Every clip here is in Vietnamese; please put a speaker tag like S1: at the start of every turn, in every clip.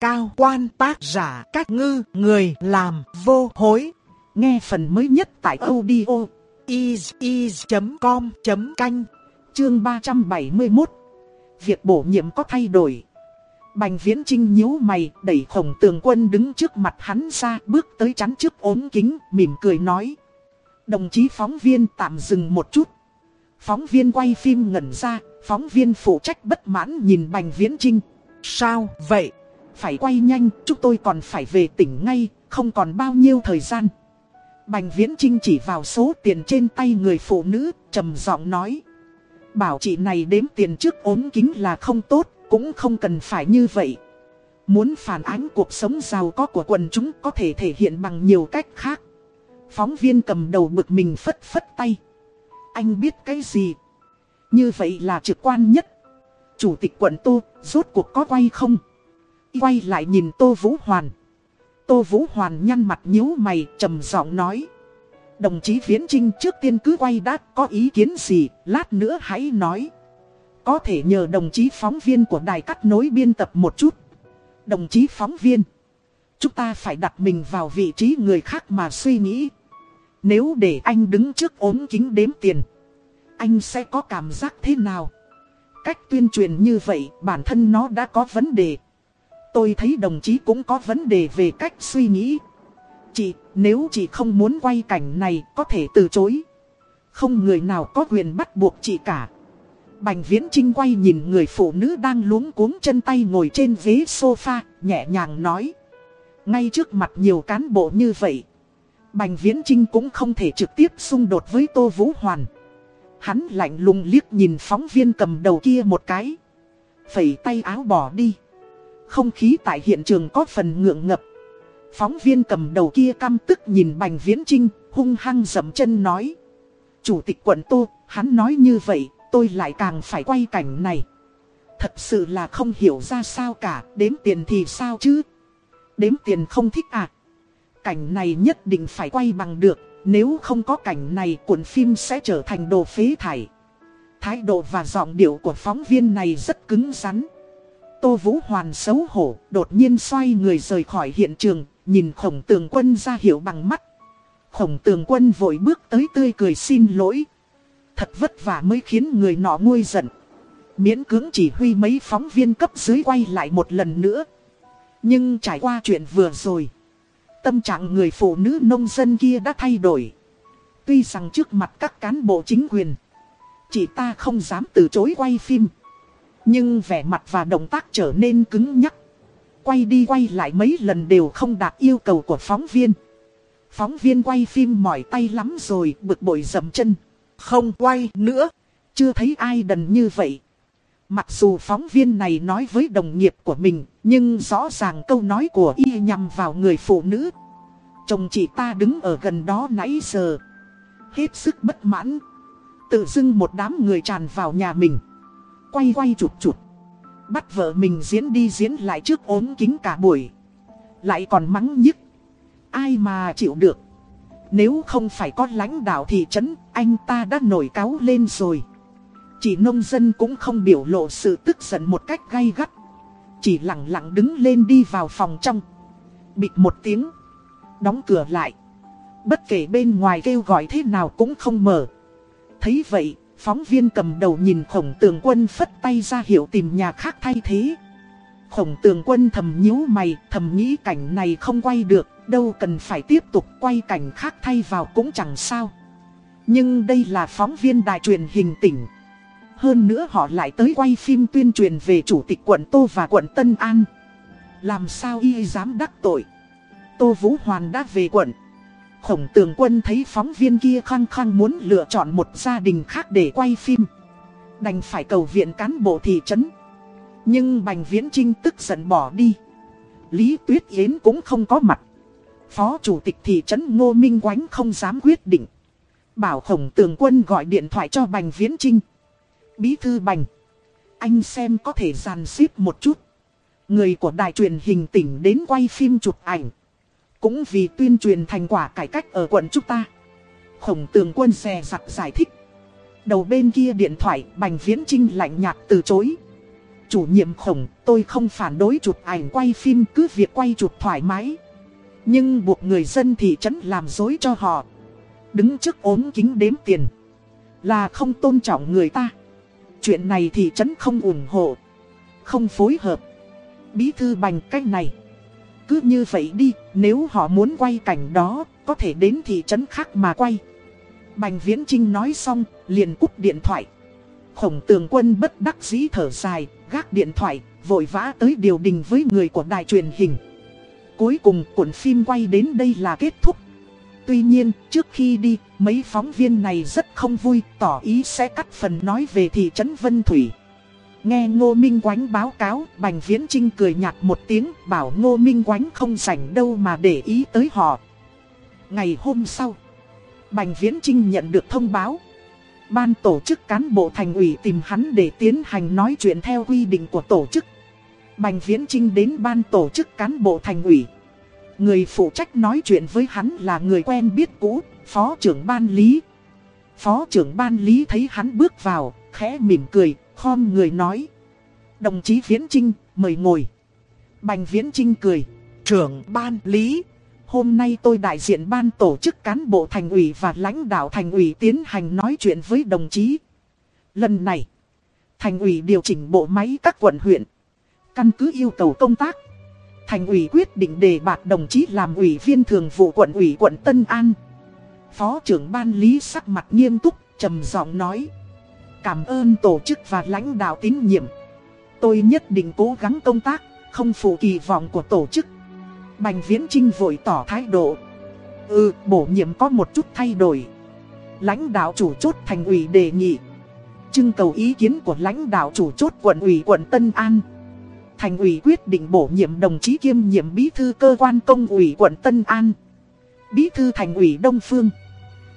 S1: cao quan tác giả các ngư người làm vô hối. Nghe phần mới nhất tại audio is.com.canh chương 371. Việc bổ nhiệm có thay đổi. Bành viễn trinh nhíu mày đẩy khổng tường quân đứng trước mặt hắn ra bước tới chắn trước ốm kính mỉm cười nói. Đồng chí phóng viên tạm dừng một chút. Phóng viên quay phim ngẩn ra, phóng viên phụ trách bất mãn nhìn Bành Viễn Trinh. Sao vậy? Phải quay nhanh, chúng tôi còn phải về tỉnh ngay, không còn bao nhiêu thời gian. Bành Viễn Trinh chỉ vào số tiền trên tay người phụ nữ, trầm giọng nói. Bảo chị này đếm tiền trước ốm kính là không tốt, cũng không cần phải như vậy. Muốn phản ánh cuộc sống giàu có của quần chúng có thể thể hiện bằng nhiều cách khác. Phóng viên cầm đầu bực mình phất phất tay. Anh biết cái gì? Như vậy là trực quan nhất. Chủ tịch quận Tô, rốt cuộc có quay không? Quay lại nhìn Tô Vũ Hoàn. Tô Vũ Hoàn nhăn mặt nhíu mày, trầm giọng nói. Đồng chí Viễn Trinh trước tiên cứ quay đã có ý kiến gì, lát nữa hãy nói. Có thể nhờ đồng chí phóng viên của đài cắt nối biên tập một chút. Đồng chí phóng viên. Chúng ta phải đặt mình vào vị trí người khác mà suy nghĩ. Nếu để anh đứng trước ốm kính đếm tiền, anh sẽ có cảm giác thế nào? Cách tuyên truyền như vậy bản thân nó đã có vấn đề. Tôi thấy đồng chí cũng có vấn đề về cách suy nghĩ. Chị, nếu chị không muốn quay cảnh này có thể từ chối. Không người nào có quyền bắt buộc chị cả. Bành Viễn Trinh quay nhìn người phụ nữ đang luống cuống chân tay ngồi trên ghế sofa, nhẹ nhàng nói. Ngay trước mặt nhiều cán bộ như vậy, Bành Viễn Trinh cũng không thể trực tiếp xung đột với Tô Vũ Hoàn. Hắn lạnh lùng liếc nhìn phóng viên cầm đầu kia một cái. Phẩy tay áo bỏ đi. Không khí tại hiện trường có phần ngượng ngập. Phóng viên cầm đầu kia căm tức nhìn Bành Viễn Trinh, hung hăng dầm chân nói. Chủ tịch quận Tô, hắn nói như vậy, tôi lại càng phải quay cảnh này. Thật sự là không hiểu ra sao cả, đếm tiền thì sao chứ? Đếm tiền không thích à? Cảnh này nhất định phải quay bằng được, nếu không có cảnh này cuộn phim sẽ trở thành đồ phế thải. Thái độ và giọng điệu của phóng viên này rất cứng rắn. Tô Vũ Hoàn xấu hổ, đột nhiên xoay người rời khỏi hiện trường, nhìn khổng tường quân ra hiệu bằng mắt. Khổng tường quân vội bước tới tươi cười xin lỗi. Thật vất vả mới khiến người nọ nguôi giận. Miễn cưỡng chỉ huy mấy phóng viên cấp dưới quay lại một lần nữa. Nhưng trải qua chuyện vừa rồi. Tâm trạng người phụ nữ nông dân kia đã thay đổi. Tuy rằng trước mặt các cán bộ chính quyền, chị ta không dám từ chối quay phim. Nhưng vẻ mặt và động tác trở nên cứng nhắc. Quay đi quay lại mấy lần đều không đạt yêu cầu của phóng viên. Phóng viên quay phim mỏi tay lắm rồi, bực bội dầm chân. Không quay nữa, chưa thấy ai đần như vậy. Mặc dù phóng viên này nói với đồng nghiệp của mình, nhưng rõ ràng câu nói của y nhằm vào người phụ nữ. Chồng chị ta đứng ở gần đó nãy giờ. Hết sức bất mãn. Tự dưng một đám người tràn vào nhà mình. Quay quay chụp chụp. Bắt vợ mình diễn đi diễn lại trước ốm kính cả buổi. Lại còn mắng nhức. Ai mà chịu được. Nếu không phải có lãnh đạo thị trấn, anh ta đã nổi cáo lên rồi. Chỉ nông dân cũng không biểu lộ sự tức giận một cách gay gắt. Chỉ lặng lặng đứng lên đi vào phòng trong. Bịt một tiếng. Đóng cửa lại. Bất kể bên ngoài kêu gọi thế nào cũng không mở. Thấy vậy, phóng viên cầm đầu nhìn khổng tường quân phất tay ra hiệu tìm nhà khác thay thế. Khổng tường quân thầm nhíu mày, thầm nghĩ cảnh này không quay được, đâu cần phải tiếp tục quay cảnh khác thay vào cũng chẳng sao. Nhưng đây là phóng viên đài truyền hình tỉnh. Hơn nữa họ lại tới quay phim tuyên truyền về chủ tịch quận Tô và quận Tân An. Làm sao y dám đắc tội. Tô Vũ Hoàn đã về quận. Khổng tường quân thấy phóng viên kia khăng khăng muốn lựa chọn một gia đình khác để quay phim. Đành phải cầu viện cán bộ thị trấn. Nhưng Bành Viễn Trinh tức giận bỏ đi. Lý Tuyết Yến cũng không có mặt. Phó chủ tịch thị trấn Ngô Minh Quánh không dám quyết định. Bảo khổng tường quân gọi điện thoại cho Bành Viễn Trinh. Bí thư Bành. Anh xem có thể dàn xếp một chút. Người của đài truyền hình tỉnh đến quay phim chụp ảnh. Cũng vì tuyên truyền thành quả cải cách ở quận chúng ta. Khổng tường quân xè giặt giải thích. Đầu bên kia điện thoại Bành Viễn Trinh lạnh nhạt từ chối. chủ nhiệm khổng, tôi không phản đối chụp ảnh quay phim cứ việc quay chụp thoải mái. Nhưng buộc người dân thị trấn làm dối cho họ. Đứng trước ốm kính đếm tiền. Là không tôn trọng người ta. Chuyện này thị trấn không ủng hộ. Không phối hợp. Bí thư bành cách này. Cứ như vậy đi, nếu họ muốn quay cảnh đó, có thể đến thị trấn khác mà quay. Bành Viễn Trinh nói xong, liền cúp điện thoại. Khổng tường quân bất đắc dĩ thở dài, gác điện thoại, vội vã tới điều đình với người của đài truyền hình. Cuối cùng cuộn phim quay đến đây là kết thúc. Tuy nhiên, trước khi đi, mấy phóng viên này rất không vui, tỏ ý sẽ cắt phần nói về thị trấn Vân Thủy. Nghe Ngô Minh Quánh báo cáo, Bành Viễn Trinh cười nhạt một tiếng, bảo Ngô Minh Quánh không rảnh đâu mà để ý tới họ. Ngày hôm sau, Bành Viễn Trinh nhận được thông báo. Ban tổ chức cán bộ thành ủy tìm hắn để tiến hành nói chuyện theo quy định của tổ chức. Bành Viễn Trinh đến ban tổ chức cán bộ thành ủy. Người phụ trách nói chuyện với hắn là người quen biết cũ, phó trưởng ban lý. Phó trưởng ban lý thấy hắn bước vào, khẽ mỉm cười, khom người nói. Đồng chí Viễn Trinh, mời ngồi. Bành Viễn Trinh cười, trưởng ban lý. Hôm nay tôi đại diện ban tổ chức cán bộ thành ủy và lãnh đạo thành ủy tiến hành nói chuyện với đồng chí. Lần này, thành ủy điều chỉnh bộ máy các quận huyện. Căn cứ yêu cầu công tác. Thành ủy quyết định đề bạt đồng chí làm ủy viên thường vụ quận ủy quận Tân An. Phó trưởng ban lý sắc mặt nghiêm túc, trầm giọng nói. Cảm ơn tổ chức và lãnh đạo tín nhiệm. Tôi nhất định cố gắng công tác, không phụ kỳ vọng của tổ chức. Bành Viễn Trinh vội tỏ thái độ. Ừ, bổ nhiệm có một chút thay đổi. Lãnh đạo chủ chốt thành ủy đề nghị. Trưng cầu ý kiến của lãnh đạo chủ chốt quận ủy quận Tân An. Thành ủy quyết định bổ nhiệm đồng chí kiêm nhiệm bí thư cơ quan công ủy quận Tân An. Bí thư thành ủy Đông Phương.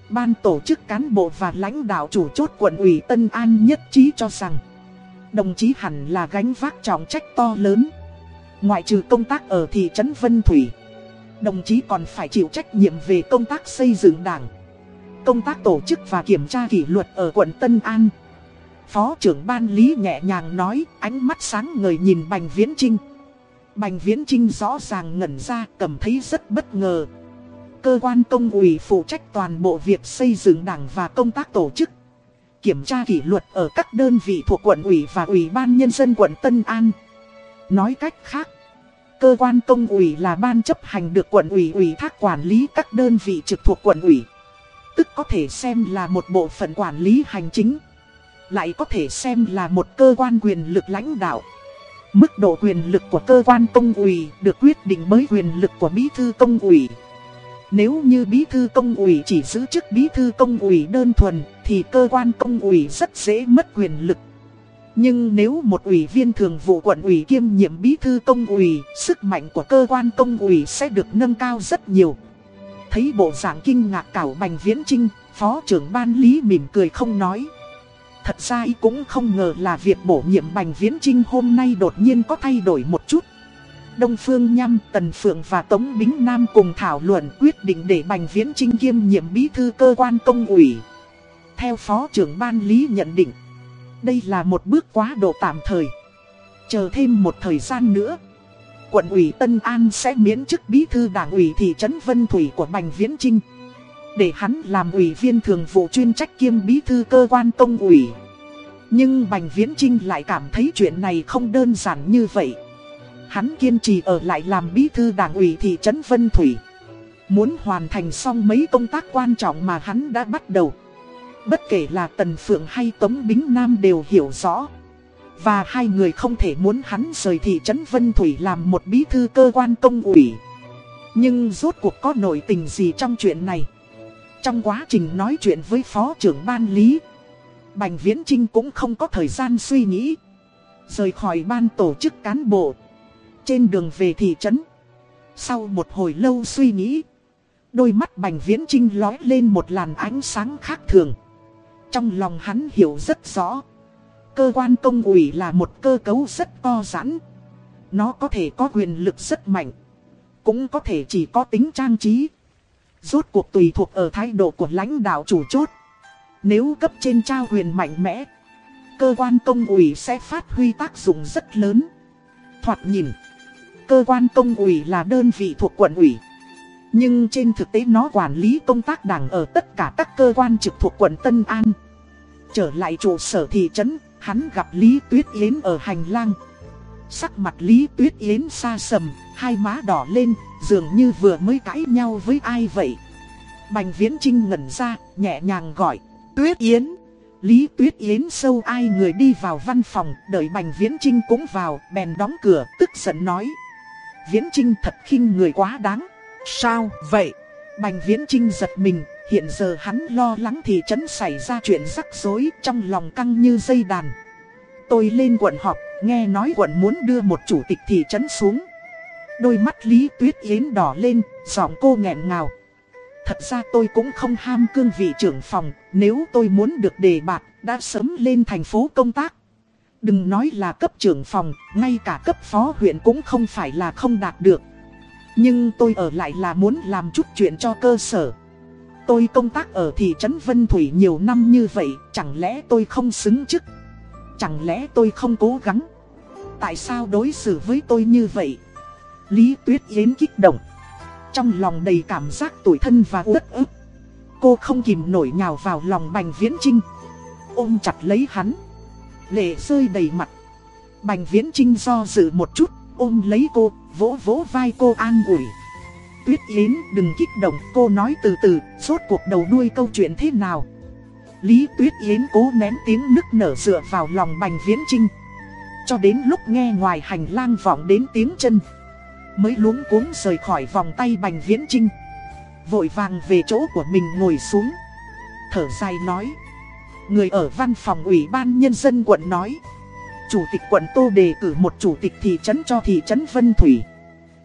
S1: Ban tổ chức cán bộ và lãnh đạo chủ chốt quận ủy Tân An nhất trí cho rằng, Đồng chí hẳn là gánh vác trọng trách to lớn. Ngoại trừ công tác ở thị trấn Vân Thủy, Đồng chí còn phải chịu trách nhiệm về công tác xây dựng đảng, Công tác tổ chức và kiểm tra kỷ luật ở quận Tân An. Phó trưởng ban lý nhẹ nhàng nói, Ánh mắt sáng người nhìn Bành Viễn Trinh Bành Viễn Trinh rõ ràng ngẩn ra cầm thấy rất bất ngờ. Cơ quan công ủy phụ trách toàn bộ việc xây dựng đảng và công tác tổ chức, Kiểm tra kỷ luật ở các đơn vị thuộc quận ủy và ủy ban nhân dân quận Tân An. Nói cách khác, Cơ quan công ủy là ban chấp hành được quận ủy ủy thác quản lý các đơn vị trực thuộc quận ủy. Tức có thể xem là một bộ phận quản lý hành chính, Lại có thể xem là một cơ quan quyền lực lãnh đạo. Mức độ quyền lực của cơ quan công ủy được quyết định bởi quyền lực của bí thư công ủy nếu như bí thư công ủy chỉ giữ chức bí thư công ủy đơn thuần thì cơ quan công ủy rất dễ mất quyền lực. Nhưng nếu một ủy viên thường vụ quận ủy kiêm nhiệm bí thư công ủy, sức mạnh của cơ quan công ủy sẽ được nâng cao rất nhiều. Thấy bộ dạng kinh ngạc cảo Bành Viễn Trinh, phó trưởng ban lý mỉm cười không nói. Thật ra ý cũng không ngờ là việc bổ nhiệm Bành Viễn Trinh hôm nay đột nhiên có thay đổi một chút. Đông Phương Nham, Tần Phượng và Tống Bính Nam cùng thảo luận quyết định để Bành Viễn Trinh kiêm nhiệm bí thư cơ quan công ủy. Theo Phó trưởng Ban Lý nhận định, đây là một bước quá độ tạm thời. Chờ thêm một thời gian nữa, quận ủy Tân An sẽ miễn chức bí thư đảng ủy thị trấn Vân Thủy của Bành Viễn Trinh. Để hắn làm ủy viên thường vụ chuyên trách kiêm bí thư cơ quan công ủy. Nhưng Bành Viễn Trinh lại cảm thấy chuyện này không đơn giản như vậy. Hắn kiên trì ở lại làm bí thư đảng ủy thị trấn Vân Thủy. Muốn hoàn thành xong mấy công tác quan trọng mà hắn đã bắt đầu. Bất kể là Tần Phượng hay Tống Bính Nam đều hiểu rõ. Và hai người không thể muốn hắn rời thị trấn Vân Thủy làm một bí thư cơ quan công ủy. Nhưng rốt cuộc có nổi tình gì trong chuyện này? Trong quá trình nói chuyện với Phó trưởng Ban Lý, Bành Viễn Trinh cũng không có thời gian suy nghĩ. Rời khỏi ban tổ chức cán bộ trên đường về thị trấn. Sau một hồi lâu suy nghĩ, đôi mắt Bành Viễn Trinh lói lên một làn ánh sáng khác thường. Trong lòng hắn hiểu rất rõ, cơ quan công ủy là một cơ cấu rất co giãn. Nó có thể có quyền lực rất mạnh, cũng có thể chỉ có tính trang trí. Rốt cuộc tùy thuộc ở thái độ của lãnh đạo chủ chốt. Nếu cấp trên trao quyền mạnh mẽ, cơ quan công ủy sẽ phát huy tác dụng rất lớn. Thoạt nhìn, cơ quan công ủy là đơn vị thuộc quận ủy. Nhưng trên thực tế nó quản lý công tác đảng ở tất cả các cơ quan trực thuộc quận Tân An. Trở lại trụ sở thị trấn, hắn gặp Lý Tuyết Yến ở hành lang. Sắc mặt Lý Tuyết Yến xa sầm, hai má đỏ lên, dường như vừa mới cãi nhau với ai vậy. Bành Viễn Trinh ngẩn ra, nhẹ nhàng gọi, Tuyết Yến. Lý Tuyết Yến sâu ai người đi vào văn phòng, đợi Bành Viễn Trinh cũng vào, bèn đóng cửa, tức giận nói. Viễn Trinh thật khinh người quá đáng. Sao vậy? Bành Viễn Trinh giật mình, hiện giờ hắn lo lắng thì trấn xảy ra chuyện rắc rối trong lòng căng như dây đàn. Tôi lên quận họp, nghe nói quận muốn đưa một chủ tịch thị trấn xuống. Đôi mắt Lý Tuyết Yến đỏ lên, giọng cô nghẹn ngào. Thật ra tôi cũng không ham cương vị trưởng phòng, nếu tôi muốn được đề bạt, đã sớm lên thành phố công tác. Đừng nói là cấp trưởng phòng, ngay cả cấp phó huyện cũng không phải là không đạt được. Nhưng tôi ở lại là muốn làm chút chuyện cho cơ sở. Tôi công tác ở thị trấn Vân Thủy nhiều năm như vậy, chẳng lẽ tôi không xứng chức? Chẳng lẽ tôi không cố gắng? Tại sao đối xử với tôi như vậy? Lý Tuyết Yến kích động. Trong lòng đầy cảm giác tủi thân và uất ức. Cô không kìm nổi nhào vào lòng Bành Viễn Trinh. Ôm chặt lấy hắn. Lệ rơi đầy mặt. Bành Viễn Trinh do dự một chút, ôm lấy cô, vỗ vỗ vai cô an ủi. Tuyết Yến đừng kích động, cô nói từ từ, suốt cuộc đầu đuôi câu chuyện thế nào. Lý Tuyết Yến cố nén tiếng nức nở dựa vào lòng Bành Viễn Trinh. Cho đến lúc nghe ngoài hành lang vọng đến tiếng chân mới luống cuống rời khỏi vòng tay Bành Viễn Trinh. Vội vàng về chỗ của mình ngồi xuống. Thở dài nói. Người ở văn phòng ủy ban nhân dân quận nói. Chủ tịch quận Tô đề cử một chủ tịch thị trấn cho thị trấn Vân Thủy.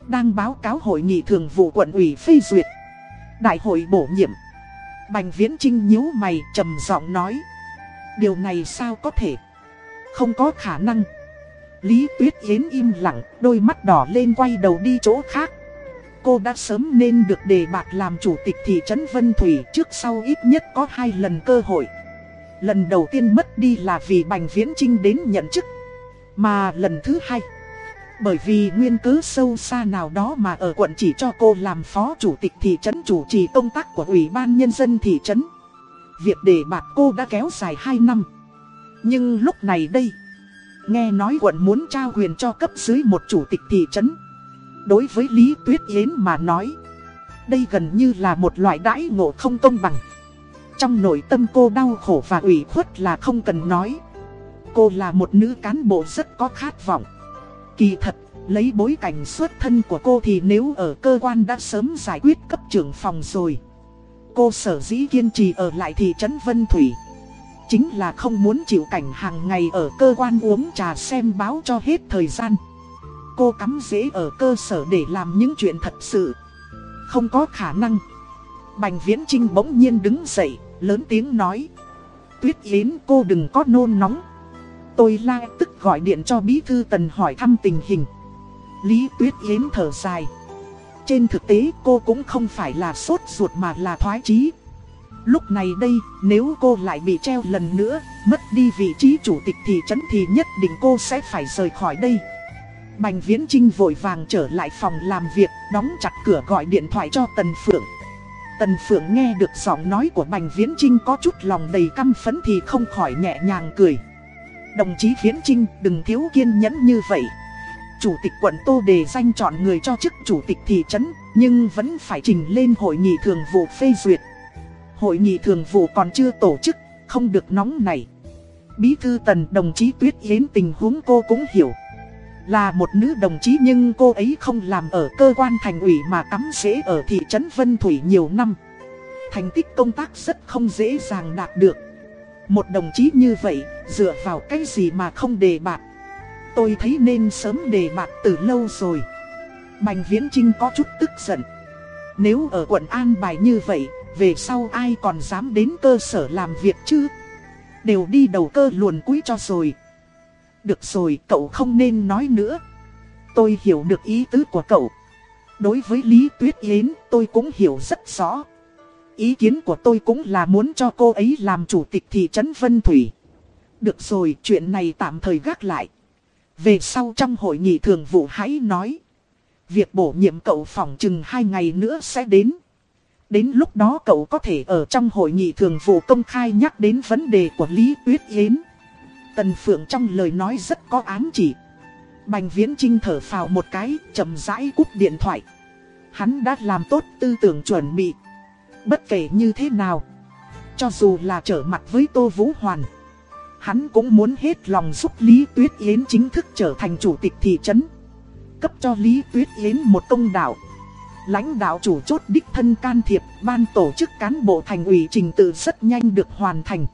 S1: Đang báo cáo hội nghị thường vụ quận ủy phê duyệt. Đại hội bổ nhiệm. Bành Viễn Trinh nhíu mày trầm giọng nói. Điều này sao có thể? Không có khả năng. Lý Tuyết Yến im lặng, đôi mắt đỏ lên quay đầu đi chỗ khác. Cô đã sớm nên được đề bạt làm chủ tịch thị trấn Vân Thủy trước sau ít nhất có hai lần cơ hội. Lần đầu tiên mất đi là vì Bành Viễn Trinh đến nhận chức. Mà lần thứ hai, bởi vì nguyên cứ sâu xa nào đó mà ở quận chỉ cho cô làm phó chủ tịch thị trấn chủ trì công tác của Ủy ban Nhân dân thị trấn. Việc đề bạt cô đã kéo dài 2 năm. Nhưng lúc này đây... Nghe nói quận muốn trao quyền cho cấp dưới một chủ tịch thị trấn Đối với Lý Tuyết Yến mà nói Đây gần như là một loại đãi ngộ không công bằng trong nội tâm cô đau khổ và ủy khuất là không cần nói. Cô là một nữ cán bộ rất có khát vọng. Kỳ thật, lấy bối cảnh xuất thân của cô thì nếu ở cơ quan đã sớm giải quyết cấp trưởng phòng rồi Cô sở dĩ kiên trì ở lại thị trấn Vân Thủy. Chính là không muốn chịu cảnh hàng ngày ở cơ quan uống trà xem báo cho hết thời gian. Cô cắm dễ ở cơ sở để làm những chuyện thật sự. Không có khả năng. Bành Viễn Trinh bỗng nhiên đứng dậy, lớn tiếng nói. Tuyết Yến cô đừng có nôn nóng. Tôi la tức gọi điện cho Bí Thư Tần hỏi thăm tình hình. Lý Tuyết Yến thở dài. Trên thực tế cô cũng không phải là sốt ruột mà là thoái chí. Lúc này đây, nếu cô lại bị treo lần nữa, mất đi vị trí chủ tịch thị trấn thì nhất định cô sẽ phải rời khỏi đây. Bành Viễn Trinh vội vàng trở lại phòng làm việc, đóng chặt cửa gọi điện thoại cho Tần Phượng. Tần Phượng nghe được giọng nói của Bành Viễn Trinh có chút lòng đầy căm phấn thì không khỏi nhẹ nhàng cười. Đồng chí Viễn Trinh đừng thiếu kiên nhẫn như vậy. Chủ tịch quận Tô đề danh chọn người cho chức chủ tịch thị trấn, nhưng vẫn phải trình lên hội nghị thường vụ phê duyệt. Hội nghị thường vụ còn chưa tổ chức, không được nóng này. Bí thư tần đồng chí Tuyết Yến tình huống cô cũng hiểu. Là một nữ đồng chí nhưng cô ấy không làm ở cơ quan thành ủy mà cắm rễ ở thị trấn Vân Thủy nhiều năm. Thành tích công tác rất không dễ dàng đạt được. Một đồng chí như vậy, dựa vào cái gì mà không đề bạt. Tôi thấy nên sớm đề bạt từ lâu rồi. Bành Viễn Trinh có chút tức giận. Nếu ở quận An Bài như vậy, về sau ai còn dám đến cơ sở làm việc chứ? Đều đi đầu cơ luồn cúi cho rồi. Được rồi, cậu không nên nói nữa. Tôi hiểu được ý tứ của cậu. Đối với Lý Tuyết Yến, tôi cũng hiểu rất rõ. Ý kiến của tôi cũng là muốn cho cô ấy làm chủ tịch thị trấn Vân Thủy. Được rồi, chuyện này tạm thời gác lại. Về sau trong hội nghị thường vụ hãy nói. Việc bổ nhiệm cậu phỏng chừng hai ngày nữa sẽ đến. Đến lúc đó cậu có thể ở trong hội nghị thường vụ công khai nhắc đến vấn đề của Lý Tuyết Yến. Tần Phượng trong lời nói rất có ám chỉ. Bành Viễn Trinh thở phào một cái, chầm rãi cúp điện thoại. Hắn đã làm tốt tư tưởng chuẩn bị. Bất kể như thế nào, cho dù là trở mặt với Tô Vũ Hoàn, hắn cũng muốn hết lòng giúp Lý Tuyết Yến chính thức trở thành chủ tịch thị trấn. Cấp cho Lý Tuyết Yến một công đạo. Lãnh đạo chủ chốt đích thân can thiệp, ban tổ chức cán bộ thành ủy trình tự rất nhanh được hoàn thành.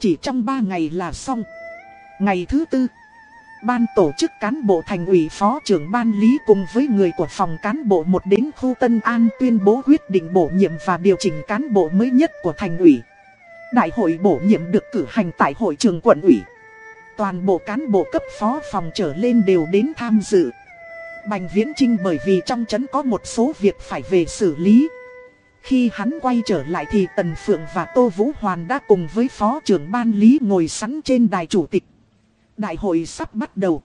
S1: Chỉ trong 3 ngày là xong. Ngày thứ tư, ban tổ chức cán bộ thành ủy phó trưởng ban lý cùng với người của phòng cán bộ một đến khu Tân An tuyên bố quyết định bổ nhiệm và điều chỉnh cán bộ mới nhất của thành ủy. Đại hội bổ nhiệm được cử hành tại hội trường quận ủy. Toàn bộ cán bộ cấp phó phòng trở lên đều đến tham dự. Bành Viễn Trinh bởi vì trong trấn có một số việc phải về xử lý. Khi hắn quay trở lại thì Tần Phượng và Tô Vũ Hoàn đã cùng với phó trưởng ban lý ngồi sẵn trên đài chủ tịch. Đại hội sắp bắt đầu.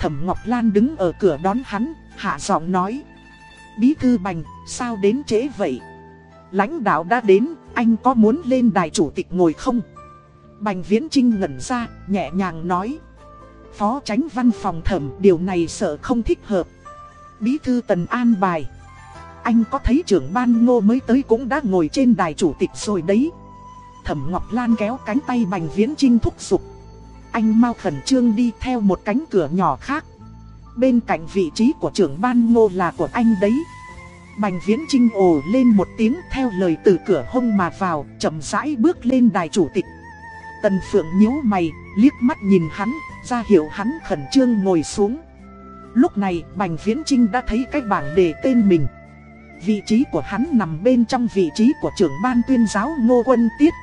S1: Thẩm Ngọc Lan đứng ở cửa đón hắn, hạ giọng nói. Bí thư Bành, sao đến trễ vậy? Lãnh đạo đã đến, anh có muốn lên đài chủ tịch ngồi không? Bành Viễn Trinh ngẩn ra, nhẹ nhàng nói. Phó tránh văn phòng thẩm điều này sợ không thích hợp. Bí thư Tần An bài. Anh có thấy trưởng ban ngô mới tới cũng đã ngồi trên đài chủ tịch rồi đấy. Thẩm Ngọc Lan kéo cánh tay Bành Viễn Trinh thúc giục. Anh mau khẩn trương đi theo một cánh cửa nhỏ khác. Bên cạnh vị trí của trưởng ban ngô là của anh đấy. Bành Viễn Trinh ồ lên một tiếng theo lời từ cửa hông mà vào, chậm rãi bước lên đài chủ tịch. Tần Phượng nhíu mày, liếc mắt nhìn hắn, ra hiệu hắn khẩn trương ngồi xuống. Lúc này, Bành Viễn Trinh đã thấy cái bảng đề tên mình. Vị trí của hắn nằm bên trong vị trí của trưởng ban tuyên giáo Ngô Quân Tiết.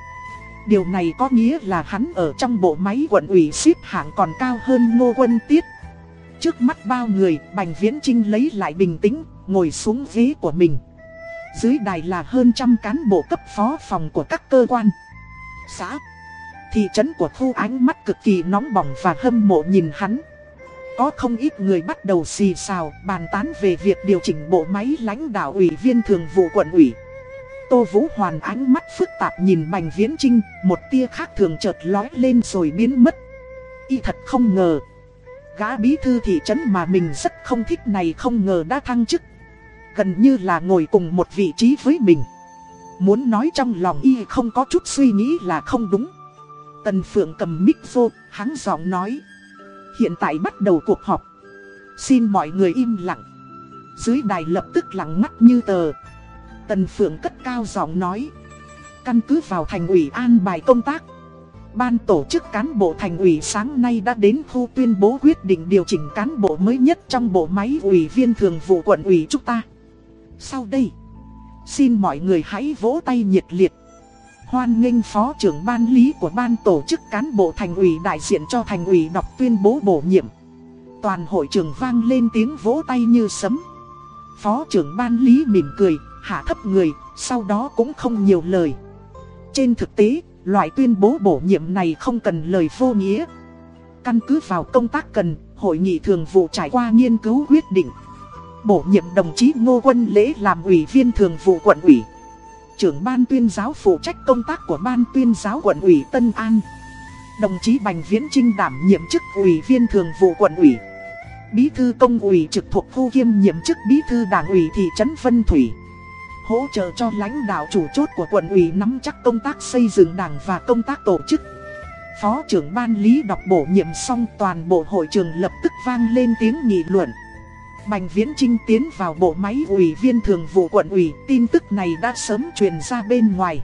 S1: Điều này có nghĩa là hắn ở trong bộ máy quận ủy xếp hạng còn cao hơn Ngô Quân Tiết. Trước mắt bao người, Bành Viễn Trinh lấy lại bình tĩnh, ngồi xuống ghế của mình. Dưới đài là hơn trăm cán bộ cấp phó phòng của các cơ quan. Xã Thị trấn của khu ánh mắt cực kỳ nóng bỏng và hâm mộ nhìn hắn. Có không ít người bắt đầu xì xào bàn tán về việc điều chỉnh bộ máy lãnh đạo ủy viên thường vụ quận ủy. Tô Vũ Hoàn ánh mắt phức tạp nhìn Bành Viễn Trinh, một tia khác thường chợt lói lên rồi biến mất. Y thật không ngờ. Gã bí thư thị trấn mà mình rất không thích này không ngờ đã thăng chức. Gần như là ngồi cùng một vị trí với mình. Muốn nói trong lòng y không có chút suy nghĩ là không đúng. Tần Phượng cầm mic vô, hắn giọng nói. Hiện tại bắt đầu cuộc họp. Xin mọi người im lặng. Dưới đài lập tức lặng ngắt như tờ. Tần Phượng cất cao giọng nói. Căn cứ vào thành ủy an bài công tác. Ban tổ chức cán bộ thành ủy sáng nay đã đến khu tuyên bố quyết định điều chỉnh cán bộ mới nhất trong bộ máy ủy viên thường vụ quận ủy chúng ta. Sau đây, xin mọi người hãy vỗ tay nhiệt liệt Hoan nghênh phó trưởng ban lý của ban tổ chức cán bộ thành ủy đại diện cho thành ủy đọc tuyên bố bổ nhiệm. Toàn hội trưởng vang lên tiếng vỗ tay như sấm. Phó trưởng ban lý mỉm cười, hạ thấp người, sau đó cũng không nhiều lời. Trên thực tế, loại tuyên bố bổ nhiệm này không cần lời vô nghĩa. Căn cứ vào công tác cần, hội nghị thường vụ trải qua nghiên cứu quyết định. Bổ nhiệm đồng chí Ngô Quân Lễ làm ủy viên thường vụ quận ủy trưởng ban tuyên giáo phụ trách công tác của ban tuyên giáo quận ủy Tân An. Đồng chí Bành Viễn Trinh đảm nhiệm chức ủy viên thường vụ quận ủy. Bí thư công ủy trực thuộc khu kiêm nhiệm chức bí thư đảng ủy thị trấn Vân Thủy. Hỗ trợ cho lãnh đạo chủ chốt của quận ủy nắm chắc công tác xây dựng đảng và công tác tổ chức. Phó trưởng ban lý đọc bổ nhiệm xong toàn bộ hội trường lập tức vang lên tiếng nghị luận. Bành Viễn Trinh tiến vào bộ máy ủy viên thường vụ quận ủy, tin tức này đã sớm truyền ra bên ngoài.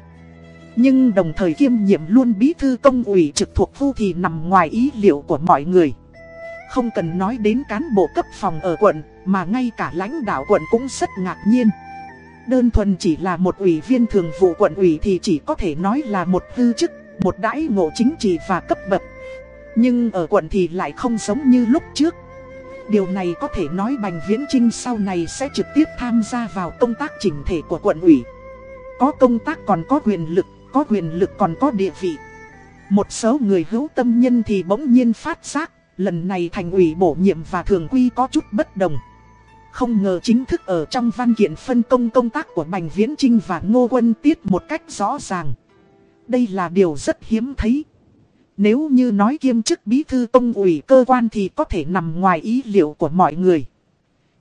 S1: Nhưng đồng thời kiêm nhiệm luôn bí thư công ủy trực thuộc khu thì nằm ngoài ý liệu của mọi người. Không cần nói đến cán bộ cấp phòng ở quận, mà ngay cả lãnh đạo quận cũng rất ngạc nhiên. Đơn thuần chỉ là một ủy viên thường vụ quận ủy thì chỉ có thể nói là một hư chức, một đãi ngộ chính trị và cấp bậc. Nhưng ở quận thì lại không giống như lúc trước. Điều này có thể nói Bành Viễn Trinh sau này sẽ trực tiếp tham gia vào công tác chỉnh thể của quận ủy. Có công tác còn có quyền lực, có quyền lực còn có địa vị. Một số người hữu tâm nhân thì bỗng nhiên phát giác, lần này thành ủy bổ nhiệm và thường quy có chút bất đồng. Không ngờ chính thức ở trong văn kiện phân công công tác của Bành Viễn Trinh và Ngô Quân Tiết một cách rõ ràng. Đây là điều rất hiếm thấy. Nếu như nói kiêm chức bí thư công ủy cơ quan thì có thể nằm ngoài ý liệu của mọi người.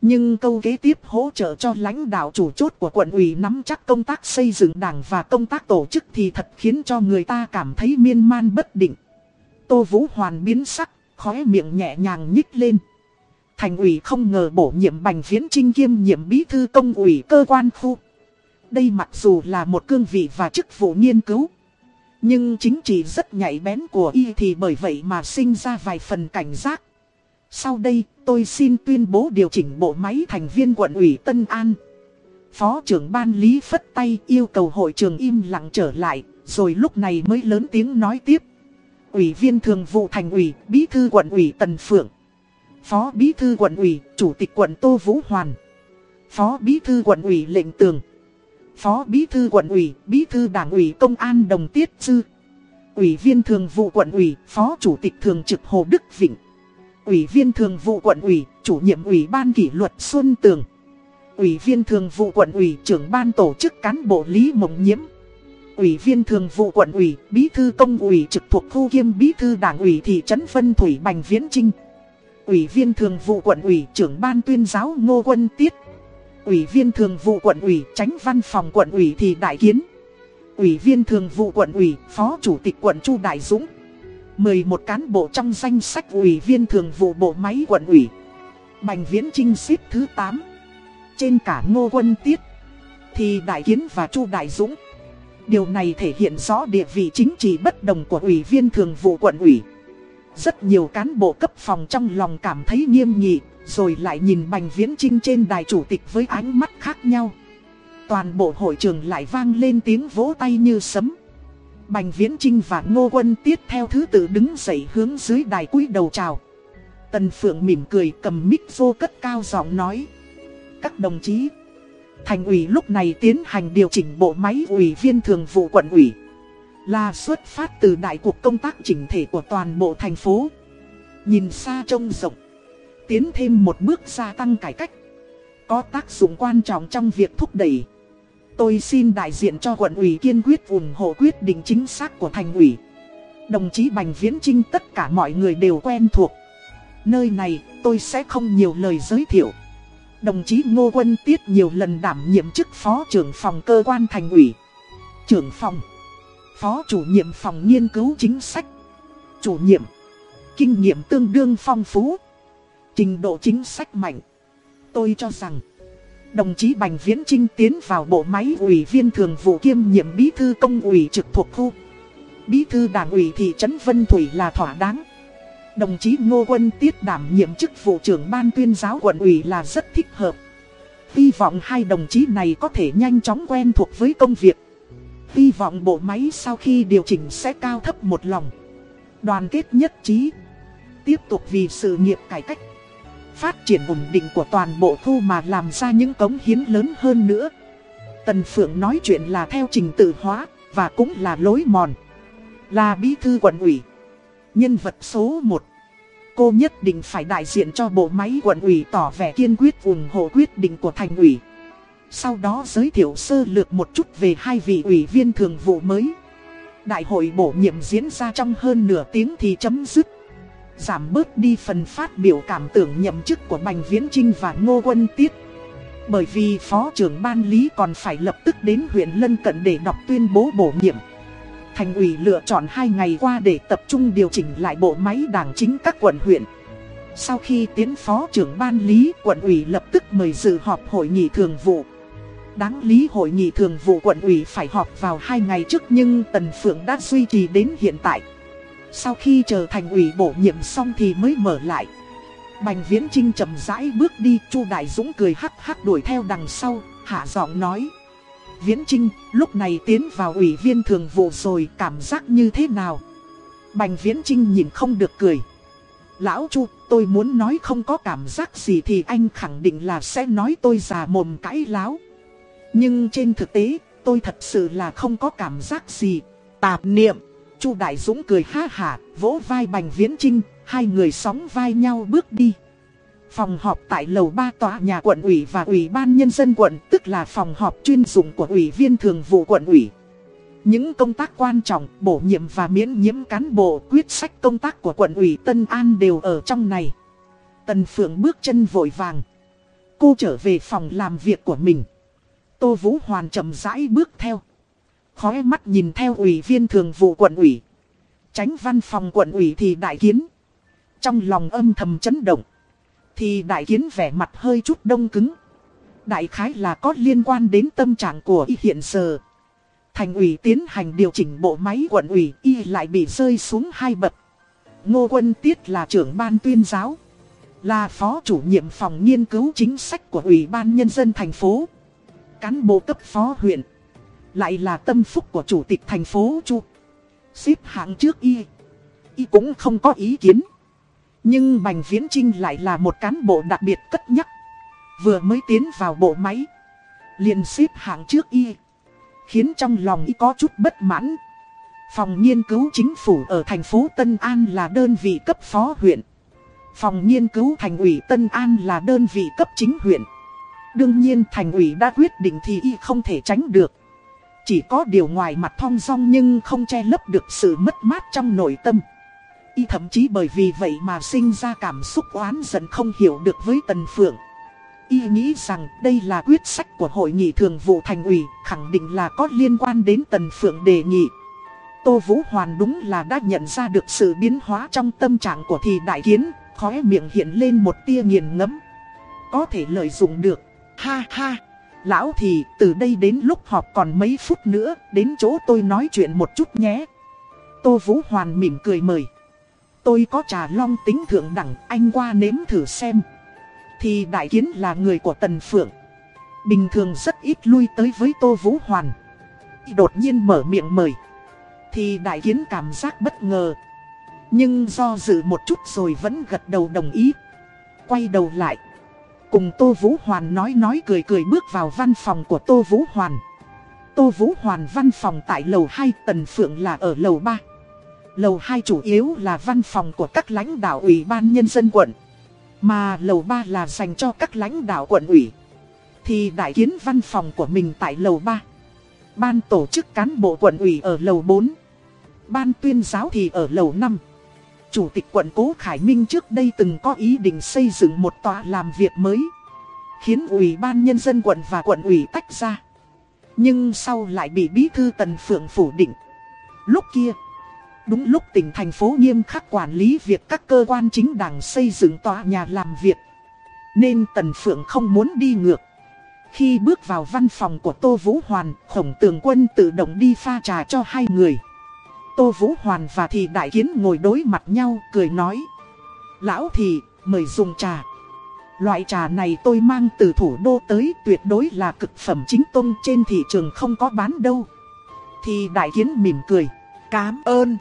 S1: Nhưng câu kế tiếp hỗ trợ cho lãnh đạo chủ chốt của quận ủy nắm chắc công tác xây dựng đảng và công tác tổ chức thì thật khiến cho người ta cảm thấy miên man bất định. Tô Vũ Hoàn biến sắc, khóe miệng nhẹ nhàng nhích lên. Thành ủy không ngờ bổ nhiệm Bành Viễn Trinh kiêm nhiệm bí thư công ủy cơ quan khu. Đây mặc dù là một cương vị và chức vụ nghiên cứu. Nhưng chính trị rất nhạy bén của y thì bởi vậy mà sinh ra vài phần cảnh giác. Sau đây, tôi xin tuyên bố điều chỉnh bộ máy thành viên quận ủy Tân An. Phó trưởng ban lý phất tay yêu cầu hội trường im lặng trở lại, rồi lúc này mới lớn tiếng nói tiếp. Ủy viên thường vụ thành ủy, bí thư quận ủy Tần Phượng. Phó bí thư quận ủy, chủ tịch quận Tô Vũ Hoàn. Phó bí thư quận ủy Lệnh Tường. Phó bí thư quận ủy, bí thư đảng ủy công an Đồng Tiết sư Ủy viên thường vụ quận ủy, phó chủ tịch thường trực Hồ Đức Vịnh. Ủy viên thường vụ quận ủy, chủ nhiệm ủy ban kỷ luật Xuân Tường. Ủy viên thường vụ quận ủy, trưởng ban tổ chức cán bộ Lý Mộng Nhiễm. Ủy viên thường vụ quận ủy, bí thư công ủy trực thuộc khu kiêm bí thư đảng ủy thị trấn Vân Thủy Bành Viễn Trinh. Ủy viên thường vụ quận ủy, trưởng ban tuyên giáo Ngô Quân Tiết. Ủy viên thường vụ quận ủy, tránh văn phòng quận ủy thì đại kiến. Ủy viên thường vụ quận ủy, phó chủ tịch quận Chu Đại Dũng. 11 cán bộ trong danh sách ủy viên thường vụ bộ máy quận ủy. Bành Viễn Trinh xếp thứ 8. Trên cả Ngô Quân Tiết, thì Đại Kiến và Chu Đại Dũng. Điều này thể hiện rõ địa vị chính trị bất đồng của ủy viên thường vụ quận ủy. Rất nhiều cán bộ cấp phòng trong lòng cảm thấy nghiêm nghị, rồi lại nhìn Bành Viễn Trinh trên đài chủ tịch với ánh mắt khác nhau. Toàn bộ hội trường lại vang lên tiếng vỗ tay như sấm. Bành Viễn Trinh và Ngô Quân Tiết theo thứ tự đứng dậy hướng dưới đài cúi đầu chào. Tần Phượng mỉm cười cầm mic vô cất cao giọng nói. Các đồng chí, thành ủy lúc này tiến hành điều chỉnh bộ máy ủy viên thường vụ quận ủy. Là xuất phát từ đại cuộc công tác chỉnh thể của toàn bộ thành phố. Nhìn xa trông rộng, tiến thêm một bước gia tăng cải cách. Có tác dụng quan trọng trong việc thúc đẩy Tôi xin đại diện cho quận ủy kiên quyết ủng hộ quyết định chính xác của thành ủy. Đồng chí Bành Viễn Trinh tất cả mọi người đều quen thuộc. Nơi này tôi sẽ không nhiều lời giới thiệu. Đồng chí Ngô Quân Tiết nhiều lần đảm nhiệm chức phó trưởng phòng cơ quan thành ủy. Trưởng phòng, phó chủ nhiệm phòng nghiên cứu chính sách, chủ nhiệm, kinh nghiệm tương đương phong phú, trình độ chính sách mạnh. Tôi cho rằng Đồng chí Bành Viễn Trinh tiến vào bộ máy ủy viên thường vụ kiêm nhiệm bí thư công ủy trực thuộc khu. Bí thư đảng ủy thị trấn Vân Thủy là thỏa đáng. Đồng chí Ngô Quân Tiết đảm nhiệm chức vụ trưởng ban tuyên giáo quận ủy là rất thích hợp. Hy vọng hai đồng chí này có thể nhanh chóng quen thuộc với công việc. Hy vọng bộ máy sau khi điều chỉnh sẽ cao thấp một lòng. Đoàn kết nhất trí. Tiếp tục vì sự nghiệp cải cách phát triển ổn định của toàn bộ thu mà làm ra những cống hiến lớn hơn nữa. Tần Phượng nói chuyện là theo trình tự hóa, và cũng là lối mòn. Là bí thư quận ủy. Nhân vật số 1. Cô nhất định phải đại diện cho bộ máy quận ủy tỏ vẻ kiên quyết ủng hộ quyết định của thành ủy. Sau đó giới thiệu sơ lược một chút về hai vị ủy viên thường vụ mới. Đại hội bổ nhiệm diễn ra trong hơn nửa tiếng thì chấm dứt. Giảm bớt đi phần phát biểu cảm tưởng nhậm chức của Bành Viễn Trinh và Ngô Quân Tiết Bởi vì Phó trưởng Ban Lý còn phải lập tức đến huyện Lân Cận để đọc tuyên bố bổ nhiệm Thành ủy lựa chọn hai ngày qua để tập trung điều chỉnh lại bộ máy đảng chính các quận huyện Sau khi tiến Phó trưởng Ban Lý, quận ủy lập tức mời dự họp hội nghị thường vụ Đáng lý hội nghị thường vụ quận ủy phải họp vào hai ngày trước nhưng Tần Phượng đã duy trì đến hiện tại. Sau khi chờ thành ủy bổ nhiệm xong thì mới mở lại. Bành Viễn Trinh chậm rãi bước đi, Chu Đại Dũng cười hắc hắc đuổi theo đằng sau, Hạ giọng nói. Viễn Trinh lúc này tiến vào ủy viên thường vụ rồi, cảm giác như thế nào? Bành Viễn Trinh nhìn không được cười. Lão Chu, tôi muốn nói không có cảm giác gì thì anh khẳng định là sẽ nói tôi già mồm cãi láo. Nhưng trên thực tế tôi thật sự là không có cảm giác gì Tạp niệm Chu Đại Dũng cười ha hả, vỗ vai Bành Viễn Trinh, hai người sóng vai nhau bước đi. Phòng họp tại lầu 3 tòa nhà quận ủy và ủy ban nhân dân quận, tức là phòng họp chuyên dụng của ủy viên thường vụ quận ủy. Những công tác quan trọng, bổ nhiệm và miễn nhiễm cán bộ quyết sách công tác của quận ủy Tân An đều ở trong này. Tần Phượng bước chân vội vàng. Cô trở về phòng làm việc của mình. Tô Vũ Hoàn chậm rãi bước theo. Khóe mắt nhìn theo ủy viên thường vụ quận ủy. Tránh văn phòng quận ủy thì đại kiến. Trong lòng âm thầm chấn động. Thì đại kiến vẻ mặt hơi chút đông cứng. Đại khái là có liên quan đến tâm trạng của y hiện giờ. Thành ủy tiến hành điều chỉnh bộ máy quận ủy y lại bị rơi xuống hai bậc. Ngô Quân Tiết là trưởng ban tuyên giáo. Là phó chủ nhiệm phòng nghiên cứu chính sách của Ủy ban Nhân dân thành phố. Cán bộ cấp phó huyện. Lại là tâm phúc của chủ tịch thành phố Chu. Xếp hạng trước y. Y cũng không có ý kiến. Nhưng Bành Viễn Trinh lại là một cán bộ đặc biệt cất nhắc. Vừa mới tiến vào bộ máy. liền xếp hạng trước y. Khiến trong lòng y có chút bất mãn. Phòng nghiên cứu chính phủ ở thành phố Tân An là đơn vị cấp phó huyện. Phòng nghiên cứu thành ủy Tân An là đơn vị cấp chính huyện. Đương nhiên thành ủy đã quyết định thì y không thể tránh được. Chỉ có điều ngoài mặt thong dong nhưng không che lấp được sự mất mát trong nội tâm. Y thậm chí bởi vì vậy mà sinh ra cảm xúc oán giận không hiểu được với Tần Phượng. Y nghĩ rằng đây là quyết sách của hội nghị thường vụ thành ủy, khẳng định là có liên quan đến Tần Phượng đề nghị. Tô Vũ Hoàn đúng là đã nhận ra được sự biến hóa trong tâm trạng của thị đại kiến, khóe miệng hiện lên một tia nghiền ngẫm Có thể lợi dụng được, ha ha. Lão thì từ đây đến lúc họp còn mấy phút nữa, đến chỗ tôi nói chuyện một chút nhé. Tô Vũ Hoàn mỉm cười mời. Tôi có trà long tính thượng đẳng, anh qua nếm thử xem. Thì đại kiến là người của Tần Phượng. Bình thường rất ít lui tới với Tô Vũ Hoàn. Đột nhiên mở miệng mời. Thì đại kiến cảm giác bất ngờ. Nhưng do dự một chút rồi vẫn gật đầu đồng ý. Quay đầu lại. Cùng Tô Vũ Hoàn nói nói cười cười bước vào văn phòng của Tô Vũ Hoàn. Tô Vũ Hoàn văn phòng tại lầu 2, Tần Phượng là ở lầu 3. Lầu 2 chủ yếu là văn phòng của các lãnh đạo ủy ban nhân dân quận. Mà lầu 3 là dành cho các lãnh đạo quận ủy. Thì đại kiến văn phòng của mình tại lầu 3. Ban tổ chức cán bộ quận ủy ở lầu 4. Ban tuyên giáo thì ở lầu 5. Chủ tịch quận Cố Khải Minh trước đây từng có ý định xây dựng một tòa làm việc mới. Khiến ủy ban nhân dân quận và quận ủy tách ra. Nhưng sau lại bị bí thư Tần Phượng phủ định. Lúc kia, đúng lúc tỉnh thành phố nghiêm khắc quản lý việc các cơ quan chính đảng xây dựng tòa nhà làm việc. Nên Tần Phượng không muốn đi ngược. Khi bước vào văn phòng của Tô Vũ Hoàn, khổng tường quân tự động đi pha trà cho hai người. Tô Vũ Hoàn và Thị Đại Kiến ngồi đối mặt nhau, cười nói. Lão Thị, mời dùng trà. Loại trà này tôi mang từ thủ đô tới, tuyệt đối là cực phẩm chính tông, trên thị trường không có bán đâu. Thì Đại Kiến mỉm cười. Cám ơn.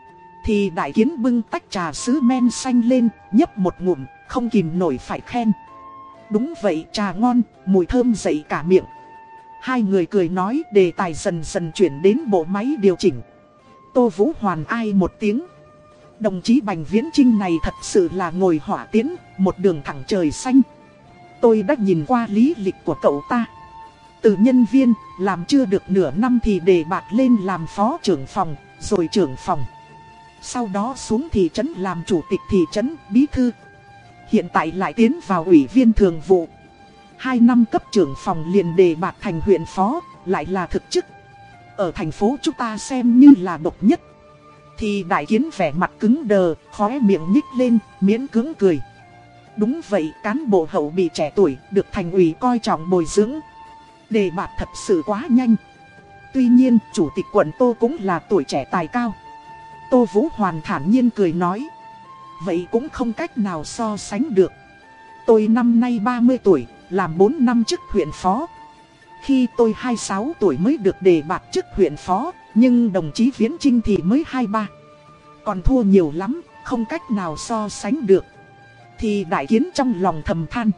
S1: Thì Đại Kiến bưng tách trà sứ men xanh lên, nhấp một ngụm, không kìm nổi phải khen. Đúng vậy, trà ngon, mùi thơm dậy cả miệng. Hai người cười nói, đề tài dần dần chuyển đến bộ máy điều chỉnh. Tô Vũ Hoàn ai một tiếng. Đồng chí Bành Viễn Trinh này thật sự là ngồi hỏa tiến, một đường thẳng trời xanh. Tôi đã nhìn qua lý lịch của cậu ta. Từ nhân viên, làm chưa được nửa năm thì đề bạt lên làm phó trưởng phòng, rồi trưởng phòng. Sau đó xuống thị trấn làm chủ tịch thị trấn, bí thư. Hiện tại lại tiến vào ủy viên thường vụ. Hai năm cấp trưởng phòng liền đề bạt thành huyện phó, lại là thực chức ở thành phố chúng ta xem như là độc nhất. Thì đại kiến vẻ mặt cứng đờ, khóe miệng nhích lên, miễn cứng cười. Đúng vậy, cán bộ hậu bị trẻ tuổi, được thành ủy coi trọng bồi dưỡng. Đề bạt thật sự quá nhanh. Tuy nhiên, chủ tịch quận Tô cũng là tuổi trẻ tài cao. Tô Vũ Hoàn thản nhiên cười nói. Vậy cũng không cách nào so sánh được. Tôi năm nay 30 tuổi, làm 4 năm chức huyện phó khi tôi 26 tuổi mới được đề bạt chức huyện phó, nhưng đồng chí Viễn Trinh thì mới 23. Còn thua nhiều lắm, không cách nào so sánh được. Thì đại kiến trong lòng thầm than.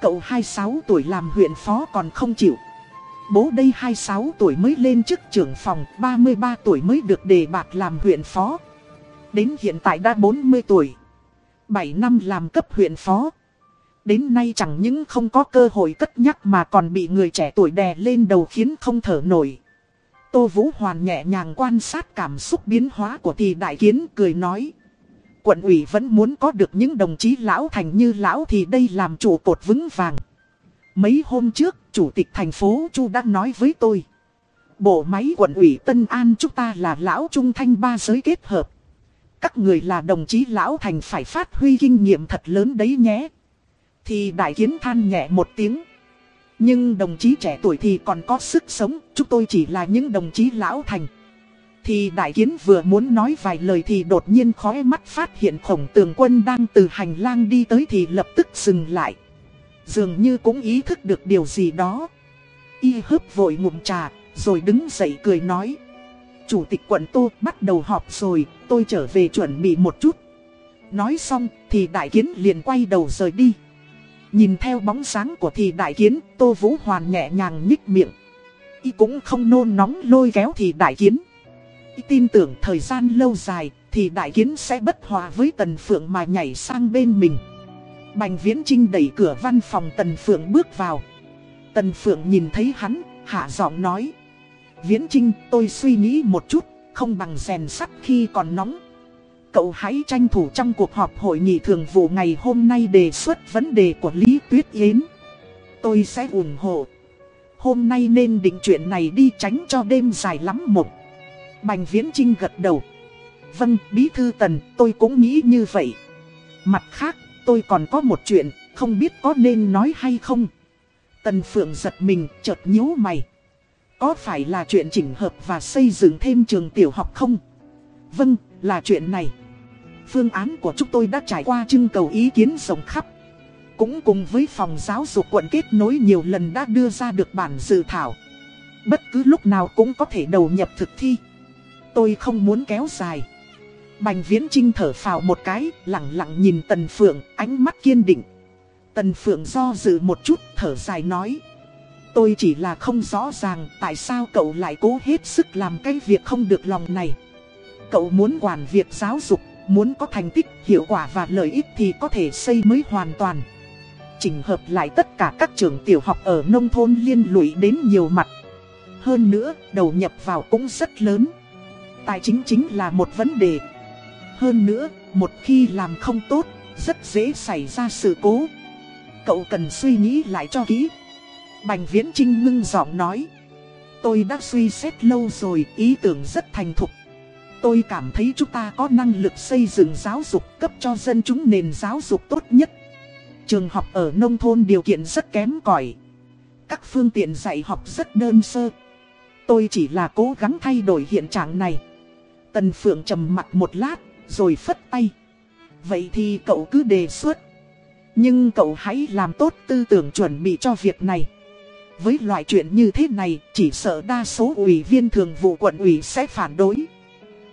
S1: Cậu 26 tuổi làm huyện phó còn không chịu. Bố đây 26 tuổi mới lên chức trưởng phòng, 33 tuổi mới được đề bạt làm huyện phó. Đến hiện tại đã 40 tuổi. 7 năm làm cấp huyện phó. Đến nay chẳng những không có cơ hội cất nhắc mà còn bị người trẻ tuổi đè lên đầu khiến không thở nổi. Tô Vũ Hoàn nhẹ nhàng quan sát cảm xúc biến hóa của thì đại kiến cười nói. Quận ủy vẫn muốn có được những đồng chí lão thành như lão thì đây làm trụ cột vững vàng. Mấy hôm trước, chủ tịch thành phố Chu đã nói với tôi. Bộ máy quận ủy Tân An chúng ta là lão trung thanh ba giới kết hợp. Các người là đồng chí lão thành phải phát huy kinh nghiệm thật lớn đấy nhé. Thì đại kiến than nhẹ một tiếng. Nhưng đồng chí trẻ tuổi thì còn có sức sống, chúng tôi chỉ là những đồng chí lão thành. Thì đại kiến vừa muốn nói vài lời thì đột nhiên khói mắt phát hiện khổng tường quân đang từ hành lang đi tới thì lập tức dừng lại. Dường như cũng ý thức được điều gì đó. Y hớp vội ngụm trà, rồi đứng dậy cười nói. Chủ tịch quận Tô bắt đầu họp rồi, tôi trở về chuẩn bị một chút. Nói xong thì đại kiến liền quay đầu rời đi. Nhìn theo bóng sáng của thì đại kiến, Tô Vũ Hoàn nhẹ nhàng nhích miệng. Y cũng không nôn nóng lôi kéo thì đại kiến. Y tin tưởng thời gian lâu dài, thì đại kiến sẽ bất hòa với Tần Phượng mà nhảy sang bên mình. Bành Viễn Trinh đẩy cửa văn phòng Tần Phượng bước vào. Tần Phượng nhìn thấy hắn, hạ giọng nói. Viễn Trinh, tôi suy nghĩ một chút, không bằng rèn sắt khi còn nóng. Cậu hãy tranh thủ trong cuộc họp hội nghị thường vụ ngày hôm nay đề xuất vấn đề của Lý Tuyết Yến. Tôi sẽ ủng hộ. Hôm nay nên định chuyện này đi tránh cho đêm dài lắm một. Bành Viễn Trinh gật đầu. Vâng, Bí Thư Tần, tôi cũng nghĩ như vậy. Mặt khác, tôi còn có một chuyện, không biết có nên nói hay không. Tần Phượng giật mình, chợt nhíu mày. Có phải là chuyện chỉnh hợp và xây dựng thêm trường tiểu học không? Vâng, là chuyện này. Phương án của chúng tôi đã trải qua trưng cầu ý kiến rộng khắp. Cũng cùng với phòng giáo dục quận kết nối nhiều lần đã đưa ra được bản dự thảo. Bất cứ lúc nào cũng có thể đầu nhập thực thi. Tôi không muốn kéo dài. Bành Viễn Trinh thở phào một cái, lặng lặng nhìn Tần Phượng, ánh mắt kiên định. Tần Phượng do dự một chút, thở dài nói. Tôi chỉ là không rõ ràng tại sao cậu lại cố hết sức làm cái việc không được lòng này. Cậu muốn quản việc giáo dục, muốn có thành tích, hiệu quả và lợi ích thì có thể xây mới hoàn toàn. Chỉnh hợp lại tất cả các trường tiểu học ở nông thôn liên lụy đến nhiều mặt. Hơn nữa, đầu nhập vào cũng rất lớn. Tài chính chính là một vấn đề. Hơn nữa, một khi làm không tốt, rất dễ xảy ra sự cố. Cậu cần suy nghĩ lại cho kỹ. Bành Viễn Trinh ngưng giọng nói. Tôi đã suy xét lâu rồi, ý tưởng rất thành thục. Tôi cảm thấy chúng ta có năng lực xây dựng giáo dục cấp cho dân chúng nền giáo dục tốt nhất. Trường học ở nông thôn điều kiện rất kém cỏi Các phương tiện dạy học rất đơn sơ. Tôi chỉ là cố gắng thay đổi hiện trạng này. Tần Phượng trầm mặt một lát, rồi phất tay. Vậy thì cậu cứ đề xuất. Nhưng cậu hãy làm tốt tư tưởng chuẩn bị cho việc này. Với loại chuyện như thế này, chỉ sợ đa số ủy viên thường vụ quận ủy sẽ phản đối.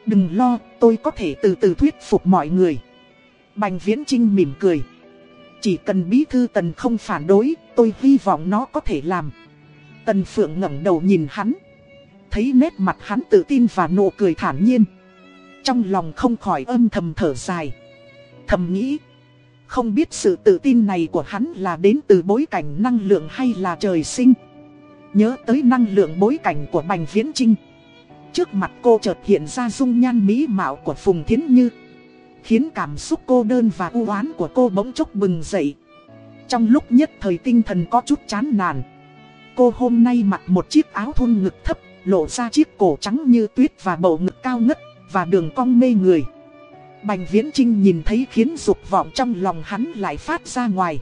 S1: Đừng lo, tôi có thể từ từ thuyết phục mọi người. Bành Viễn Trinh mỉm cười. Chỉ cần bí thư tần không phản đối, tôi hy vọng nó có thể làm. Tần Phượng ngẩng đầu nhìn hắn. Thấy nét mặt hắn tự tin và nụ cười thản nhiên. Trong lòng không khỏi âm thầm thở dài. Thầm nghĩ. Không biết sự tự tin này của hắn là đến từ bối cảnh năng lượng hay là trời sinh. Nhớ tới năng lượng bối cảnh của Bành Viễn Trinh. Trước mặt cô chợt hiện ra dung nhan mỹ mạo của Phùng Thiến Như. Khiến cảm xúc cô đơn và u oán của cô bỗng chốc bừng dậy. Trong lúc nhất thời tinh thần có chút chán nản. Cô hôm nay mặc một chiếc áo thun ngực thấp, lộ ra chiếc cổ trắng như tuyết và bầu ngực cao ngất, và đường cong mê người. Bành Viễn Trinh nhìn thấy khiến dục vọng trong lòng hắn lại phát ra ngoài.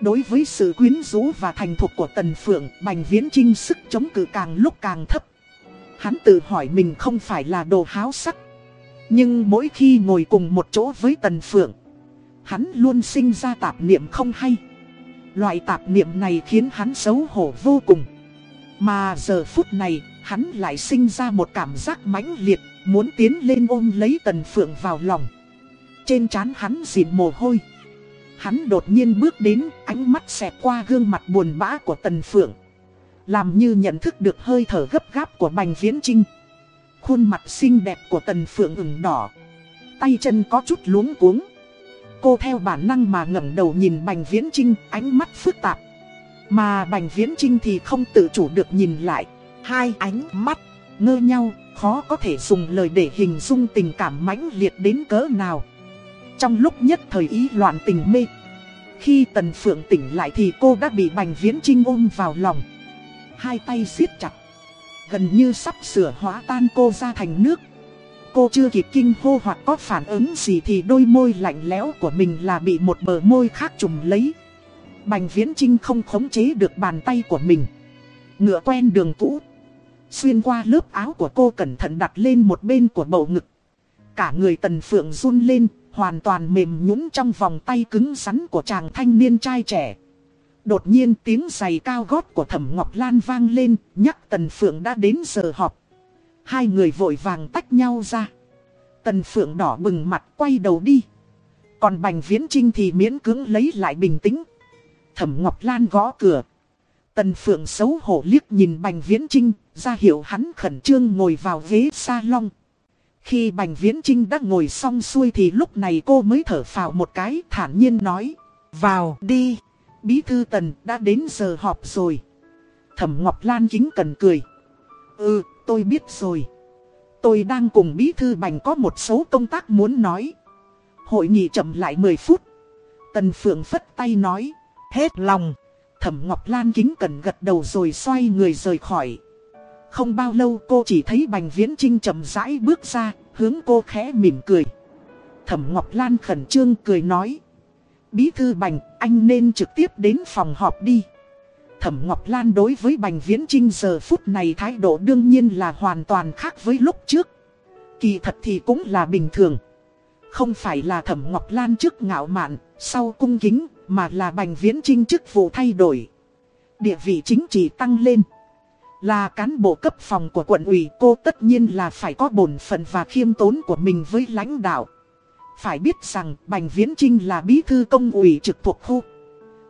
S1: Đối với sự quyến rũ và thành thục của Tần Phượng, Bành Viễn Trinh sức chống cự càng lúc càng thấp. Hắn tự hỏi mình không phải là đồ háo sắc. Nhưng mỗi khi ngồi cùng một chỗ với Tần Phượng, hắn luôn sinh ra tạp niệm không hay. Loại tạp niệm này khiến hắn xấu hổ vô cùng. Mà giờ phút này, hắn lại sinh ra một cảm giác mãnh liệt, muốn tiến lên ôm lấy Tần Phượng vào lòng. Trên trán hắn dịn mồ hôi. Hắn đột nhiên bước đến, ánh mắt xẹt qua gương mặt buồn bã của Tần Phượng. Làm như nhận thức được hơi thở gấp gáp của Bành Viễn Trinh Khuôn mặt xinh đẹp của Tần Phượng ửng đỏ. Tay chân có chút luống cuống. Cô theo bản năng mà ngẩng đầu nhìn Bành Viễn Trinh ánh mắt phức tạp. Mà Bành Viễn Trinh thì không tự chủ được nhìn lại. Hai ánh mắt ngơ nhau, khó có thể dùng lời để hình dung tình cảm mãnh liệt đến cỡ nào. Trong lúc nhất thời ý loạn tình mê, Khi Tần Phượng tỉnh lại thì cô đã bị Bành Viễn Trinh ôm vào lòng. Hai tay siết chặt. Gần như sắp sửa hóa tan cô ra thành nước. Cô chưa kịp kinh hô hoặc có phản ứng gì thì đôi môi lạnh lẽo của mình là bị một bờ môi khác trùm lấy. Bành Viễn Trinh không khống chế được bàn tay của mình. Ngựa quen đường cũ. Xuyên qua lớp áo của cô cẩn thận đặt lên một bên của bầu ngực. Cả người tần phượng run lên, Hoàn toàn mềm nhũng trong vòng tay cứng rắn của chàng thanh niên trai trẻ. Đột nhiên tiếng giày cao gót của Thẩm Ngọc Lan vang lên, nhắc Tần Phượng đã đến giờ họp. Hai người vội vàng tách nhau ra. Tần Phượng đỏ bừng mặt quay đầu đi. Còn Bành Viễn Trinh thì miễn cưỡng lấy lại bình tĩnh. Thẩm Ngọc Lan gõ cửa. Tần Phượng xấu hổ liếc nhìn Bành Viễn Trinh, ra hiệu hắn khẩn trương ngồi vào ghế salon. Khi Bành Viễn Trinh đã ngồi xong xuôi thì lúc này cô mới thở phào một cái thản nhiên nói. Vào đi. Bí thư tần đã đến giờ họp rồi. Thẩm Ngọc Lan kính cần cười. Ừ, tôi biết rồi. Tôi đang cùng bí thư bành có một số công tác muốn nói. Hội nghị chậm lại 10 phút. Tần Phượng phất tay nói. Hết lòng. Thẩm Ngọc Lan kính cần gật đầu rồi xoay người rời khỏi. Không bao lâu cô chỉ thấy Bành Viễn Trinh chậm rãi bước ra, hướng cô khẽ mỉm cười. Thẩm Ngọc Lan khẩn trương cười nói. Bí thư Bành, anh nên trực tiếp đến phòng họp đi. Thẩm Ngọc Lan đối với Bành Viễn Trinh giờ phút này thái độ đương nhiên là hoàn toàn khác với lúc trước. Kỳ thật thì cũng là bình thường. Không phải là Thẩm Ngọc Lan trước ngạo mạn, sau cung kính, mà là Bành Viễn Trinh chức vụ thay đổi. Địa vị chính trị tăng lên. Là cán bộ cấp phòng của quận ủy cô tất nhiên là phải có bổn phận và khiêm tốn của mình với lãnh đạo. Phải biết rằng Bành Viễn Trinh là bí thư công ủy trực thuộc khu.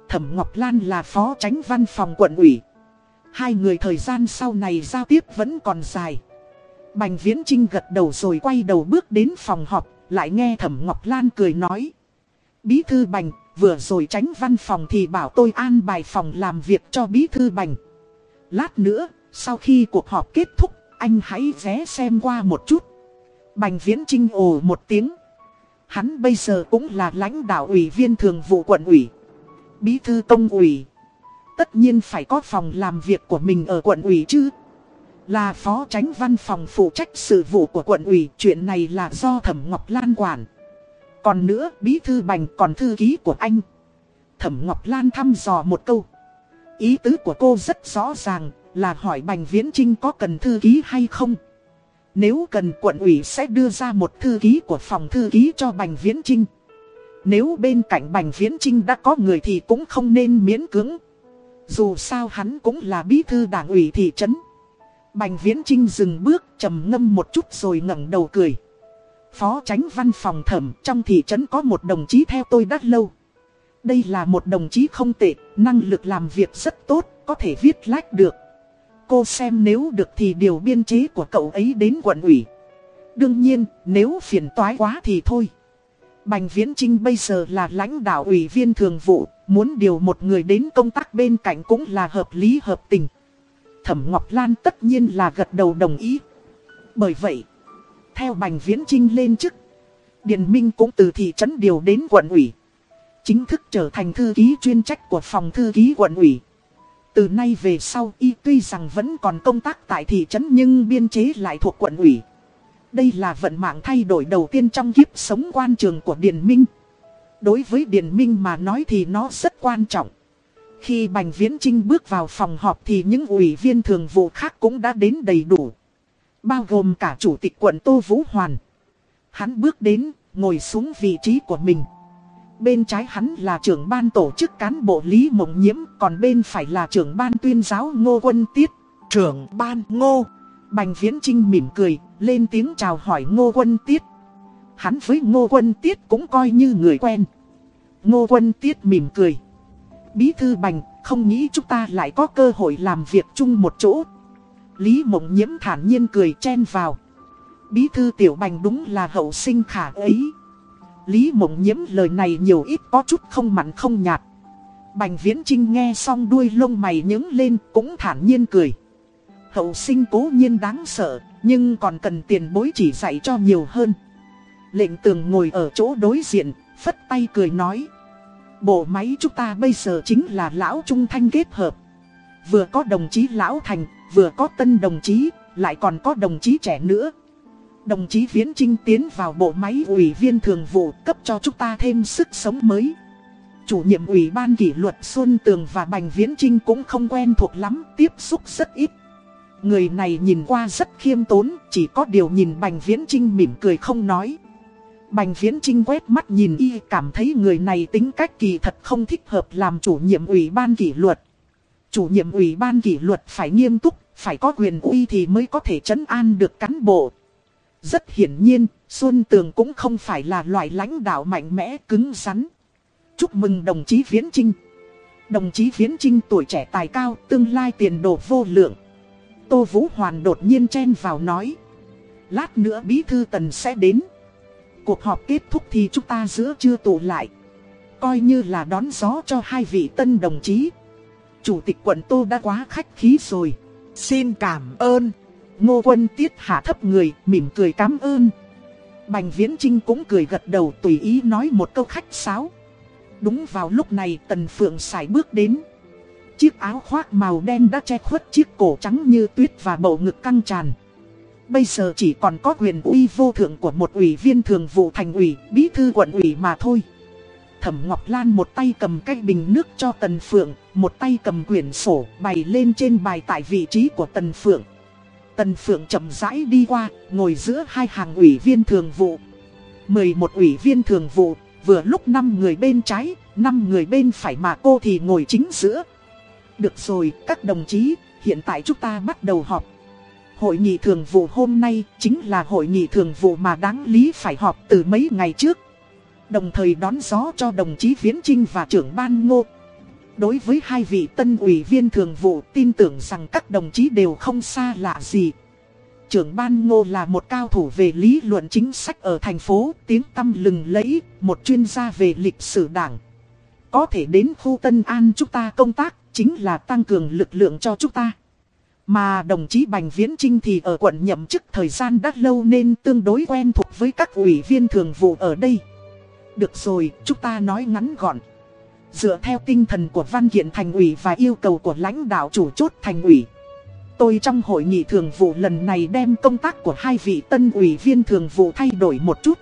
S1: Thẩm Ngọc Lan là phó tránh văn phòng quận ủy. Hai người thời gian sau này giao tiếp vẫn còn dài. Bành Viễn Trinh gật đầu rồi quay đầu bước đến phòng họp, lại nghe Thẩm Ngọc Lan cười nói. Bí thư Bành, vừa rồi tránh văn phòng thì bảo tôi an bài phòng làm việc cho bí thư Bành. Lát nữa, sau khi cuộc họp kết thúc, anh hãy ghé xem qua một chút. Bành Viễn Trinh ồ một tiếng. Hắn bây giờ cũng là lãnh đạo ủy viên thường vụ quận ủy. Bí thư công ủy. Tất nhiên phải có phòng làm việc của mình ở quận ủy chứ. Là phó tránh văn phòng phụ trách sự vụ của quận ủy. Chuyện này là do Thẩm Ngọc Lan quản. Còn nữa, bí thư bành còn thư ký của anh. Thẩm Ngọc Lan thăm dò một câu. Ý tứ của cô rất rõ ràng, là hỏi Bành Viễn Trinh có cần thư ký hay không. Nếu cần quận ủy sẽ đưa ra một thư ký của phòng thư ký cho Bành Viễn Trinh. Nếu bên cạnh Bành Viễn Trinh đã có người thì cũng không nên miễn cưỡng. Dù sao hắn cũng là bí thư đảng ủy thị trấn. Bành Viễn Trinh dừng bước trầm ngâm một chút rồi ngẩng đầu cười. Phó tránh văn phòng thẩm trong thị trấn có một đồng chí theo tôi đã lâu. Đây là một đồng chí không tệ, năng lực làm việc rất tốt, có thể viết lách được. Cô xem nếu được thì điều biên chế của cậu ấy đến quận ủy. Đương nhiên, nếu phiền toái quá thì thôi. Bành Viễn Trinh bây giờ là lãnh đạo ủy viên thường vụ, muốn điều một người đến công tác bên cạnh cũng là hợp lý hợp tình. Thẩm Ngọc Lan tất nhiên là gật đầu đồng ý. Bởi vậy, theo Bành Viễn Trinh lên chức, Điền Minh cũng từ thị trấn điều đến quận ủy. Chính thức trở thành thư ký chuyên trách của phòng thư ký quận ủy. Từ nay về sau y tuy rằng vẫn còn công tác tại thị trấn nhưng biên chế lại thuộc quận ủy. Đây là vận mạng thay đổi đầu tiên trong kiếp sống quan trường của Điền Minh. Đối với Điền Minh mà nói thì nó rất quan trọng. Khi Bành Viễn Trinh bước vào phòng họp thì những ủy viên thường vụ khác cũng đã đến đầy đủ. Bao gồm cả chủ tịch quận Tô Vũ Hoàn. Hắn bước đến, ngồi xuống vị trí của mình. Bên trái hắn là trưởng ban tổ chức cán bộ Lý Mộng Nhiễm, còn bên phải là trưởng ban tuyên giáo Ngô Quân Tiết. Trưởng ban Ngô. Bành Viễn Trinh mỉm cười, lên tiếng chào hỏi Ngô Quân Tiết. Hắn với Ngô Quân Tiết cũng coi như người quen. Ngô Quân Tiết mỉm cười. Bí thư bành, không nghĩ chúng ta lại có cơ hội làm việc chung một chỗ. Lý mộng nhiễm thản nhiên cười chen vào. Bí thư tiểu bành đúng là hậu sinh khả ấy. Lý mộng nhiễm lời này nhiều ít có chút không mặn không nhạt. Bành viễn trinh nghe xong đuôi lông mày nhướng lên cũng thản nhiên cười. Hậu sinh cố nhiên đáng sợ, nhưng còn cần tiền bối chỉ dạy cho nhiều hơn. Lệnh tường ngồi ở chỗ đối diện, phất tay cười nói. Bộ máy chúng ta bây giờ chính là lão trung thanh kết hợp. Vừa có đồng chí lão thành, vừa có tân đồng chí, lại còn có đồng chí trẻ nữa. Đồng chí Viễn Trinh tiến vào bộ máy ủy viên thường vụ cấp cho chúng ta thêm sức sống mới. Chủ nhiệm ủy ban kỷ luật Xuân Tường và Bành Viễn Trinh cũng không quen thuộc lắm, tiếp xúc rất ít. Người này nhìn qua rất khiêm tốn, chỉ có điều nhìn Bành Viễn Trinh mỉm cười không nói. Bành Viễn Trinh quét mắt nhìn y cảm thấy người này tính cách kỳ thật không thích hợp làm chủ nhiệm ủy ban kỷ luật. Chủ nhiệm ủy ban kỷ luật phải nghiêm túc, phải có quyền uy thì mới có thể trấn an được cán bộ. Rất hiển nhiên, Xuân Tường cũng không phải là loại lãnh đạo mạnh mẽ cứng rắn. Chúc mừng đồng chí Viễn Trinh. Đồng chí Viễn Trinh tuổi trẻ tài cao, tương lai tiền đồ vô lượng. Tô Vũ Hoàn đột nhiên chen vào nói. Lát nữa bí thư tần sẽ đến. Cuộc họp kết thúc thì chúng ta giữa chưa tụ lại. Coi như là đón gió cho hai vị tân đồng chí. Chủ tịch quận Tô đã quá khách khí rồi. Xin cảm ơn. Ngô quân tiết hạ thấp người, mỉm cười cảm ơn. Bành Viễn Trinh cũng cười gật đầu tùy ý nói một câu khách sáo. Đúng vào lúc này Tần Phượng xài bước đến. Chiếc áo khoác màu đen đã che khuất chiếc cổ trắng như tuyết và bầu ngực căng tràn. Bây giờ chỉ còn có quyền uy vô thượng của một ủy viên thường vụ thành ủy, bí thư quận ủy mà thôi. Thẩm Ngọc Lan một tay cầm cái bình nước cho Tần Phượng, một tay cầm quyển sổ bày lên trên bài tại vị trí của Tần Phượng. Tần Phượng chậm rãi đi qua, ngồi giữa hai hàng ủy viên thường vụ. 11 ủy viên thường vụ, vừa lúc 5 người bên trái, 5 người bên phải mà cô thì ngồi chính giữa. Được rồi, các đồng chí, hiện tại chúng ta bắt đầu họp. Hội nghị thường vụ hôm nay chính là hội nghị thường vụ mà đáng lý phải họp từ mấy ngày trước. Đồng thời đón gió cho đồng chí Viễn Trinh và trưởng ban ngô. Đối với hai vị tân ủy viên thường vụ tin tưởng rằng các đồng chí đều không xa lạ gì. Trưởng ban ngô là một cao thủ về lý luận chính sách ở thành phố, tiếng tăm lừng lẫy, một chuyên gia về lịch sử đảng. Có thể đến khu Tân An chúng ta công tác, chính là tăng cường lực lượng cho chúng ta. Mà đồng chí Bành Viễn Trinh thì ở quận nhậm chức thời gian đã lâu nên tương đối quen thuộc với các ủy viên thường vụ ở đây. Được rồi, chúng ta nói ngắn gọn. Dựa theo tinh thần của văn kiện thành ủy và yêu cầu của lãnh đạo chủ chốt thành ủy. Tôi trong hội nghị thường vụ lần này đem công tác của hai vị tân ủy viên thường vụ thay đổi một chút.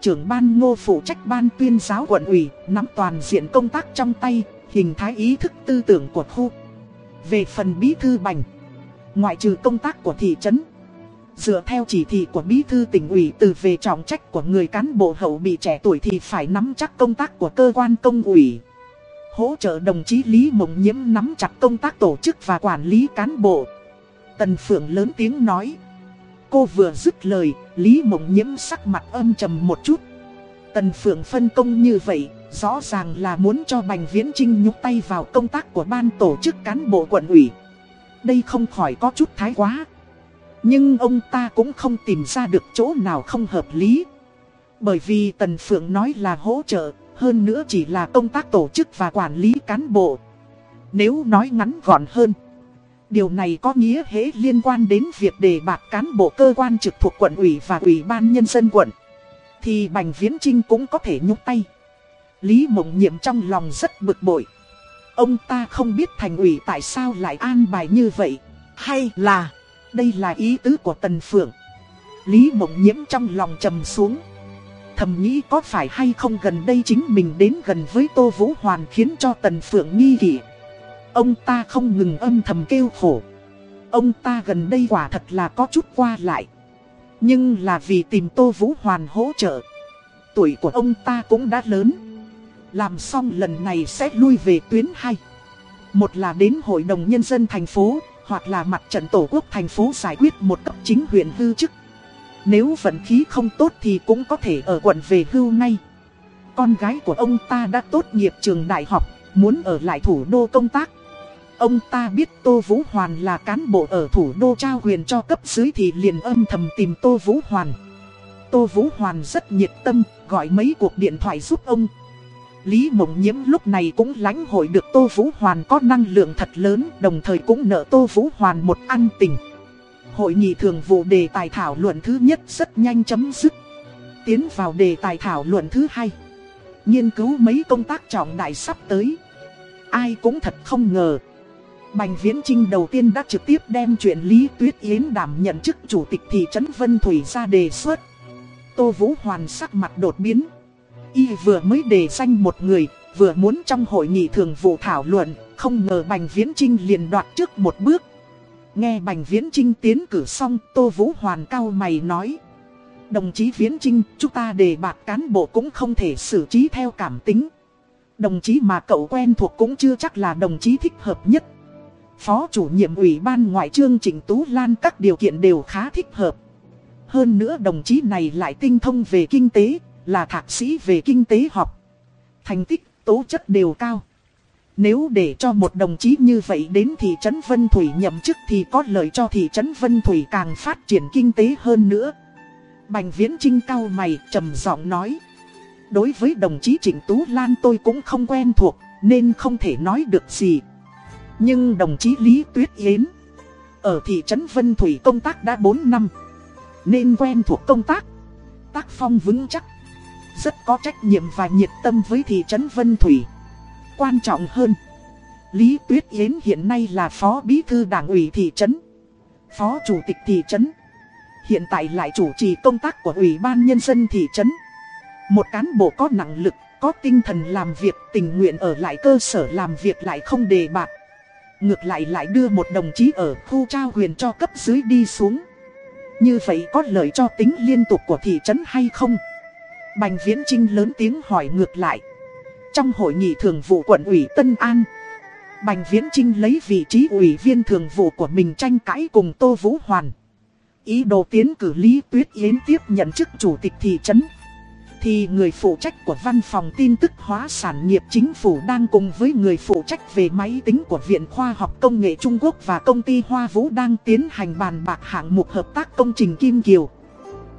S1: Trưởng ban ngô phụ trách ban tuyên giáo quận ủy, nắm toàn diện công tác trong tay, hình thái ý thức tư tưởng của khu. Về phần bí thư bành, ngoại trừ công tác của thị trấn. Dựa theo chỉ thị của bí thư tỉnh ủy từ về trọng trách của người cán bộ hậu bị trẻ tuổi thì phải nắm chắc công tác của cơ quan công ủy. Hỗ trợ đồng chí Lý Mộng Nhiễm nắm chặt công tác tổ chức và quản lý cán bộ. Tần Phượng lớn tiếng nói. Cô vừa dứt lời, Lý Mộng Nhiễm sắc mặt âm trầm một chút. Tần Phượng phân công như vậy, rõ ràng là muốn cho Bành Viễn Trinh nhúc tay vào công tác của ban tổ chức cán bộ quận ủy. Đây không khỏi có chút thái quá. Nhưng ông ta cũng không tìm ra được chỗ nào không hợp lý. Bởi vì Tần Phượng nói là hỗ trợ, hơn nữa chỉ là công tác tổ chức và quản lý cán bộ. Nếu nói ngắn gọn hơn, điều này có nghĩa hễ liên quan đến việc đề bạt cán bộ cơ quan trực thuộc quận ủy và ủy ban nhân dân quận. Thì Bành Viễn Trinh cũng có thể nhúc tay. Lý Mộng Nhiệm trong lòng rất bực bội. Ông ta không biết thành ủy tại sao lại an bài như vậy. Hay là, đây là ý tứ của Tần Phượng. Lý Mộng Nhiễm trong lòng trầm xuống. Thầm nghĩ có phải hay không gần đây chính mình đến gần với Tô Vũ Hoàn khiến cho Tần Phượng nghi kỵ. Ông ta không ngừng âm thầm kêu khổ. Ông ta gần đây quả thật là có chút qua lại. Nhưng là vì tìm Tô Vũ Hoàn hỗ trợ. Tuổi của ông ta cũng đã lớn. Làm xong lần này sẽ lui về tuyến hay Một là đến Hội đồng Nhân dân thành phố, hoặc là mặt trận tổ quốc thành phố giải quyết một cấp chính huyện hư chức. Nếu vận khí không tốt thì cũng có thể ở quận về hưu ngay. Con gái của ông ta đã tốt nghiệp trường đại học, muốn ở lại thủ đô công tác. Ông ta biết Tô Vũ Hoàn là cán bộ ở thủ đô trao quyền cho cấp dưới thì liền âm thầm tìm Tô Vũ Hoàn. Tô Vũ Hoàn rất nhiệt tâm, gọi mấy cuộc điện thoại giúp ông. Lý Mộng Nhiễm lúc này cũng lãnh hội được Tô Vũ Hoàn có năng lượng thật lớn, đồng thời cũng nợ Tô Vũ Hoàn một ăn tình. Hội nghị thường vụ đề tài thảo luận thứ nhất rất nhanh chấm dứt. Tiến vào đề tài thảo luận thứ hai. Nghiên cứu mấy công tác trọng đại sắp tới. Ai cũng thật không ngờ. Bành Viễn Trinh đầu tiên đã trực tiếp đem chuyện Lý Tuyết Yến đảm nhận chức chủ tịch thị trấn Vân Thủy ra đề xuất. Tô Vũ Hoàn sắc mặt đột biến. Y vừa mới đề danh một người, vừa muốn trong hội nghị thường vụ thảo luận, không ngờ Bành Viễn Trinh liền đoạt trước một bước. Nghe Bành Viễn Trinh tiến cử xong, Tô Vũ Hoàn cao mày nói. Đồng chí Viễn Trinh, chúng ta đề bạc cán bộ cũng không thể xử trí theo cảm tính. Đồng chí mà cậu quen thuộc cũng chưa chắc là đồng chí thích hợp nhất. Phó chủ nhiệm ủy ban ngoại trương Trịnh Tú Lan các điều kiện đều khá thích hợp. Hơn nữa đồng chí này lại tinh thông về kinh tế, là thạc sĩ về kinh tế học. Thành tích, tố chất đều cao. Nếu để cho một đồng chí như vậy đến thị trấn Vân Thủy nhậm chức thì có lợi cho thị trấn Vân Thủy càng phát triển kinh tế hơn nữa. Bành Viễn Trinh cao mày trầm giọng nói. Đối với đồng chí Trịnh Tú Lan tôi cũng không quen thuộc nên không thể nói được gì. Nhưng đồng chí Lý Tuyết Yến ở thị trấn Vân Thủy công tác đã 4 năm nên quen thuộc công tác. Tác phong vững chắc, rất có trách nhiệm và nhiệt tâm với thị trấn Vân Thủy. Quan trọng hơn, Lý Tuyết Yến hiện nay là phó bí thư đảng ủy thị trấn, phó chủ tịch thị trấn. Hiện tại lại chủ trì công tác của Ủy ban Nhân dân thị trấn. Một cán bộ có năng lực, có tinh thần làm việc tình nguyện ở lại cơ sở làm việc lại không đề bạc, Ngược lại lại đưa một đồng chí ở khu trao quyền cho cấp dưới đi xuống. Như vậy có lợi cho tính liên tục của thị trấn hay không? Bành Viễn Trinh lớn tiếng hỏi ngược lại. Trong hội nghị thường vụ quận ủy Tân An, Bành Viễn Trinh lấy vị trí ủy viên thường vụ của mình tranh cãi cùng Tô Vũ Hoàn. Ý đồ tiến cử Lý Tuyết Yến tiếp nhận chức chủ tịch thị trấn thì người phụ trách của văn phòng tin tức hóa sản nghiệp chính phủ đang cùng với người phụ trách về máy tính của Viện Khoa học Công nghệ Trung Quốc và công ty Hoa Vũ đang tiến hành bàn bạc hạng mục hợp tác công trình Kim Kiều.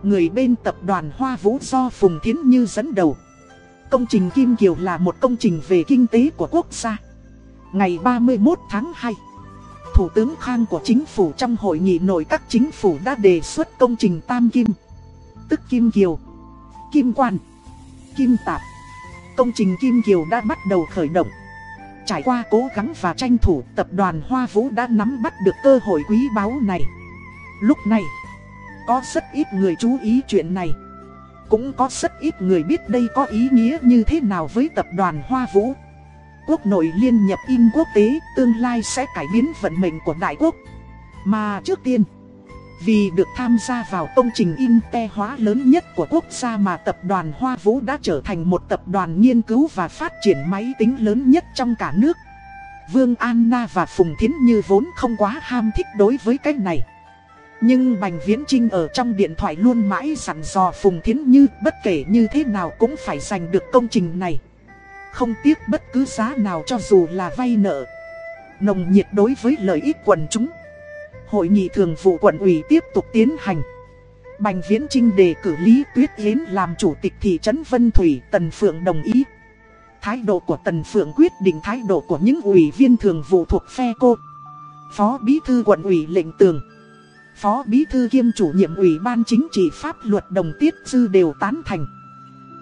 S1: Người bên tập đoàn Hoa Vũ do Phùng Thiến Như dẫn đầu. Công trình Kim Kiều là một công trình về kinh tế của quốc gia. Ngày 31 tháng 2, Thủ tướng Khang của chính phủ trong hội nghị nội các chính phủ đã đề xuất công trình Tam Kim, tức Kim Kiều Kim Quan, Kim Tạp. Công trình Kim Kiều đã bắt đầu khởi động. Trải qua cố gắng và tranh thủ, tập đoàn Hoa Vũ đã nắm bắt được cơ hội quý báu này. Lúc này, có rất ít người chú ý chuyện này. Cũng có rất ít người biết đây có ý nghĩa như thế nào với tập đoàn Hoa Vũ. Quốc nội liên nhập in quốc tế, tương lai sẽ cải biến vận mệnh của đại quốc. Mà trước tiên... Vì được tham gia vào công trình in te hóa lớn nhất của quốc gia mà tập đoàn Hoa Vũ đã trở thành một tập đoàn nghiên cứu và phát triển máy tính lớn nhất trong cả nước. Vương Anna và Phùng Thiến Như vốn không quá ham thích đối với cái này. Nhưng Bành Viễn Trinh ở trong điện thoại luôn mãi sẵn dò Phùng Thiến Như bất kể như thế nào cũng phải giành được công trình này. Không tiếc bất cứ giá nào cho dù là vay nợ. Nồng nhiệt đối với lợi ích quần chúng. Hội nghị thường vụ quận ủy tiếp tục tiến hành. Bành Viễn Trinh đề cử Lý Tuyết Yến làm chủ tịch thị trấn Vân Thủy, Tần Phượng đồng ý. Thái độ của Tần Phượng quyết định thái độ của những ủy viên thường vụ thuộc phe cô. Phó Bí Thư quận ủy lệnh tường. Phó Bí Thư kiêm chủ nhiệm ủy ban chính trị pháp luật đồng tiết dư đều tán thành.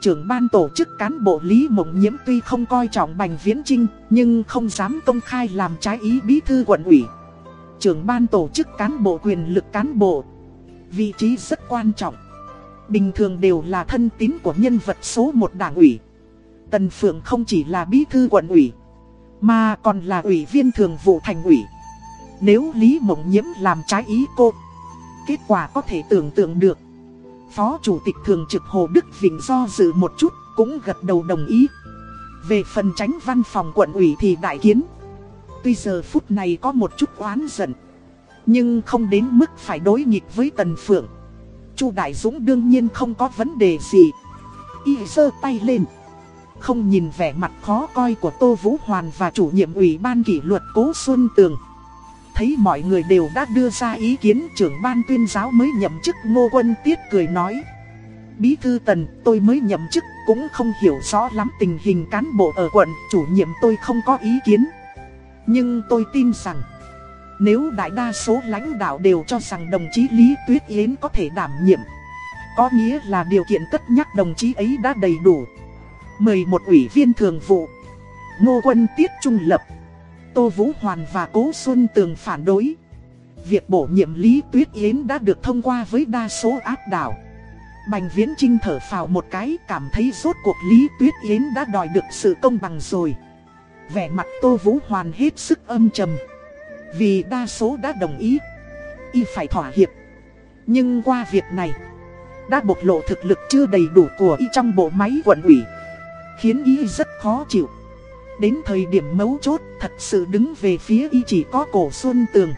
S1: Trưởng ban tổ chức cán bộ Lý Mộng Nhiễm tuy không coi trọng Bành Viễn Trinh, nhưng không dám công khai làm trái ý Bí Thư quận ủy trưởng ban tổ chức cán bộ quyền lực cán bộ. Vị trí rất quan trọng. Bình thường đều là thân tín của nhân vật số một đảng ủy. Tần Phượng không chỉ là bí thư quận ủy, mà còn là ủy viên thường vụ thành ủy. Nếu Lý Mộng Nhiễm làm trái ý cô, kết quả có thể tưởng tượng được. Phó Chủ tịch Thường trực Hồ Đức Vịnh do dự một chút, cũng gật đầu đồng ý. Về phần tránh văn phòng quận ủy thì đại kiến. Tuy giờ phút này có một chút oán giận Nhưng không đến mức phải đối nghịch với Tần Phượng Chu Đại Dũng đương nhiên không có vấn đề gì Y giơ tay lên không nhìn vẻ mặt khó coi của Tô Vũ Hoàn và chủ nhiệm ủy ban kỷ luật Cố Xuân Tường. Thấy mọi người đều đã đưa ra ý kiến trưởng ban tuyên giáo mới nhậm chức Ngô Quân Tiết cười nói. Bí thư Tần, tôi mới nhậm chức cũng không hiểu rõ lắm tình hình cán bộ ở quận, chủ nhiệm tôi không có ý kiến. Nhưng tôi tin rằng, nếu đại đa số lãnh đạo đều cho rằng đồng chí Lý Tuyết Yến có thể đảm nhiệm, có nghĩa là điều kiện cất nhắc đồng chí ấy đã đầy đủ. 11 ủy viên thường vụ, Ngô Quân Tiết Trung Lập, Tô Vũ Hoàn và Cố Xuân Tường phản đối. Việc bổ nhiệm Lý Tuyết Yến đã được thông qua với đa số áp đảo. Bành Viễn Trinh thở phào một cái cảm thấy rốt cuộc Lý Tuyết Yến đã đòi được sự công bằng rồi. Vẻ mặt Tô Vũ Hoàn hết sức âm trầm. Vì đa số đã đồng ý. Y phải thỏa hiệp. Nhưng qua việc này, đã bộc lộ thực lực chưa đầy đủ của Y trong bộ máy quận ủy. Khiến Y rất khó chịu. Đến thời điểm mấu chốt, thật sự đứng về phía Y chỉ có cổ Xuân Tường.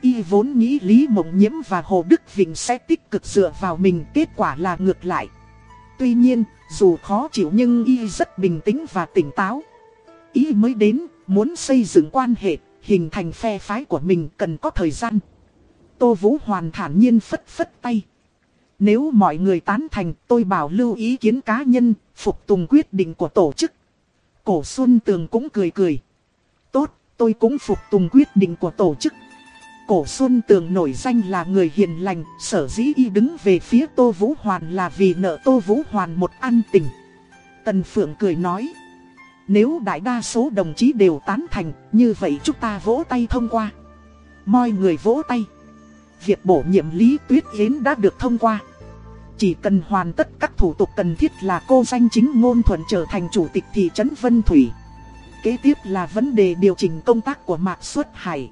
S1: Y vốn nghĩ Lý Mộng Nhiễm và Hồ Đức Vịnh sẽ tích cực dựa vào mình, kết quả là ngược lại. Tuy nhiên, dù khó chịu nhưng Y rất bình tĩnh và tỉnh táo. Y mới đến, muốn xây dựng quan hệ, hình thành phe phái của mình cần có thời gian. Tô Vũ hoàn thản nhiên phất phất tay. Nếu mọi người tán thành, tôi bảo lưu ý kiến cá nhân, phục tùng quyết định của tổ chức. Cổ Xuân Tường cũng cười cười. Tốt, tôi cũng phục tùng quyết định của tổ chức. Cổ Xuân Tường nổi danh là người hiền lành, sở dĩ y đứng về phía Tô Vũ Hoàn là vì nợ Tô Vũ Hoàn một an tình. Tần Phượng cười nói, nếu đại đa số đồng chí đều tán thành, như vậy chúng ta vỗ tay thông qua. Mọi người vỗ tay. Việc bổ nhiệm Lý Tuyết Yến đã được thông qua. Chỉ cần hoàn tất các thủ tục cần thiết là cô danh chính ngôn thuận trở thành chủ tịch thị trấn Vân Thủy. Kế tiếp là vấn đề điều chỉnh công tác của Mạc Xuất Hải.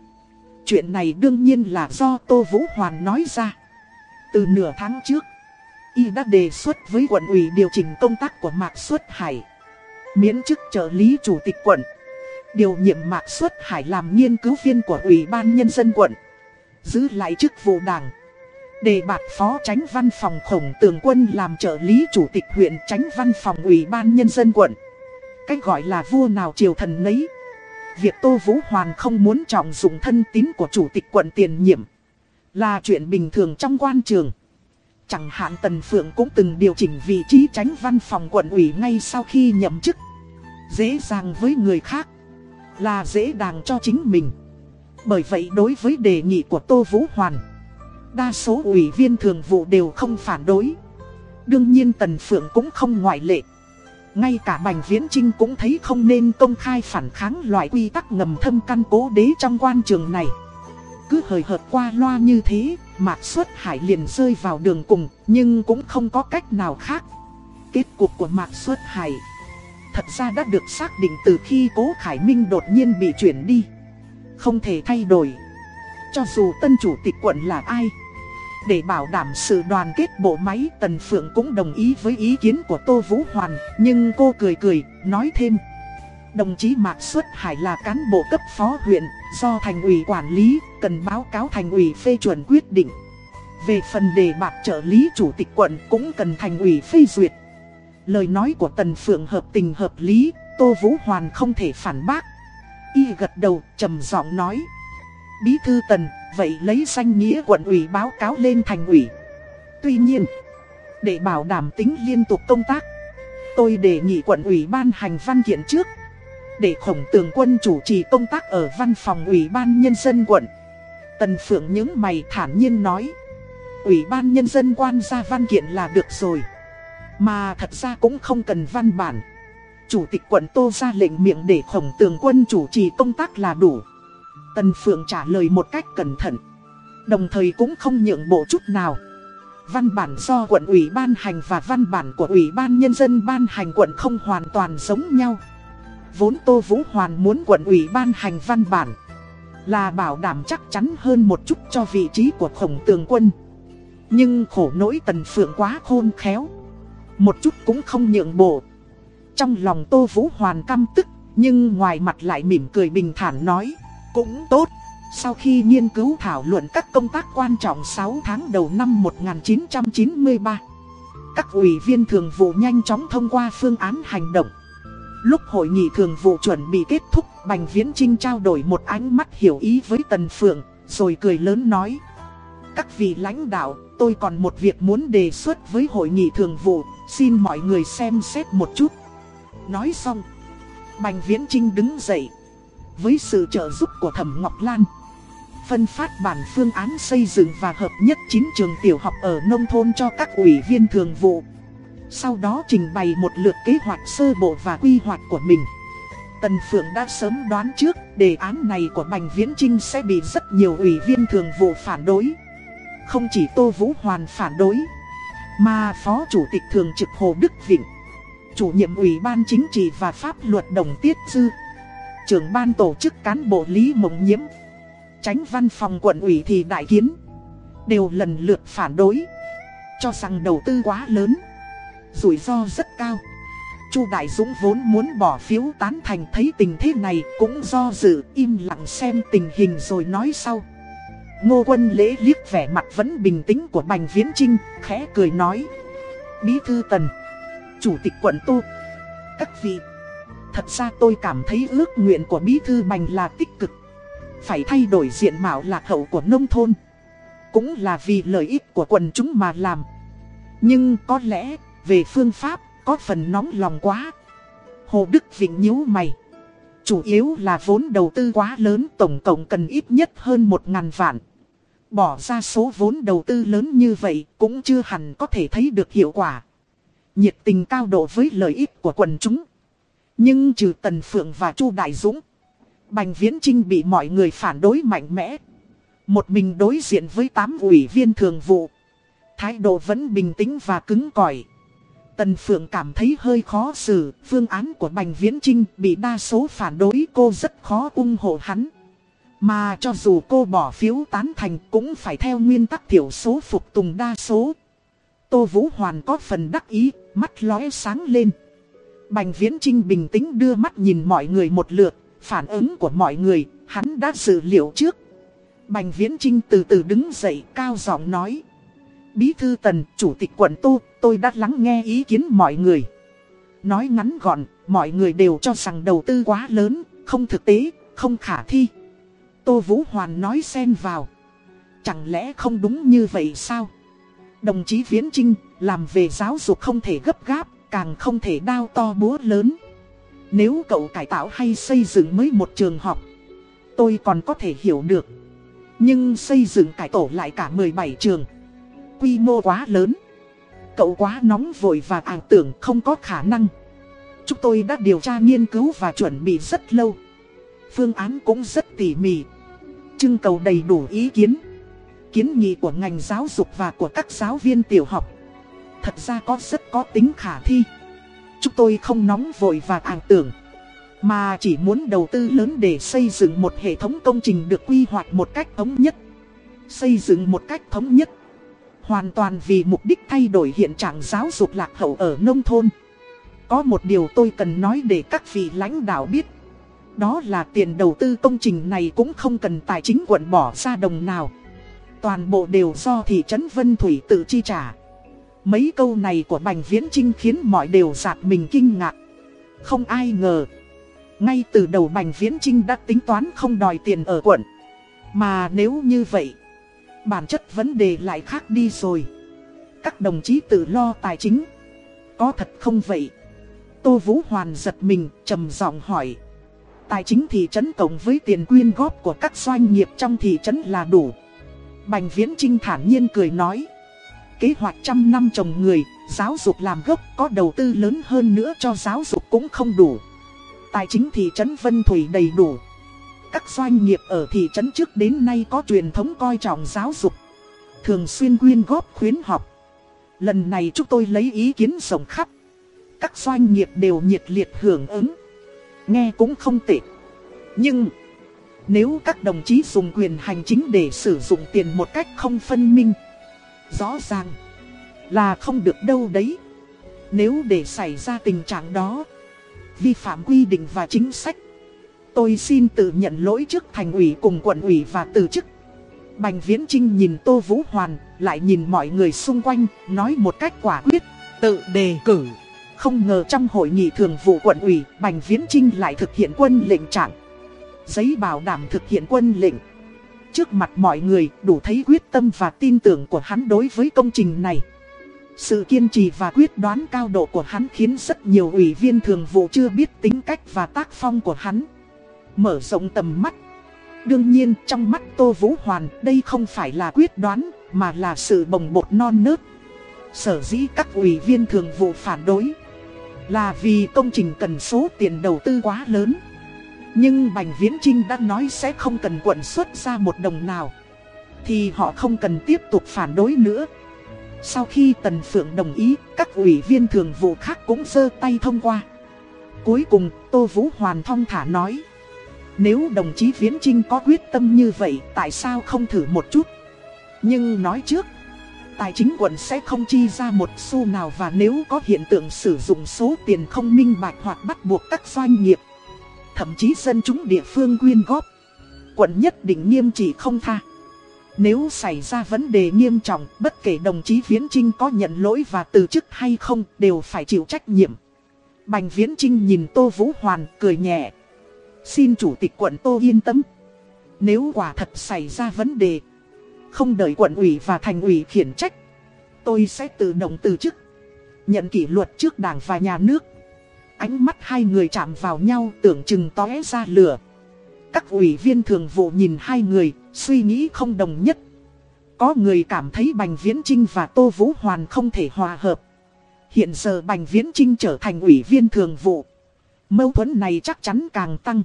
S1: Chuyện này đương nhiên là do Tô Vũ Hoàn nói ra. Từ nửa tháng trước, y đã đề xuất với quận ủy điều chỉnh công tác của Mạc Xuất Hải. Miễn chức trợ lý chủ tịch quận. Điều nhiệm Mạc Xuất Hải làm nghiên cứu viên của Ủy ban Nhân dân quận. Giữ lại chức vụ đảng. Đề bạt phó tránh văn phòng khổng tường quân làm trợ lý chủ tịch huyện tránh văn phòng Ủy ban Nhân dân quận. Cách gọi là vua nào triều thần nấy. Việc Tô Vũ Hoàn không muốn trọng dụng thân tín của chủ tịch quận tiền nhiệm là chuyện bình thường trong quan trường. Chẳng hạn Tần Phượng cũng từng điều chỉnh vị trí tránh văn phòng quận ủy ngay sau khi nhậm chức. Dễ dàng với người khác, là dễ dàng cho chính mình. Bởi vậy đối với đề nghị của Tô Vũ Hoàn, đa số ủy viên thường vụ đều không phản đối. Đương nhiên Tần Phượng cũng không ngoại lệ. Ngay cả Bành Viễn Trinh cũng thấy không nên công khai phản kháng loại quy tắc ngầm thâm căn cố đế trong quan trường này. Cứ hời hợt qua loa như thế, Mạc Xuất Hải liền rơi vào đường cùng, nhưng cũng không có cách nào khác. Kết cục của Mạc Xuất Hải thật ra đã được xác định từ khi Cố Khải Minh đột nhiên bị chuyển đi. Không thể thay đổi. Cho dù tân chủ tịch quận là ai. Để bảo đảm sự đoàn kết bộ máy Tần Phượng cũng đồng ý với ý kiến của Tô Vũ Hoàn Nhưng cô cười cười, nói thêm. Đồng chí Mạc Xuất Hải là cán bộ cấp phó huyện Do thành ủy quản lý, cần báo cáo thành ủy phê chuẩn quyết định. Về phần đề bạc trợ lý chủ tịch quận cũng cần thành ủy phê duyệt. Lời nói của Tần Phượng hợp tình hợp lý, Tô Vũ Hoàn không thể phản bác. Y gật đầu, trầm giọng nói. Bí thư Tần, vậy lấy danh nghĩa quận ủy báo cáo lên thành ủy. Tuy nhiên, để bảo đảm tính liên tục công tác, tôi đề nghị quận ủy ban hành văn kiện trước. Để khổng tường quân chủ trì công tác ở văn phòng ủy ban nhân dân quận. Tần Phượng những mày thản nhiên nói. Ủy ban nhân dân quan ra văn kiện là được rồi. Mà thật ra cũng không cần văn bản. Chủ tịch quận Tô ra lệnh miệng để khổng tường quân chủ trì công tác là đủ. Tần Phượng trả lời một cách cẩn thận. Đồng thời cũng không nhượng bộ chút nào. Văn bản do quận ủy ban hành và văn bản của ủy ban nhân dân ban hành quận không hoàn toàn giống nhau. Vốn Tô Vũ Hoàn muốn quận ủy ban hành văn bản là bảo đảm chắc chắn hơn một chút cho vị trí của khổng tường quân. Nhưng khổ nỗi Tần Phượng quá khôn khéo. Một chút cũng không nhượng bộ. Trong lòng Tô Vũ Hoàn căm tức, nhưng ngoài mặt lại mỉm cười bình thản nói cũng tốt. Sau khi nghiên cứu thảo luận các công tác quan trọng 6 tháng đầu năm 1993, các ủy viên thường vụ nhanh chóng thông qua phương án hành động. Lúc hội nghị thường vụ chuẩn bị kết thúc, Bành Viễn Trinh trao đổi một ánh mắt hiểu ý với Tần Phượng, rồi cười lớn nói. Các vị lãnh đạo, tôi còn một việc muốn đề xuất với hội nghị thường vụ, xin mọi người xem xét một chút. Nói xong, Bành Viễn Trinh đứng dậy. Với sự trợ giúp của Thẩm Ngọc Lan, phân phát bản phương án xây dựng và hợp nhất 9 trường tiểu học ở nông thôn cho các ủy viên thường vụ. Sau đó trình bày một lượt kế hoạch sơ bộ và quy hoạch của mình. Tần Phượng đã sớm đoán trước đề án này của Bành Viễn Trinh sẽ bị rất nhiều ủy viên thường vụ phản đối. Không chỉ Tô Vũ Hoàn phản đối, mà Phó Chủ tịch Thường trực Hồ Đức Vịnh, Chủ nhiệm Ủy ban Chính trị và Pháp luật Đồng Tiết Dư, trưởng ban tổ chức cán bộ Lý Mộng Nhiễm, tránh văn phòng quận ủy thì đại kiến, đều lần lượt phản đối, cho rằng đầu tư quá lớn rủi ro rất cao. Chu Đại Dũng vốn muốn bỏ phiếu tán thành thấy tình thế này cũng do dự im lặng xem tình hình rồi nói sau. Ngô quân lễ liếc vẻ mặt vẫn bình tĩnh của Bành Viễn Trinh, khẽ cười nói. Bí thư Tần, Chủ tịch quận tu, các vị, thật ra tôi cảm thấy ước nguyện của Bí thư Bành là tích cực. Phải thay đổi diện mạo lạc hậu của nông thôn. Cũng là vì lợi ích của quần chúng mà làm. Nhưng có lẽ về phương pháp, có phần nóng lòng quá. Hồ Đức Vịnh nhíu mày. Chủ yếu là vốn đầu tư quá lớn tổng cộng cần ít nhất hơn một ngàn vạn. Bỏ ra số vốn đầu tư lớn như vậy cũng chưa hẳn có thể thấy được hiệu quả. Nhiệt tình cao độ với lợi ích của quần chúng. Nhưng trừ Tần Phượng và Chu Đại Dũng, Bành Viễn Trinh bị mọi người phản đối mạnh mẽ. Một mình đối diện với 8 ủy viên thường vụ. Thái độ vẫn bình tĩnh và cứng cỏi. Tần Phượng cảm thấy hơi khó xử, phương án của Bành Viễn Trinh bị đa số phản đối cô rất khó ủng hộ hắn. Mà cho dù cô bỏ phiếu tán thành cũng phải theo nguyên tắc thiểu số phục tùng đa số. Tô Vũ Hoàn có phần đắc ý, mắt lóe sáng lên. Bành Viễn Trinh bình tĩnh đưa mắt nhìn mọi người một lượt, phản ứng của mọi người, hắn đã dự liệu trước. Bành Viễn Trinh từ từ đứng dậy cao giọng nói. Bí thư tần, chủ tịch quận tu, tôi đã lắng nghe ý kiến mọi người. Nói ngắn gọn, mọi người đều cho rằng đầu tư quá lớn, không thực tế, không khả thi. Tô Vũ Hoàn nói xen vào. Chẳng lẽ không đúng như vậy sao? Đồng chí Viễn Trinh, làm về giáo dục không thể gấp gáp, càng không thể đao to búa lớn. Nếu cậu cải tạo hay xây dựng mới một trường học, tôi còn có thể hiểu được. Nhưng xây dựng cải tổ lại cả 17 trường quy mô quá lớn. Cậu quá nóng vội và ảo tưởng không có khả năng. Chúng tôi đã điều tra nghiên cứu và chuẩn bị rất lâu. Phương án cũng rất tỉ mỉ. Trưng cầu đầy đủ ý kiến. Kiến nghị của ngành giáo dục và của các giáo viên tiểu học. Thật ra có rất có tính khả thi. Chúng tôi không nóng vội và ảo tưởng. Mà chỉ muốn đầu tư lớn để xây dựng một hệ thống công trình được quy hoạch một cách thống nhất. Xây dựng một cách thống nhất, Hoàn toàn vì mục đích thay đổi hiện trạng giáo dục lạc hậu ở nông thôn. Có một điều tôi cần nói để các vị lãnh đạo biết. Đó là tiền đầu tư công trình này cũng không cần tài chính quận bỏ ra đồng nào. Toàn bộ đều do thị trấn Vân Thủy tự chi trả. Mấy câu này của Bành Viễn Trinh khiến mọi đều giạt mình kinh ngạc. Không ai ngờ. Ngay từ đầu Bành Viễn Trinh đã tính toán không đòi tiền ở quận. Mà nếu như vậy Bản chất vấn đề lại khác đi rồi. Các đồng chí tự lo tài chính. Có thật không vậy? Tô Vũ Hoàn giật mình, trầm giọng hỏi. Tài chính thị trấn cộng với tiền quyên góp của các doanh nghiệp trong thị trấn là đủ. Bành Viễn Trinh thản nhiên cười nói. Kế hoạch trăm năm trồng người, giáo dục làm gốc có đầu tư lớn hơn nữa cho giáo dục cũng không đủ. Tài chính thị trấn Vân Thủy đầy đủ các doanh nghiệp ở thị trấn trước đến nay có truyền thống coi trọng giáo dục. Thường xuyên quyên góp khuyến học. Lần này chúng tôi lấy ý kiến rộng khắp. Các doanh nghiệp đều nhiệt liệt hưởng ứng. Nghe cũng không tệ. Nhưng, nếu các đồng chí dùng quyền hành chính để sử dụng tiền một cách không phân minh, rõ ràng là không được đâu đấy. Nếu để xảy ra tình trạng đó, vi phạm quy định và chính sách, Tôi xin tự nhận lỗi trước thành ủy cùng quận ủy và từ chức. Bành Viễn Trinh nhìn Tô Vũ Hoàn, lại nhìn mọi người xung quanh, nói một cách quả quyết, tự đề cử. Không ngờ trong hội nghị thường vụ quận ủy, Bành Viễn Trinh lại thực hiện quân lệnh trạng. Giấy bảo đảm thực hiện quân lệnh. Trước mặt mọi người, đủ thấy quyết tâm và tin tưởng của hắn đối với công trình này. Sự kiên trì và quyết đoán cao độ của hắn khiến rất nhiều ủy viên thường vụ chưa biết tính cách và tác phong của hắn. Mở rộng tầm mắt. Đương nhiên, trong mắt Tô Vũ Hoàn, đây không phải là quyết đoán, mà là sự bồng bột non nớt. Sở dĩ các ủy viên thường vụ phản đối là vì công trình cần số tiền đầu tư quá lớn. Nhưng Bành Viễn Trinh đã nói sẽ không cần quận xuất ra một đồng nào. Thì họ không cần tiếp tục phản đối nữa. Sau khi Tần Phượng đồng ý, các ủy viên thường vụ khác cũng sơ tay thông qua. Cuối cùng, Tô Vũ Hoàn thong thả nói. Nếu đồng chí Viễn Trinh có quyết tâm như vậy, tại sao không thử một chút? Nhưng nói trước, tài chính quận sẽ không chi ra một xu nào và nếu có hiện tượng sử dụng số tiền không minh bạch hoặc bắt buộc các doanh nghiệp, thậm chí dân chúng địa phương quyên góp, quận nhất định nghiêm trị không tha. Nếu xảy ra vấn đề nghiêm trọng, bất kể đồng chí Viễn Trinh có nhận lỗi và từ chức hay không, đều phải chịu trách nhiệm. Bành Viễn Trinh nhìn Tô Vũ Hoàn cười nhẹ. Xin chủ tịch quận Tô yên tâm. Nếu quả thật xảy ra vấn đề, không đợi quận ủy và thành ủy khiển trách, tôi sẽ tự động từ chức. Nhận kỷ luật trước đảng và nhà nước. Ánh mắt hai người chạm vào nhau tưởng chừng tóe ra lửa. Các ủy viên thường vụ nhìn hai người, suy nghĩ không đồng nhất. Có người cảm thấy Bành Viễn Trinh và Tô Vũ Hoàn không thể hòa hợp. Hiện giờ Bành Viễn Trinh trở thành ủy viên thường vụ. Mâu thuẫn này chắc chắn càng tăng.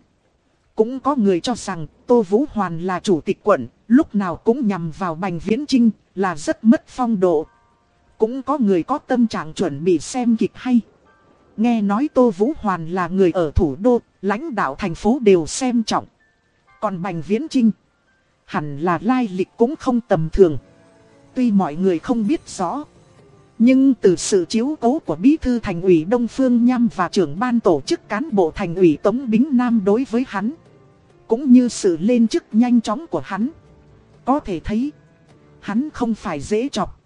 S1: Cũng có người cho rằng Tô Vũ Hoàn là chủ tịch quận, lúc nào cũng nhằm vào Bành Viễn Trinh, là rất mất phong độ. Cũng có người có tâm trạng chuẩn bị xem kịch hay. Nghe nói Tô Vũ Hoàn là người ở thủ đô, lãnh đạo thành phố đều xem trọng. Còn Bành Viễn Trinh, hẳn là lai lịch cũng không tầm thường. Tuy mọi người không biết rõ. Nhưng từ sự chiếu cố của Bí thư Thành ủy Đông Phương Nham và trưởng ban tổ chức cán bộ Thành ủy Tống Bính Nam đối với hắn. Cũng như sự lên chức nhanh chóng của hắn. Có thể thấy, hắn không phải dễ chọc.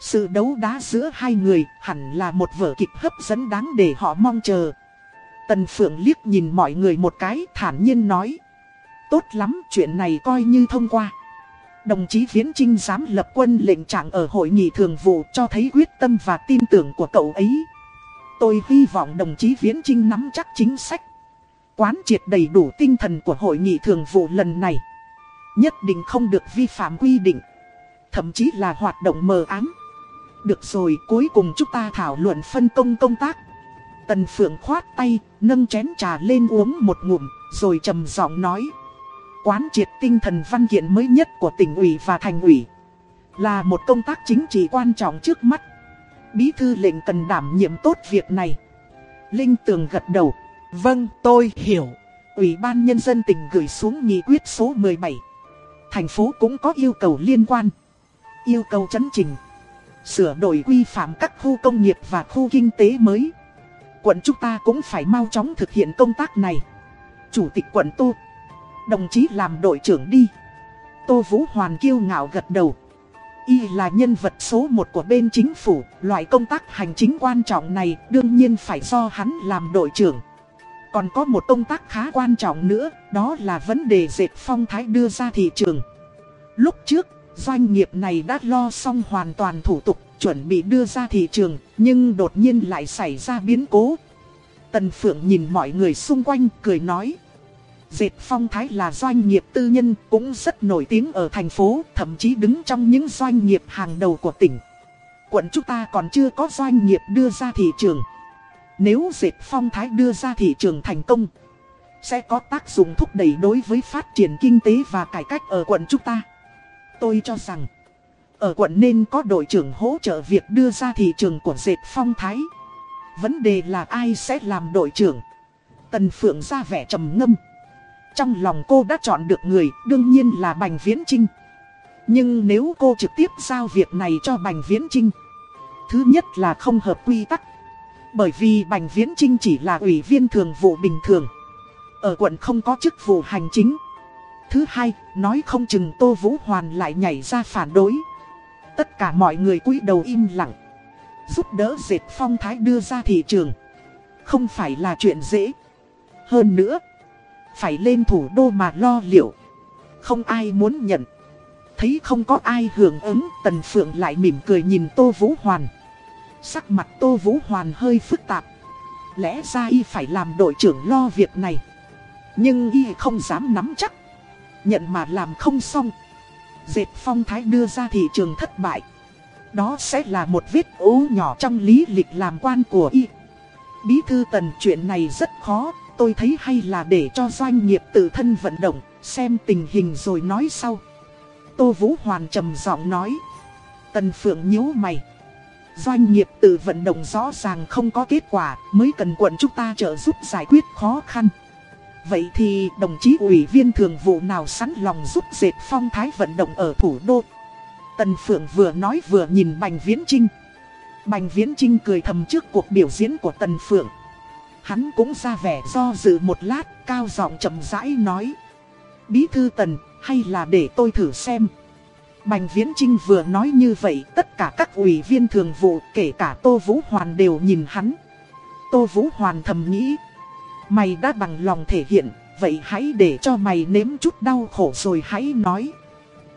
S1: Sự đấu đá giữa hai người hẳn là một vở kịch hấp dẫn đáng để họ mong chờ. Tần Phượng liếc nhìn mọi người một cái thản nhiên nói. Tốt lắm, chuyện này coi như thông qua. Đồng chí Viễn Trinh dám lập quân lệnh trạng ở hội nghị thường vụ cho thấy quyết tâm và tin tưởng của cậu ấy. Tôi hy vọng đồng chí Viễn Trinh nắm chắc chính sách. Quán triệt đầy đủ tinh thần của hội nghị thường vụ lần này. Nhất định không được vi phạm quy định. Thậm chí là hoạt động mờ ám. Được rồi, cuối cùng chúng ta thảo luận phân công công tác. Tần Phượng khoát tay, nâng chén trà lên uống một ngụm, rồi trầm giọng nói quán triệt tinh thần văn kiện mới nhất của tỉnh ủy và thành ủy. Là một công tác chính trị quan trọng trước mắt. Bí thư lệnh cần đảm nhiệm tốt việc này. Linh Tường gật đầu. Vâng, tôi hiểu. Ủy ban Nhân dân tỉnh gửi xuống nghị quyết số 17. Thành phố cũng có yêu cầu liên quan. Yêu cầu chấn trình. Sửa đổi quy phạm các khu công nghiệp và khu kinh tế mới. Quận chúng ta cũng phải mau chóng thực hiện công tác này. Chủ tịch quận Tô Đồng chí làm đội trưởng đi. Tô Vũ Hoàn kiêu ngạo gật đầu. Y là nhân vật số một của bên chính phủ, loại công tác hành chính quan trọng này đương nhiên phải do hắn làm đội trưởng. Còn có một công tác khá quan trọng nữa, đó là vấn đề dệt phong thái đưa ra thị trường. Lúc trước, doanh nghiệp này đã lo xong hoàn toàn thủ tục, chuẩn bị đưa ra thị trường, nhưng đột nhiên lại xảy ra biến cố. Tần Phượng nhìn mọi người xung quanh, cười nói. Dệt Phong Thái là doanh nghiệp tư nhân cũng rất nổi tiếng ở thành phố, thậm chí đứng trong những doanh nghiệp hàng đầu của tỉnh. Quận chúng ta còn chưa có doanh nghiệp đưa ra thị trường. Nếu Dệt Phong Thái đưa ra thị trường thành công, sẽ có tác dụng thúc đẩy đối với phát triển kinh tế và cải cách ở quận chúng ta. Tôi cho rằng, ở quận nên có đội trưởng hỗ trợ việc đưa ra thị trường của Dệt Phong Thái. Vấn đề là ai sẽ làm đội trưởng? Tần Phượng ra vẻ trầm ngâm. Trong lòng cô đã chọn được người, đương nhiên là Bành Viễn Trinh. Nhưng nếu cô trực tiếp giao việc này cho Bành Viễn Trinh, thứ nhất là không hợp quy tắc. Bởi vì Bành Viễn Trinh chỉ là ủy viên thường vụ bình thường. Ở quận không có chức vụ hành chính. Thứ hai, nói không chừng Tô Vũ Hoàn lại nhảy ra phản đối. Tất cả mọi người cúi đầu im lặng. Giúp đỡ dệt phong thái đưa ra thị trường. Không phải là chuyện dễ. Hơn nữa Phải lên thủ đô mà lo liệu. Không ai muốn nhận. Thấy không có ai hưởng ứng Tần Phượng lại mỉm cười nhìn Tô Vũ Hoàn. Sắc mặt Tô Vũ Hoàn hơi phức tạp. Lẽ ra y phải làm đội trưởng lo việc này. Nhưng y không dám nắm chắc. Nhận mà làm không xong. Dệt phong thái đưa ra thị trường thất bại. Đó sẽ là một vết ố nhỏ trong lý lịch làm quan của y. Bí thư tần chuyện này rất khó, Tôi thấy hay là để cho doanh nghiệp tự thân vận động, Xem tình hình rồi nói sau. Tô Vũ Hoàn trầm giọng nói. Tần Phượng nhíu mày. Doanh nghiệp tự vận động rõ ràng không có kết quả, Mới cần quận chúng ta trợ giúp giải quyết khó khăn. Vậy thì đồng chí ủy viên thường vụ nào sẵn lòng giúp dệt phong thái vận động ở thủ đô? Tần Phượng vừa nói vừa nhìn Bành Viễn Trinh Bành Viễn Trinh cười thầm trước cuộc biểu diễn của Tần Phượng. Hắn cũng ra vẻ do dự một lát, cao giọng chậm rãi nói, Bí thư Tần, hay là để tôi thử xem? Bành Viễn Trinh vừa nói như vậy, tất cả các ủy viên thường vụ, kể cả Tô Vũ Hoàn đều nhìn hắn. Tô Vũ Hoàn thầm nghĩ Mày đã bằng lòng thể hiện, Vậy hãy để cho mày nếm chút đau khổ rồi hãy nói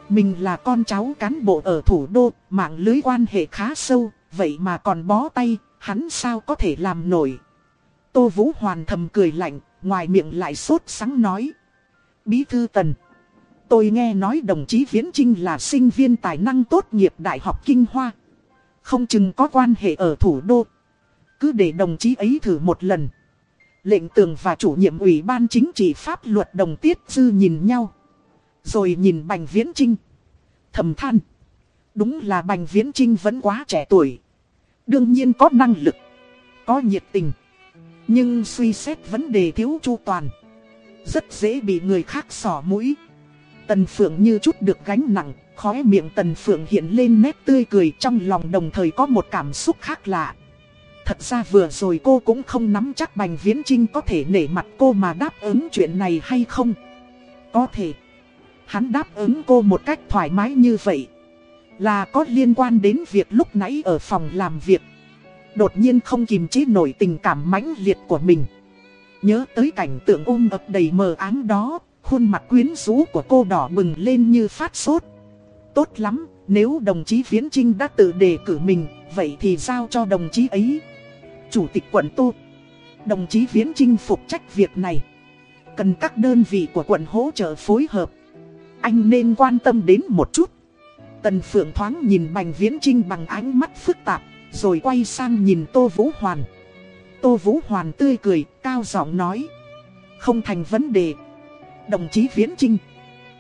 S1: Mình là con cháu cán bộ ở thủ đô, Mạng lưới quan hệ khá sâu, Vậy mà còn bó tay, Hắn sao có thể làm nổi Tô Vũ Hoàn thầm cười lạnh, Ngoài miệng lại sốt sắng nói Bí thư tần, Tôi nghe nói đồng chí Viễn Trinh là sinh viên tài năng tốt nghiệp Đại học Kinh Hoa. Không chừng có quan hệ ở thủ đô. Cứ để đồng chí ấy thử một lần. Lệnh tường và chủ nhiệm ủy ban chính trị pháp luật đồng tiết dư nhìn nhau. Rồi nhìn Bành Viễn Trinh. Thầm than. Đúng là Bành Viễn Trinh vẫn quá trẻ tuổi. Đương nhiên có năng lực. Có nhiệt tình. Nhưng suy xét vấn đề thiếu chu toàn. Rất dễ bị người khác sỏ mũi. Tần Phượng như chút được gánh nặng, khóe miệng Tần Phượng hiện lên nét tươi cười trong lòng đồng thời có một cảm xúc khác lạ. Thật ra vừa rồi cô cũng không nắm chắc Bành Viễn Trinh có thể nể mặt cô mà đáp ứng chuyện này hay không. Có thể, hắn đáp ứng cô một cách thoải mái như vậy. Là có liên quan đến việc lúc nãy ở phòng làm việc. Đột nhiên không kìm chế nổi tình cảm mãnh liệt của mình. Nhớ tới cảnh tượng ôm ập đầy mờ áng đó, Khuôn mặt quyến rũ của cô đỏ bừng lên như phát sốt Tốt lắm, nếu đồng chí Viễn Trinh đã tự đề cử mình Vậy thì giao cho đồng chí ấy Chủ tịch quận Tô. Đồng chí Viễn Trinh phục trách việc này. Cần các đơn vị của quận hỗ trợ phối hợp. Anh nên quan tâm đến một chút. Tần Phượng thoáng nhìn Bành Viễn Trinh bằng ánh mắt phức tạp Rồi quay sang nhìn Tô Vũ Hoàn. Tô Vũ Hoàn tươi cười, cao giọng nói. Không thành vấn đề. Đồng chí Viễn Trinh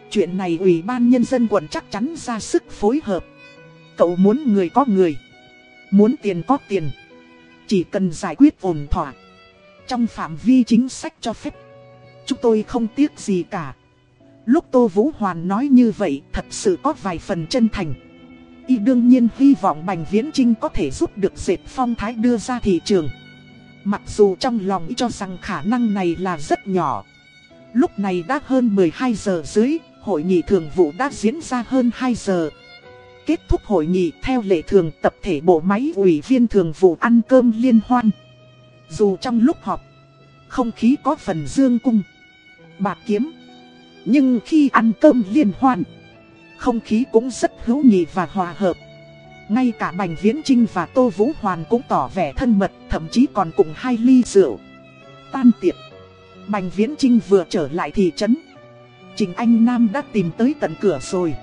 S1: Chuyện này Ủy ban Nhân dân quận chắc chắn ra sức phối hợp. Cậu muốn người có người Muốn tiền có tiền. Chỉ cần giải quyết ổn thỏa. Trong phạm vi chính sách cho phép. Chúng tôi không tiếc gì cả. Lúc Tô Vũ Hoàn nói như vậy thật sự có vài phần chân thành. Y đương nhiên hy vọng Bành Viễn Trinh có thể giúp được dệt phong thái đưa ra thị trường. Mặc dù trong lòng y cho rằng khả năng này là rất nhỏ. Lúc này đã hơn 12 giờ dưới, hội nghị thường vụ đã diễn ra hơn 2 giờ. Kết thúc hội nghị theo lệ thường tập thể bộ máy ủy viên thường vụ ăn cơm liên hoan. Dù trong lúc họp, không khí có phần dương cung, bạc kiếm. Nhưng khi ăn cơm liên hoan, không khí cũng rất hữu nghị và hòa hợp. Ngay cả Bành Viễn Trinh và Tô Vũ Hoàn cũng tỏ vẻ thân mật, thậm chí còn cùng hai ly rượu. Tan tiệc. Bành Viễn Trinh vừa trở lại thị trấn. Trình Anh Nam đã tìm tới tận cửa rồi.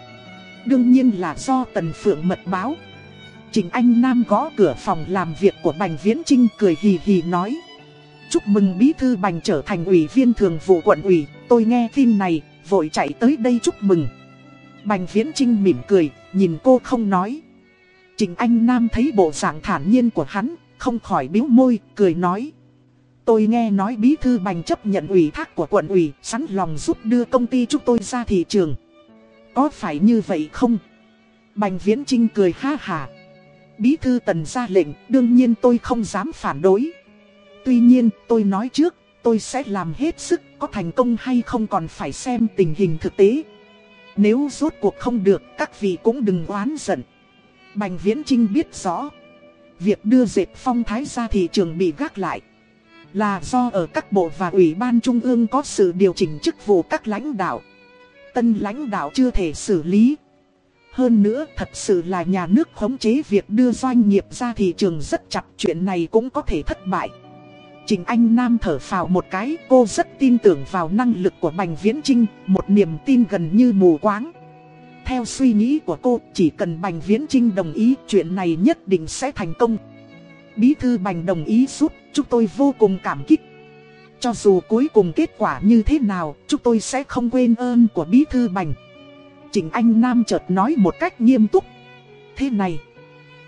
S1: Đương nhiên là do Tần Phượng mật báo. Trình Anh Nam gõ cửa phòng làm việc của Bành Viễn Trinh cười hì hì nói. Chúc mừng Bí Thư Bành trở thành ủy viên thường vụ quận ủy, tôi nghe tin này, vội chạy tới đây chúc mừng. Bành Viễn Trinh mỉm cười, nhìn cô không nói. Trình Anh Nam thấy bộ dạng thản nhiên của hắn, không khỏi biếu môi, cười nói. Tôi nghe nói bí thư bành chấp nhận ủy thác của quận ủy, sẵn lòng giúp đưa công ty chúng tôi ra thị trường. Có phải như vậy không? Bành viễn trinh cười ha hà. Bí thư tần ra lệnh, đương nhiên tôi không dám phản đối. Tuy nhiên, tôi nói trước, tôi sẽ làm hết sức, có thành công hay không còn phải xem tình hình thực tế. Nếu rốt cuộc không được, các vị cũng đừng oán giận. Bành Viễn Trinh biết rõ. việc đưa dệt phong thái ra thị trường bị gác lại. Là do ở các bộ và ủy ban trung ương có sự điều chỉnh chức vụ các lãnh đạo. Tân lãnh đạo chưa thể xử lý. Hơn nữa thật sự là nhà nước khống chế việc đưa doanh nghiệp ra thị trường rất chặt chuyện này cũng có thể thất bại. Trình Anh Nam thở phào một cái, cô rất tin tưởng vào năng lực của Bành Viễn Trinh, một niềm tin gần như mù quáng. Theo suy nghĩ của cô, chỉ cần Bành Viễn Trinh đồng ý, chuyện này nhất định sẽ thành công. Bí thư Bành đồng ý giúp, chúng tôi vô cùng cảm kích. Cho dù cuối cùng kết quả như thế nào, chúng tôi sẽ không quên ơn của Bí thư Bành. Trình Anh Nam chợt nói một cách nghiêm túc. Thế này,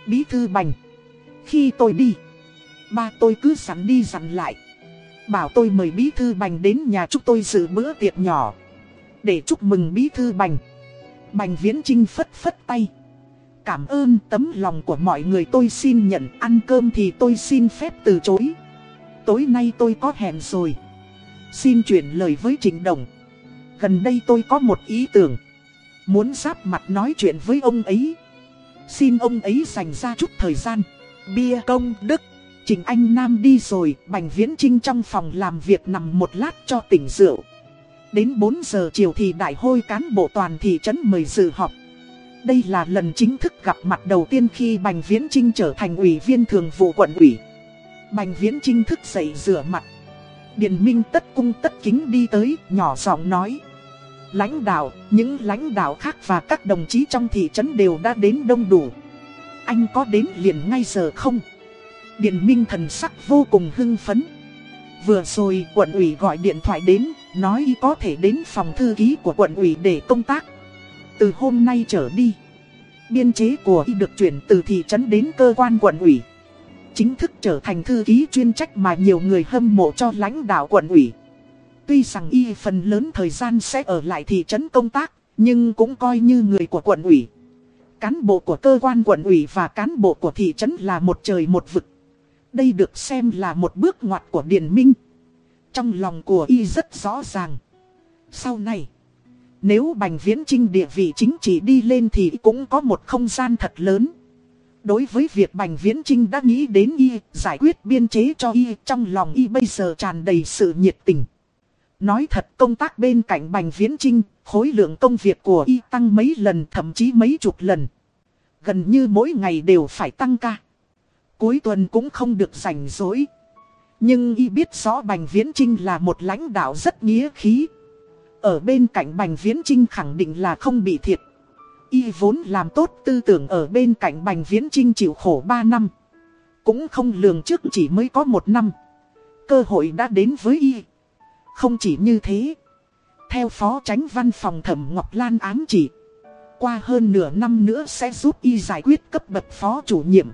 S1: Bí thư Bành, khi tôi đi, ba tôi cứ sẵn đi sẵn lại. Bảo tôi mời Bí thư Bành đến nhà chúng tôi dự bữa tiệc nhỏ. Để chúc mừng Bí thư Bành. Bành Viễn Trinh phất phất tay. Cảm ơn tấm lòng của mọi người tôi xin nhận ăn cơm thì tôi xin phép từ chối. Tối nay tôi có hẹn rồi. Xin chuyển lời với Trịnh Đồng. Gần đây tôi có một ý tưởng. Muốn giáp mặt nói chuyện với ông ấy. Xin ông ấy dành ra chút thời gian. Bia công đức. Trình Anh Nam đi rồi, Bành Viễn Trinh trong phòng làm việc nằm một lát cho tỉnh rượu. Đến 4 giờ chiều thì đại hôi cán bộ toàn thị trấn mời dự họp. Đây là lần chính thức gặp mặt đầu tiên khi Bành Viễn Trinh trở thành ủy viên thường vụ quận ủy. Bành Viễn Trinh thức dậy rửa mặt. Điền Minh tất cung tất kính đi tới, nhỏ giọng nói. Lãnh đạo, những lãnh đạo khác và các đồng chí trong thị trấn đều đã đến đông đủ. Anh có đến liền ngay giờ không? Điền Minh thần sắc vô cùng hưng phấn. Vừa rồi quận ủy gọi điện thoại đến, nói y có thể đến phòng thư ký của quận ủy để công tác. Từ hôm nay trở đi, biên chế của y được chuyển từ thị trấn đến cơ quan quận ủy. Chính thức trở thành thư ký chuyên trách mà nhiều người hâm mộ cho lãnh đạo quận ủy. Tuy rằng y phần lớn thời gian sẽ ở lại thị trấn công tác, nhưng cũng coi như người của quận ủy. Cán bộ của cơ quan quận ủy và cán bộ của thị trấn là một trời một vực. Đây được xem là một bước ngoặt của Điền Minh. Trong lòng của y rất rõ ràng. Sau này, nếu Bành Viễn Trinh địa vị chính trị đi lên thì cũng có một không gian thật lớn. Đối với việc Bành Viễn Trinh đã nghĩ đến y, giải quyết biên chế cho y, trong lòng y bây giờ tràn đầy sự nhiệt tình. Nói thật công tác bên cạnh Bành Viễn Trinh, khối lượng công việc của y tăng mấy lần thậm chí mấy chục lần. Gần như mỗi ngày đều phải tăng ca. Cuối tuần cũng không được rảnh rỗi. Nhưng y biết rõ Bành Viễn Trinh là một lãnh đạo rất nghĩa khí. Ở bên cạnh Bành Viễn Trinh khẳng định là không bị thiệt. Y vốn làm tốt tư tưởng ở bên cạnh Bành Viễn Trinh chịu khổ 3 năm. Cũng không lường trước chỉ mới có một năm. Cơ hội đã đến với Y. Không chỉ như thế. Theo Phó Tránh Văn phòng Thẩm Ngọc Lan ám chỉ. Qua hơn nửa năm nữa sẽ giúp Y giải quyết cấp bậc Phó chủ nhiệm.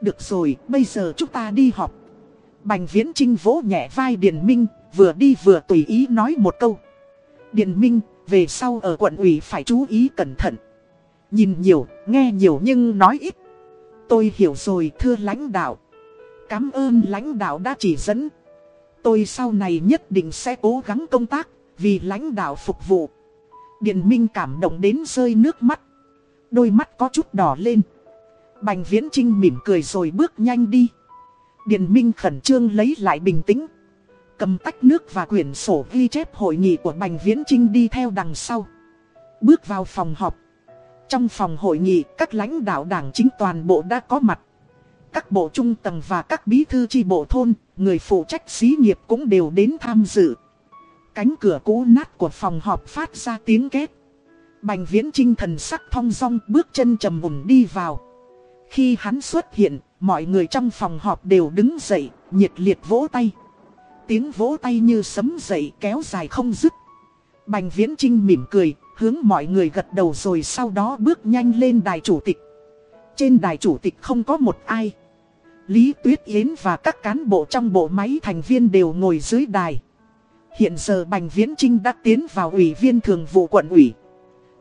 S1: Được rồi, bây giờ chúng ta đi họp. Bành Viễn Trinh vỗ nhẹ vai Điền Minh, vừa đi vừa tùy ý nói một câu. Điền Minh, về sau ở quận ủy phải chú ý cẩn thận. Nhìn nhiều, nghe nhiều nhưng nói ít. Tôi hiểu rồi thưa lãnh đạo. Cảm ơn lãnh đạo đã chỉ dẫn. Tôi sau này nhất định sẽ cố gắng công tác, vì lãnh đạo phục vụ. Điền Minh cảm động đến rơi nước mắt. Đôi mắt có chút đỏ lên. Bành Viễn Trinh mỉm cười rồi bước nhanh đi. Điền Minh khẩn trương lấy lại bình tĩnh. Cầm tách nước và quyển sổ ghi chép hội nghị của Bành Viễn Trinh đi theo đằng sau. Bước vào phòng họp. Trong phòng hội nghị, các lãnh đạo đảng chính toàn bộ đã có mặt. Các bộ trung tầng và các bí thư chi bộ thôn, người phụ trách xí nghiệp cũng đều đến tham dự. Cánh cửa cũ nát của phòng họp phát ra tiếng két. Bành viễn trinh thần sắc thong dong bước chân trầm mùng đi vào. Khi hắn xuất hiện, mọi người trong phòng họp đều đứng dậy, nhiệt liệt vỗ tay. Tiếng vỗ tay như sấm dậy kéo dài không dứt. Bành viễn trinh mỉm cười, hướng mọi người gật đầu rồi sau đó bước nhanh lên đài chủ tịch. Trên đài chủ tịch không có một ai. Lý Tuyết Yến và các cán bộ trong bộ máy thành viên đều ngồi dưới đài. Hiện giờ Bành Viễn Trinh đã tiến vào ủy viên thường vụ quận ủy.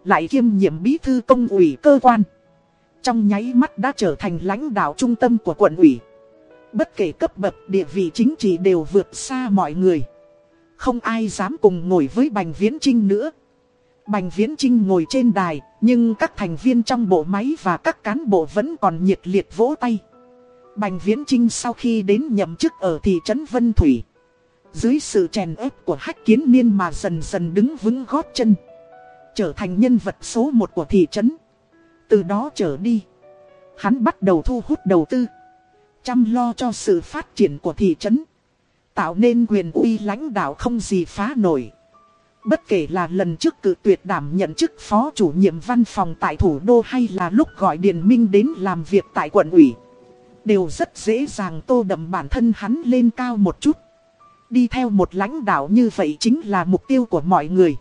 S1: Lại kiêm nhiệm bí thư công ủy cơ quan. Trong nháy mắt đã trở thành lãnh đạo trung tâm của quận ủy. Bất kể cấp bậc địa vị chính trị đều vượt xa mọi người. Không ai dám cùng ngồi với Bành Viễn Trinh nữa. Bành Viễn Trinh ngồi trên đài, nhưng các thành viên trong bộ máy và các cán bộ vẫn còn nhiệt liệt vỗ tay. Bành Viễn Trinh sau khi đến nhậm chức ở thị trấn Vân Thủy. Dưới sự chèn ép của hách kiến niên mà dần dần đứng vững gót chân. Trở thành nhân vật số một của thị trấn. Từ đó trở đi. Hắn bắt đầu thu hút đầu tư. Chăm lo cho sự phát triển của thị trấn. Tạo nên quyền uy lãnh đạo không gì phá nổi. Bất kể là lần trước cử tuyệt đảm nhận chức phó chủ nhiệm văn phòng tại thủ đô hay là lúc gọi Điền Minh đến làm việc tại quận ủy. Đều rất dễ dàng tô đậm bản thân hắn lên cao một chút. Đi theo một lãnh đạo như vậy chính là mục tiêu của mọi người.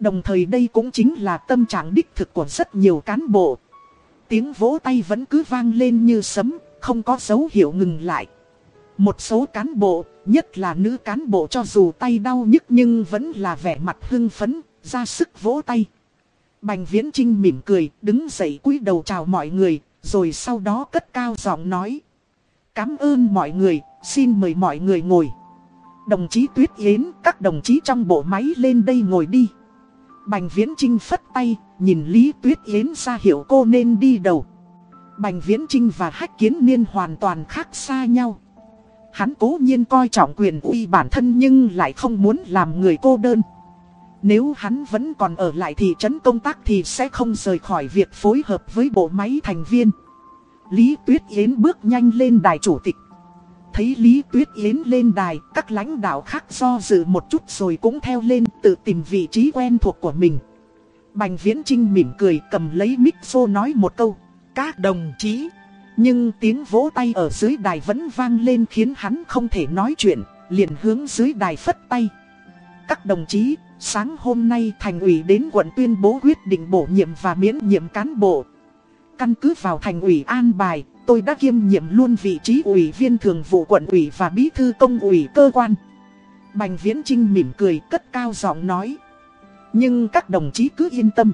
S1: Đồng thời đây cũng chính là tâm trạng đích thực của rất nhiều cán bộ. Tiếng vỗ tay vẫn cứ vang lên như sấm, không có dấu hiệu ngừng lại. Một số cán bộ, nhất là nữ cán bộ cho dù tay đau nhức nhưng vẫn là vẻ mặt hưng phấn, ra sức vỗ tay. Bành Viễn Trinh mỉm cười, đứng dậy cúi đầu chào mọi người, rồi sau đó cất cao giọng nói. Cảm ơn mọi người, xin mời mọi người ngồi. Đồng chí Tuyết Yến, các đồng chí trong bộ máy lên đây ngồi đi. Bành Viễn Trinh phất tay, nhìn Lý Tuyết Yến ra hiểu cô nên đi đầu. Bành Viễn Trinh và Hách Kiến Niên hoàn toàn khác xa nhau. Hắn cố nhiên coi trọng quyền uy bản thân nhưng lại không muốn làm người cô đơn. Nếu hắn vẫn còn ở lại thị trấn công tác thì sẽ không rời khỏi việc phối hợp với bộ máy thành viên. Lý Tuyết Yến bước nhanh lên đài chủ tịch. Thấy Lý Tuyết Yến lên đài, các lãnh đạo khác do dự một chút rồi cũng theo lên tự tìm vị trí quen thuộc của mình. Bành Viễn Trinh mỉm cười cầm lấy mic nói một câu. Các đồng chí. Nhưng tiếng vỗ tay ở dưới đài vẫn vang lên khiến hắn không thể nói chuyện, liền hướng dưới đài phất tay. Các đồng chí, sáng hôm nay thành ủy đến quận tuyên bố quyết định bổ nhiệm và miễn nhiệm cán bộ. Căn cứ vào thành ủy an bài, tôi đã kiêm nhiệm luôn vị trí ủy viên thường vụ quận ủy và bí thư công ủy cơ quan. Bành Viễn Trinh mỉm cười cất cao giọng nói. Nhưng các đồng chí cứ yên tâm.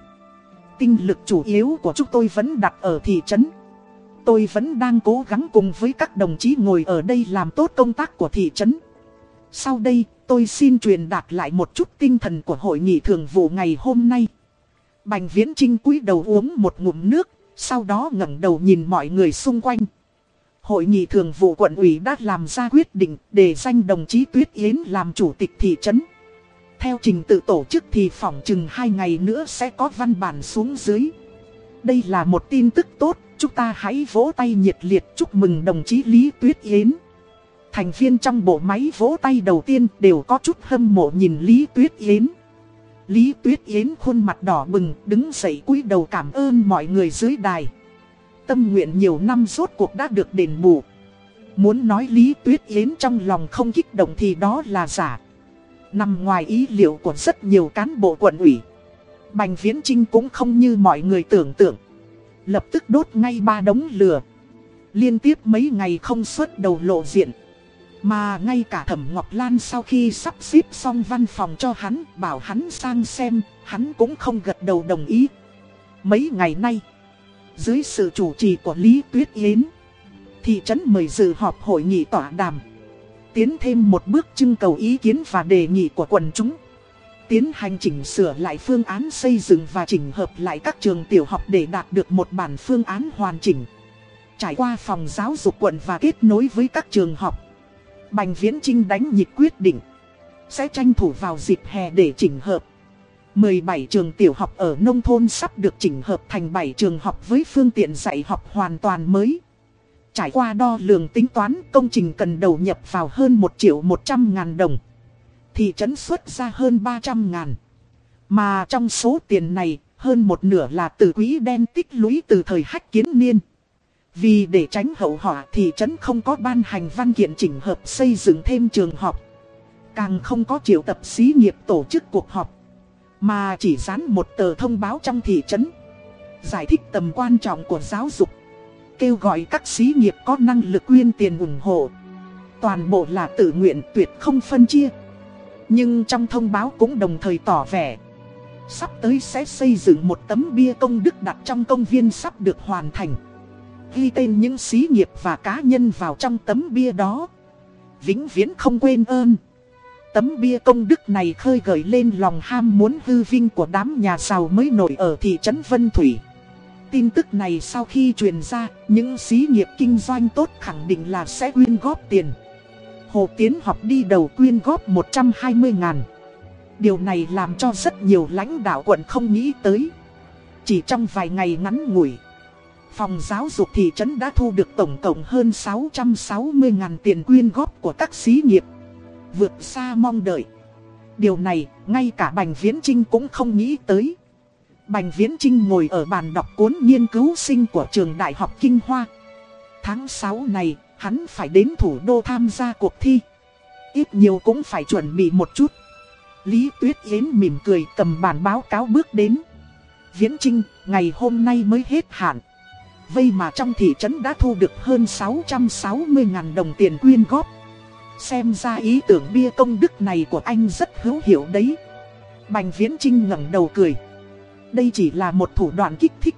S1: Tinh lực chủ yếu của chúng tôi vẫn đặt ở thị trấn. Tôi vẫn đang cố gắng cùng với các đồng chí ngồi ở đây làm tốt công tác của thị trấn. Sau đây, tôi xin truyền đạt lại một chút tinh thần của hội nghị thường vụ ngày hôm nay. Bành Viễn Trinh cúi đầu uống một ngụm nước, sau đó ngẩng đầu nhìn mọi người xung quanh. Hội nghị thường vụ quận ủy đã làm ra quyết định để danh đồng chí Tuyết Yến làm chủ tịch thị trấn. Theo trình tự tổ chức thì phỏng chừng 2 ngày nữa sẽ có văn bản xuống dưới. Đây là một tin tức tốt, chúng ta hãy vỗ tay nhiệt liệt chúc mừng đồng chí Lý Tuyết Yến. Thành viên trong bộ máy vỗ tay đầu tiên đều có chút hâm mộ nhìn Lý Tuyết Yến. Lý Tuyết Yến khuôn mặt đỏ bừng đứng dậy cúi đầu cảm ơn mọi người dưới đài. Tâm nguyện nhiều năm rốt cuộc đã được đền bù. Muốn nói Lý Tuyết Yến trong lòng không kích động thì đó là giả. Nằm ngoài ý liệu của rất nhiều cán bộ quận ủy. Bành Viễn Trinh cũng không như mọi người tưởng tượng. Lập tức đốt ngay ba đống lửa. Liên tiếp mấy ngày không xuất đầu lộ diện. Mà ngay cả Thẩm Ngọc Lan sau khi sắp xếp xong văn phòng cho hắn bảo hắn sang xem, hắn cũng không gật đầu đồng ý. Mấy ngày nay, dưới sự chủ trì của Lý Tuyết Yến, thị trấn mời dự họp hội nghị tỏa đàm. Tiến thêm một bước trưng cầu ý kiến và đề nghị của quần chúng. Tiến hành chỉnh sửa lại phương án xây dựng và chỉnh hợp lại các trường tiểu học để đạt được một bản phương án hoàn chỉnh. Trải qua phòng giáo dục quận và kết nối với các trường học. Bành Viễn Trinh đánh nhịp quyết định. Sẽ tranh thủ vào dịp hè để chỉnh hợp. 17 trường tiểu học ở nông thôn sắp được chỉnh hợp thành 7 trường học với phương tiện dạy học hoàn toàn mới. Trải qua đo lường tính toán, công trình cần đầu nhập vào hơn 1 triệu 100 ngàn đồng. Thị trấn xuất ra hơn 300 ngàn. Mà trong số tiền này, hơn một nửa là từ quỹ đen tích lũy từ thời hách kiến niên. Vì để tránh hậu họa thị trấn không có ban hành văn kiện chỉnh hợp xây dựng thêm trường học. Càng không có triệu tập xí nghiệp tổ chức cuộc họp. Mà chỉ dán một tờ thông báo trong thị trấn. Giải thích tầm quan trọng của giáo dục. Kêu gọi các xí nghiệp có năng lực quyên tiền ủng hộ. Toàn bộ là tự nguyện tuyệt không phân chia. Nhưng trong thông báo cũng đồng thời tỏ vẻ. Sắp tới sẽ xây dựng một tấm bia công đức đặt trong công viên sắp được hoàn thành ghi tên những xí nghiệp và cá nhân vào trong tấm bia đó. Vĩnh viễn không quên ơn. Tấm bia công đức này khơi gợi lên lòng ham muốn hư vinh của đám nhà giàu mới nổi ở thị trấn Vân Thủy. tin tức này sau khi truyền ra, những xí nghiệp kinh doanh tốt khẳng định là sẽ quyên góp tiền. Hồ Tiến học đi đầu quyên góp 120 ngàn. Điều này làm cho rất nhiều lãnh đạo quận không nghĩ tới. Chỉ trong vài ngày ngắn ngủi, phòng giáo dục thị trấn đã thu được tổng cộng hơn 660 ngàn tiền quyên góp của các xí nghiệp. Vượt xa mong đợi. Điều này, ngay cả Bành Viễn Trinh cũng không nghĩ tới. Bành Viễn Trinh ngồi ở bàn đọc cuốn nghiên cứu sinh của trường Đại học Kinh Hoa. Tháng 6 này, hắn phải đến thủ đô tham gia cuộc thi. Ít nhiều cũng phải chuẩn bị một chút. Lý Tuyết Yến mỉm cười cầm bản báo cáo bước đến. Viễn Trinh, ngày hôm nay mới hết hạn. Vây mà trong thị trấn đã thu được hơn 660.000 đồng tiền quyên góp. Xem ra ý tưởng bia công đức này của anh rất hữu hiệu đấy. Bành Viễn Trinh ngẩng đầu cười. Đây chỉ là một thủ đoạn kích thích.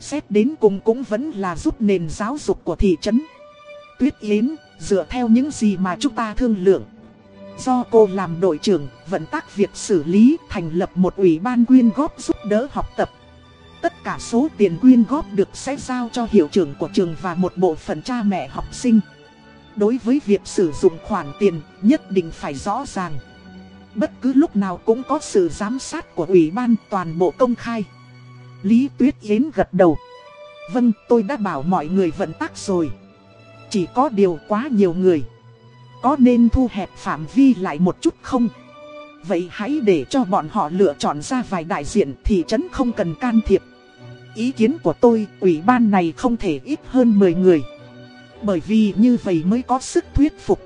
S1: Xét đến cùng cũng vẫn là giúp nền giáo dục của thị trấn. Tuyết Yến, dựa theo những gì mà chúng ta thương lượng. Do cô làm đội trưởng, vận tác việc xử lý, thành lập một ủy ban quyên góp giúp đỡ học tập. Tất cả số tiền quyên góp được sẽ giao cho hiệu trưởng của trường và một bộ phận cha mẹ học sinh. Đối với việc sử dụng khoản tiền, nhất định phải rõ ràng. Bất cứ lúc nào cũng có sự giám sát của ủy ban toàn bộ công khai. Lý Tuyết Yến gật đầu. Vâng, tôi đã bảo mọi người vận tắc rồi. Chỉ có điều quá nhiều người. Có nên thu hẹp phạm vi lại một chút không? Vậy hãy để cho bọn họ lựa chọn ra vài đại diện thị trấn không cần can thiệp. Ý kiến của tôi, ủy ban này không thể ít hơn 10 người. Bởi vì như vậy mới có sức thuyết phục.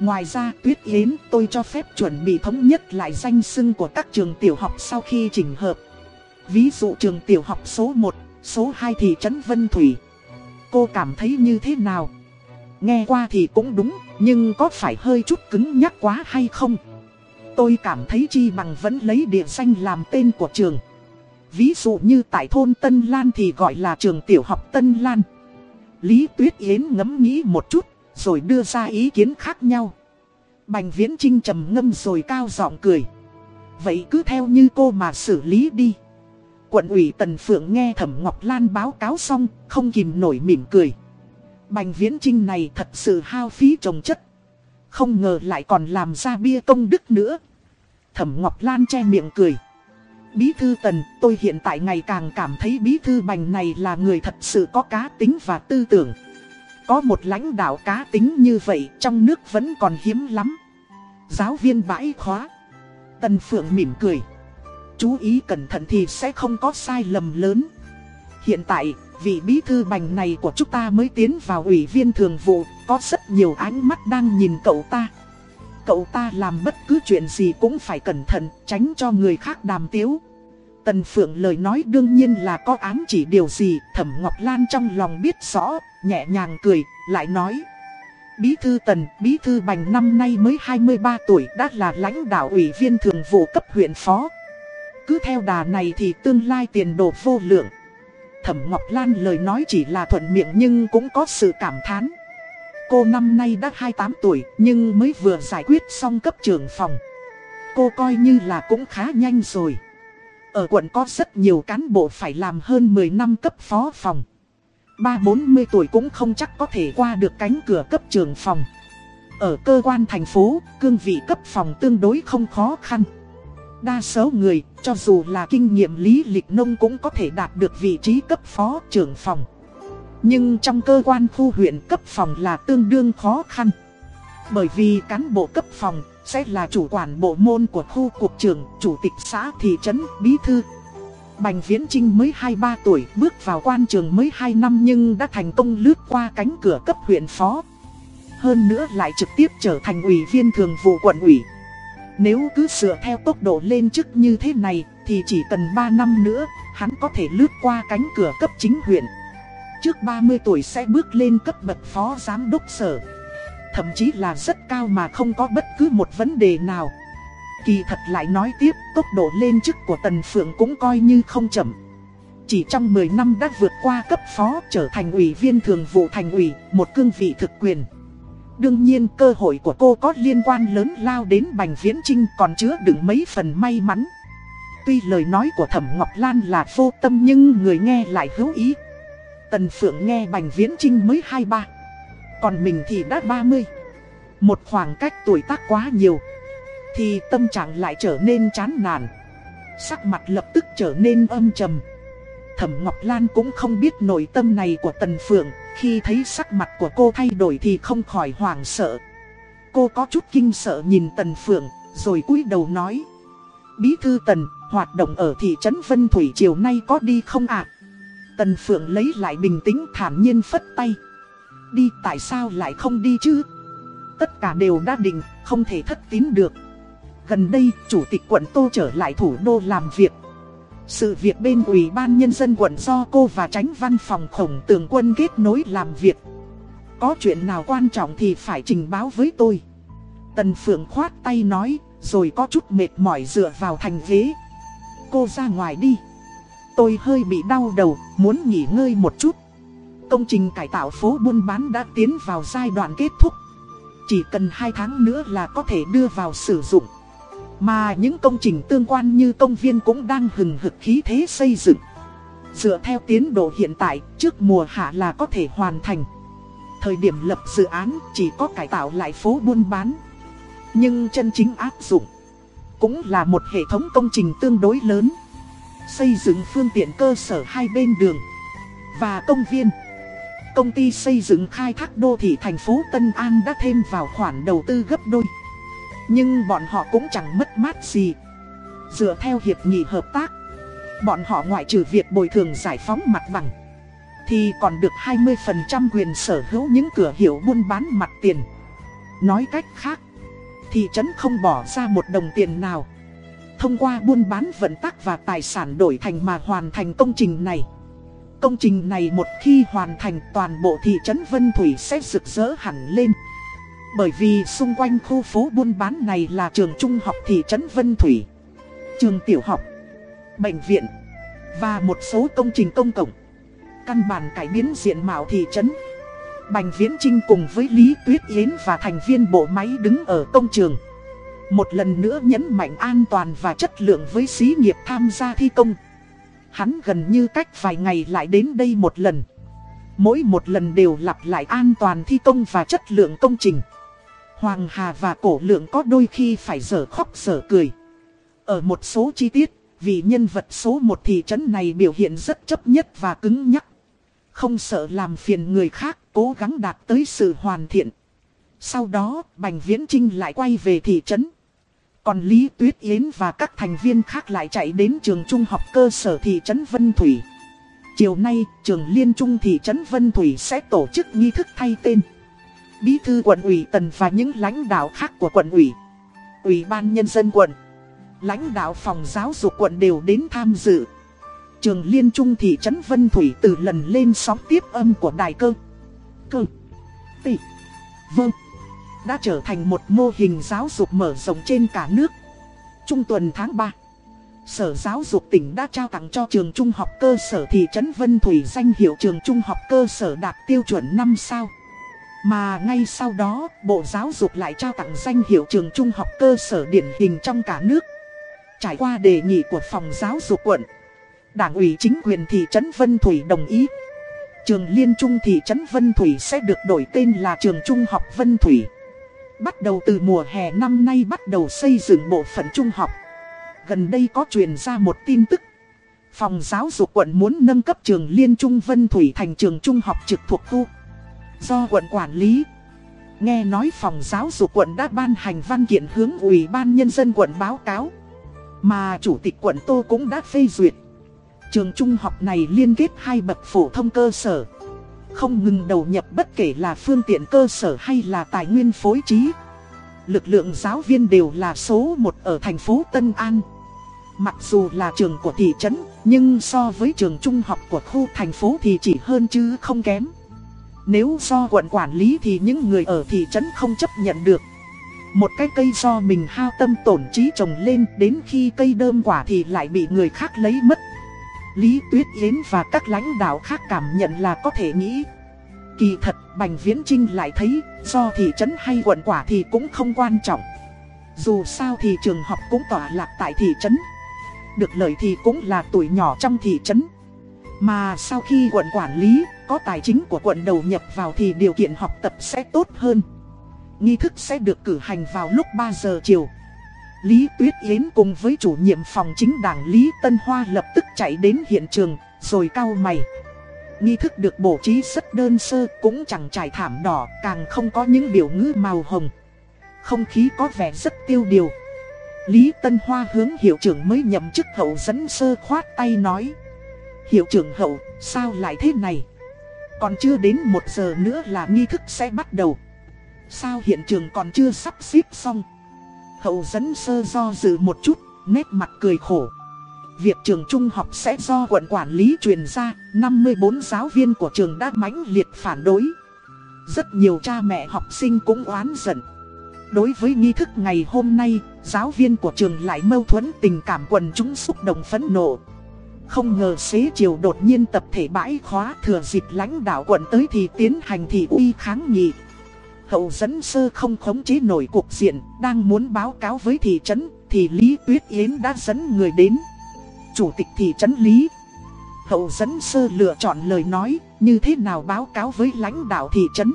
S1: Ngoài ra Tuyết Yến tôi cho phép chuẩn bị thống nhất lại danh xưng của các trường tiểu học sau khi chỉnh hợp. Ví dụ trường tiểu học số 1, số 2 thị trấn Vân Thủy. Cô cảm thấy như thế nào? Nghe qua thì cũng đúng, nhưng có phải hơi chút cứng nhắc quá hay không? Tôi cảm thấy chi bằng vẫn lấy địa danh làm tên của trường. Ví dụ như tại thôn Tân Lan thì gọi là trường tiểu học Tân Lan. Lý Tuyết Yến ngẫm nghĩ một chút, rồi đưa ra ý kiến khác nhau. Bành Viễn Trinh trầm ngâm rồi cao giọng cười. Vậy cứ theo như cô mà xử lý đi. Quận ủy Tần Phượng nghe Thẩm Ngọc Lan báo cáo xong, không kìm nổi mỉm cười. Bành Viễn Trinh này thật sự hao phí trồng chất. Không ngờ lại còn làm ra bia công đức nữa. Thẩm Ngọc Lan che miệng cười. Bí thư Tần, tôi hiện tại ngày càng cảm thấy bí thư Bành này là người thật sự có cá tính và tư tưởng. Có một lãnh đạo cá tính như vậy trong nước vẫn còn hiếm lắm. Giáo viên bãi khóa. Tần Phượng mỉm cười. Chú ý cẩn thận thì sẽ không có sai lầm lớn. Hiện tại, vị bí thư bành này của chúng ta mới tiến vào ủy viên thường vụ, có rất nhiều ánh mắt đang nhìn cậu ta. Cậu ta làm bất cứ chuyện gì cũng phải cẩn thận, tránh cho người khác đàm tiếu. Tần Phượng lời nói đương nhiên là có ám chỉ điều gì, Thẩm Ngọc Lan trong lòng biết rõ, nhẹ nhàng cười, lại nói. Bí thư Tần, Bí thư Bành năm nay mới 23 tuổi đã là lãnh đạo ủy viên thường vụ cấp huyện phó. Cứ theo đà này thì tương lai tiền đồ vô lượng. Thẩm Ngọc Lan lời nói chỉ là thuận miệng nhưng cũng có sự cảm thán. Cô năm nay đã 28 tuổi nhưng mới vừa giải quyết xong cấp trưởng phòng. Cô coi như là cũng khá nhanh rồi. Ở quận có rất nhiều cán bộ phải làm hơn 10 năm cấp phó phòng. Ba bốn mươi tuổi cũng không chắc có thể qua được cánh cửa cấp trưởng phòng. Ở cơ quan thành phố, cương vị cấp phòng tương đối không khó khăn. Đa số người, cho dù là kinh nghiệm lý lịch nông cũng có thể đạt được vị trí cấp phó trưởng phòng. Nhưng trong cơ quan khu huyện cấp phòng là tương đương khó khăn. Bởi vì cán bộ cấp phòng sẽ là chủ quản bộ môn của khu cục trưởng, chủ tịch xã thị trấn, bí thư. Bành Viễn Trinh mới 23 tuổi, bước vào quan trường mới 2 năm nhưng đã thành công lướt qua cánh cửa cấp huyện phó. Hơn nữa lại trực tiếp trở thành ủy viên thường vụ quận ủy. Nếu cứ sửa theo tốc độ lên chức như thế này thì chỉ cần 3 năm nữa, hắn có thể lướt qua cánh cửa cấp chính huyện. Trước 30 tuổi sẽ bước lên cấp bậc phó giám đốc sở. Thậm chí là rất cao mà không có bất cứ một vấn đề nào. Kỳ thật lại nói tiếp, tốc độ lên chức của Tần Phượng cũng coi như không chậm. Chỉ trong 10 năm đã vượt qua cấp phó trở thành ủy viên thường vụ thành ủy, một cương vị thực quyền. Đương nhiên cơ hội của cô có liên quan lớn lao đến Bành Viễn Trinh còn chứa đựng mấy phần may mắn. Tuy lời nói của Thẩm Ngọc Lan là vô tâm nhưng người nghe lại hữu ý. Tần Phượng nghe Bành Viễn Trinh mới 23. Còn mình thì đã 30. Một khoảng cách tuổi tác quá nhiều. Thì tâm trạng lại trở nên chán nản. Sắc mặt lập tức trở nên âm trầm. Thẩm Ngọc Lan cũng không biết nội tâm này của Tần Phượng. Khi thấy sắc mặt của cô thay đổi thì không khỏi hoảng sợ. Cô có chút kinh sợ nhìn Tần Phượng, rồi cúi đầu nói. Bí thư Tần, hoạt động ở thị trấn Vân Thủy chiều nay có đi không ạ? Tần Phượng lấy lại bình tĩnh thản nhiên phất tay. Đi tại sao lại không đi chứ? Tất cả đều đã định, không thể thất tín được. Gần đây, Chủ tịch quận Tô trở lại thủ đô làm việc. Sự việc bên Ủy ban Nhân dân quận do cô và tránh văn phòng khổng tường quân kết nối làm việc. Có chuyện nào quan trọng thì phải trình báo với tôi. Tần Phượng khoát tay nói, rồi có chút mệt mỏi dựa vào thành ghế. Cô ra ngoài đi. Tôi hơi bị đau đầu, muốn nghỉ ngơi một chút. Công trình cải tạo phố buôn bán đã tiến vào giai đoạn kết thúc. Chỉ cần 2 tháng nữa là có thể đưa vào sử dụng. Mà những công trình tương quan như công viên cũng đang hừng hực khí thế xây dựng. Dựa theo tiến độ hiện tại, trước mùa hạ là có thể hoàn thành. Thời điểm lập dự án chỉ có cải tạo lại phố buôn bán. Nhưng chân chính áp dụng cũng là một hệ thống công trình tương đối lớn. Xây dựng phương tiện cơ sở hai bên đường và công viên. Công ty xây dựng khai thác đô thị thành phố Tân An đã thêm vào khoản đầu tư gấp đôi. Nhưng bọn họ cũng chẳng mất mát gì. Dựa theo hiệp nghị hợp tác, bọn họ ngoại trừ việc bồi thường giải phóng mặt bằng, thì còn được 20% quyền sở hữu những cửa hiệu buôn bán mặt tiền. Nói cách khác, thị trấn không bỏ ra một đồng tiền nào. Thông qua buôn bán vận tắc và tài sản đổi thành mà hoàn thành công trình này. Công trình này một khi hoàn thành toàn bộ thị trấn Vân Thủy sẽ rực rỡ hẳn lên. Bởi vì xung quanh khu phố buôn bán này là trường trung học thị trấn Vân Thủy, trường tiểu học, bệnh viện và một số công trình công cộng. Căn bản cải biến diện mạo thị trấn. Bành Viễn Trinh cùng với Lý Tuyết Yến và thành viên bộ máy đứng ở công trường. Một lần nữa nhấn mạnh an toàn và chất lượng với xí nghiệp tham gia thi công. Hắn gần như cách vài ngày lại đến đây một lần. Mỗi một lần đều lặp lại an toàn thi công và chất lượng công trình. Hoàng Hà và Cổ Lượng có đôi khi phải dở khóc dở cười. Ở một số chi tiết, vì nhân vật số một thị trấn này biểu hiện rất chấp nhất và cứng nhắc. Không sợ làm phiền người khác, cố gắng đạt tới sự hoàn thiện. Sau đó, Bành Viễn Trinh lại quay về thị trấn. Còn Lý Tuyết Yến và các thành viên khác lại chạy đến trường trung học cơ sở thị trấn Vân Thủy. Chiều nay, trường liên trung thị trấn Vân Thủy sẽ tổ chức nghi thức thay tên. Bí thư quận ủy Tần và những lãnh đạo khác của quận ủy, ủy ban nhân dân quận, lãnh đạo phòng giáo dục quận đều đến tham dự. Trường Liên Trung thị trấn Vân Thủy từ lần lên sóng tiếp âm của đài cơ. Cơ. Tị. Vâng. Đã trở thành một mô hình giáo dục mở rộng trên cả nước. Trung tuần tháng 3. Sở Giáo dục tỉnh đã trao tặng cho trường trung học cơ sở thị trấn Vân Thủy danh hiệu trường trung học cơ sở đạt tiêu chuẩn 5 sao. Mà ngay sau đó, Bộ Giáo dục lại trao tặng danh hiệu trường trung học cơ sở điển hình trong cả nước. Trải qua đề nghị của phòng giáo dục quận, Đảng ủy chính quyền thị trấn Vân Thủy đồng ý. Trường Liên Trung thị trấn Vân Thủy sẽ được đổi tên là trường Trung học Vân Thủy. Bắt đầu từ mùa hè năm nay bắt đầu xây dựng bộ phận trung học. Gần đây có truyền ra một tin tức. Phòng giáo dục quận muốn nâng cấp trường Liên Trung Vân Thủy thành trường trung học trực thuộc khu do quận quản lý. Nghe nói phòng giáo dục quận đã ban hành văn kiện hướng ủy ban nhân dân quận báo cáo. Mà chủ tịch quận Tô cũng đã phê duyệt. Trường trung học này liên kết hai bậc phổ thông cơ sở. Không ngừng đầu nhập bất kể là phương tiện cơ sở hay là tài nguyên phối trí. Lực lượng giáo viên đều là số 1 ở thành phố Tân An. Mặc dù là trường của thị trấn, nhưng so với trường trung học của khu thành phố thì chỉ hơn chứ không kém. Nếu do quận quản lý thì những người ở thị trấn không chấp nhận được. Một cái cây do mình hao tâm tổn trí trồng lên, đến khi cây đơm quả thì lại bị người khác lấy mất. Lý Tuyết Yến và các lãnh đạo khác cảm nhận là có thể nghĩ. Kỳ thật, Bành Viễn Trinh lại thấy, do thị trấn hay quận quả thì cũng không quan trọng. Dù sao thì trường học cũng tỏa lạc tại thị trấn. được lợi thì cũng là tuổi nhỏ trong thị trấn. Mà sau khi quận quản lý, có tài chính của quận đầu nhập vào thì điều kiện học tập sẽ tốt hơn. Nghi thức sẽ được cử hành vào lúc 3 giờ chiều. Lý Tuyết Yến cùng với chủ nhiệm phòng chính đảng Lý Tân Hoa lập tức chạy đến hiện trường, rồi cau mày. Nghi thức được bố trí rất đơn sơ, cũng chẳng trải thảm đỏ, càng không có những biểu ngữ màu hồng. Không khí có vẻ rất tiêu điều. Lý Tân Hoa hướng hiệu trưởng mới nhậm chức hậu dẫn sơ khoát tay nói. Hiệu trưởng hậu, sao lại thế này? Còn chưa đến một giờ nữa là nghi thức sẽ bắt đầu. Sao hiện trường còn chưa sắp xếp xong? Hậu dẫn sơ do dự một chút, nét mặt cười khổ. Việc trường trung học sẽ do quận quản lý truyền ra, 54 giáo viên của trường đã mãnh liệt phản đối. Rất nhiều cha mẹ học sinh cũng oán giận. Đối với nghi thức ngày hôm nay, giáo viên của trường lại mâu thuẫn tình cảm quần chúng xúc động phẫn nộ. Không ngờ xế chiều đột nhiên tập thể bãi khóa thừa dịp lãnh đạo quận tới thì tiến hành thị uy kháng nghị. Hậu dẫn sơ không khống chế nổi cuộc diện, đang muốn báo cáo với thị trấn, thì Lý Tuyết Yến đã dẫn người đến. Chủ tịch thị trấn Lý Hậu dẫn sơ lựa chọn lời nói, như thế nào báo cáo với lãnh đạo thị trấn.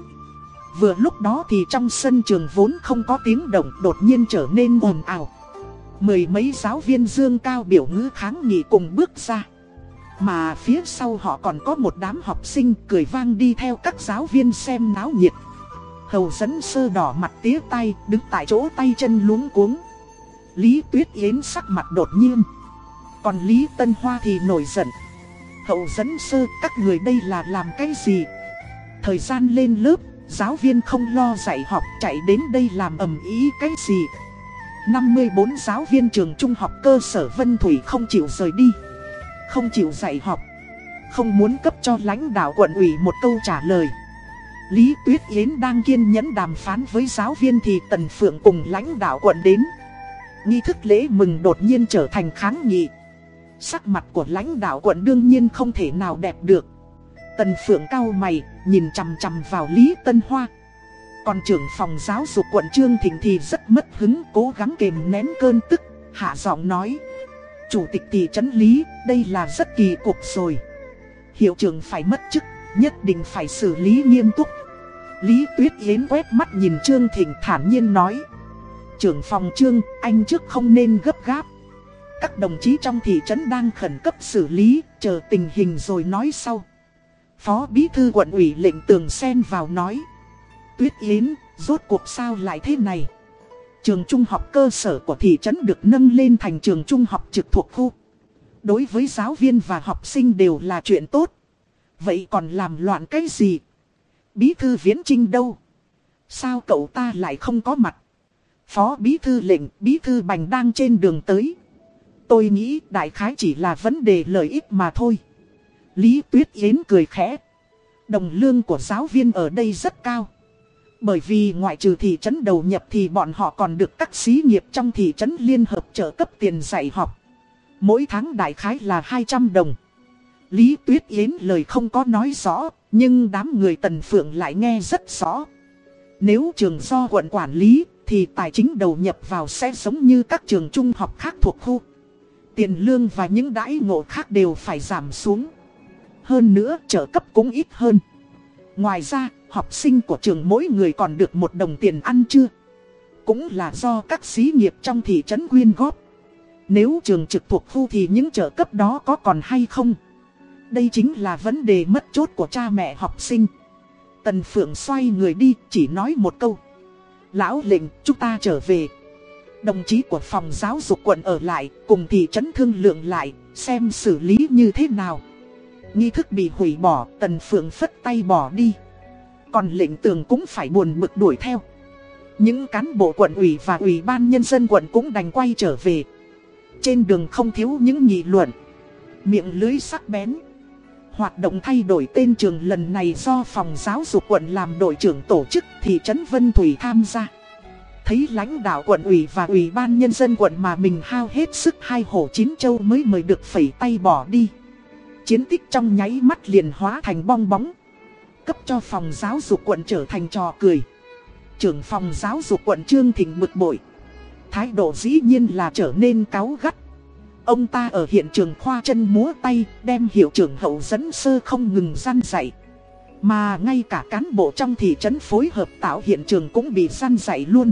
S1: Vừa lúc đó thì trong sân trường vốn không có tiếng động đột nhiên trở nên ồn ào. Mười mấy giáo viên dương cao biểu ngữ kháng nghị cùng bước ra. Mà phía sau họ còn có một đám học sinh cười vang đi theo các giáo viên xem náo nhiệt. Hầu dẫn sơ đỏ mặt tía tay, đứng tại chỗ tay chân luống cuống. Lý Tuyết Yến sắc mặt đột nhiên. Còn Lý Tân Hoa thì nổi giận. Hậu dẫn sơ, các người đây là làm cái gì? Thời gian lên lớp, giáo viên không lo dạy học chạy đến đây làm ầm ý cái gì? 54 giáo viên trường trung học cơ sở Vân Thủy không chịu rời đi. Không chịu dạy học. Không muốn cấp cho lãnh đạo quận ủy một câu trả lời. Lý Tuyết Yến đang kiên nhẫn đàm phán với giáo viên thì Tần Phượng cùng lãnh đạo quận đến. Nghi thức lễ mừng đột nhiên trở thành kháng nghị. Sắc mặt của lãnh đạo quận đương nhiên không thể nào đẹp được. Tần Phượng cao mày, nhìn chằm chằm vào Lý Tân Hoa. Còn trưởng phòng giáo dục quận Trương Thịnh thì rất mất hứng cố gắng kềm nén cơn tức, hạ giọng nói. Chủ tịch thị trấn Lý, đây là rất kỳ cục rồi. Hiệu trưởng phải mất chức, nhất định phải xử lý nghiêm túc. Lý Tuyết Yến quét mắt nhìn Trương Thịnh thản nhiên nói. Trưởng phòng Trương, anh trước không nên gấp gáp. Các đồng chí trong thị trấn đang khẩn cấp xử lý, chờ tình hình rồi nói sau. Phó Bí Thư quận ủy lệnh tường sen vào nói. Tuyết Yến, rốt cuộc sao lại thế này? Trường trung học cơ sở của thị trấn được nâng lên thành trường trung học trực thuộc khu. Đối với giáo viên và học sinh đều là chuyện tốt. Vậy còn làm loạn cái gì? Bí thư viễn trinh đâu? Sao cậu ta lại không có mặt? Phó bí thư lệnh, bí thư bành đang trên đường tới. Tôi nghĩ đại khái chỉ là vấn đề lợi ích mà thôi. Lý Tuyết Yến cười khẽ. Đồng lương của giáo viên ở đây rất cao. Bởi vì ngoại trừ thị trấn đầu nhập thì bọn họ còn được các xí nghiệp trong thị trấn liên hợp trợ cấp tiền dạy học. Mỗi tháng đại khái là 200 đồng. Lý Tuyết Yến lời không có nói rõ, nhưng đám người Tần Phượng lại nghe rất rõ. Nếu trường do quận quản lý, thì tài chính đầu nhập vào sẽ giống như các trường trung học khác thuộc khu. Tiền lương và những đãi ngộ khác đều phải giảm xuống. Hơn nữa, trợ cấp cũng ít hơn. Ngoài ra, học sinh của trường mỗi người còn được một đồng tiền ăn chưa? Cũng là do các xí nghiệp trong thị trấn quyên góp. Nếu trường trực thuộc khu thì những trợ cấp đó có còn hay không? Đây chính là vấn đề mất chốt của cha mẹ học sinh. Tần Phượng xoay người đi, chỉ nói một câu. Lão lệnh, chúng ta trở về. Đồng chí của phòng giáo dục quận ở lại, cùng thị trấn thương lượng lại, xem xử lý như thế nào. Nghi thức bị hủy bỏ, Tần Phượng phất tay bỏ đi. Còn lệnh tường cũng phải buồn bực đuổi theo. Những cán bộ quận ủy và ủy ban nhân dân quận cũng đành quay trở về. Trên đường không thiếu những nghị luận. Miệng lưới sắc bén. Hoạt động thay đổi tên trường lần này do phòng giáo dục quận làm đội trưởng tổ chức thị trấn Vân Thủy tham gia. Thấy lãnh đạo quận ủy và ủy ban nhân dân quận mà mình hao hết sức hai hổ chín châu mới mời được phẩy tay bỏ đi. Chiến tích trong nháy mắt liền hóa thành bong bóng. Cấp cho phòng giáo dục quận trở thành trò cười. Trưởng phòng giáo dục quận Trương Thịnh bực bội. Thái độ dĩ nhiên là trở nên cáu gắt. ông ta ở hiện trường khoa chân múa tay, đem hiệu trưởng hậu dẫn sơ không ngừng gian dạy. Mà ngay cả cán bộ trong thị trấn phối hợp tạo hiện trường cũng bị gian dạy luôn.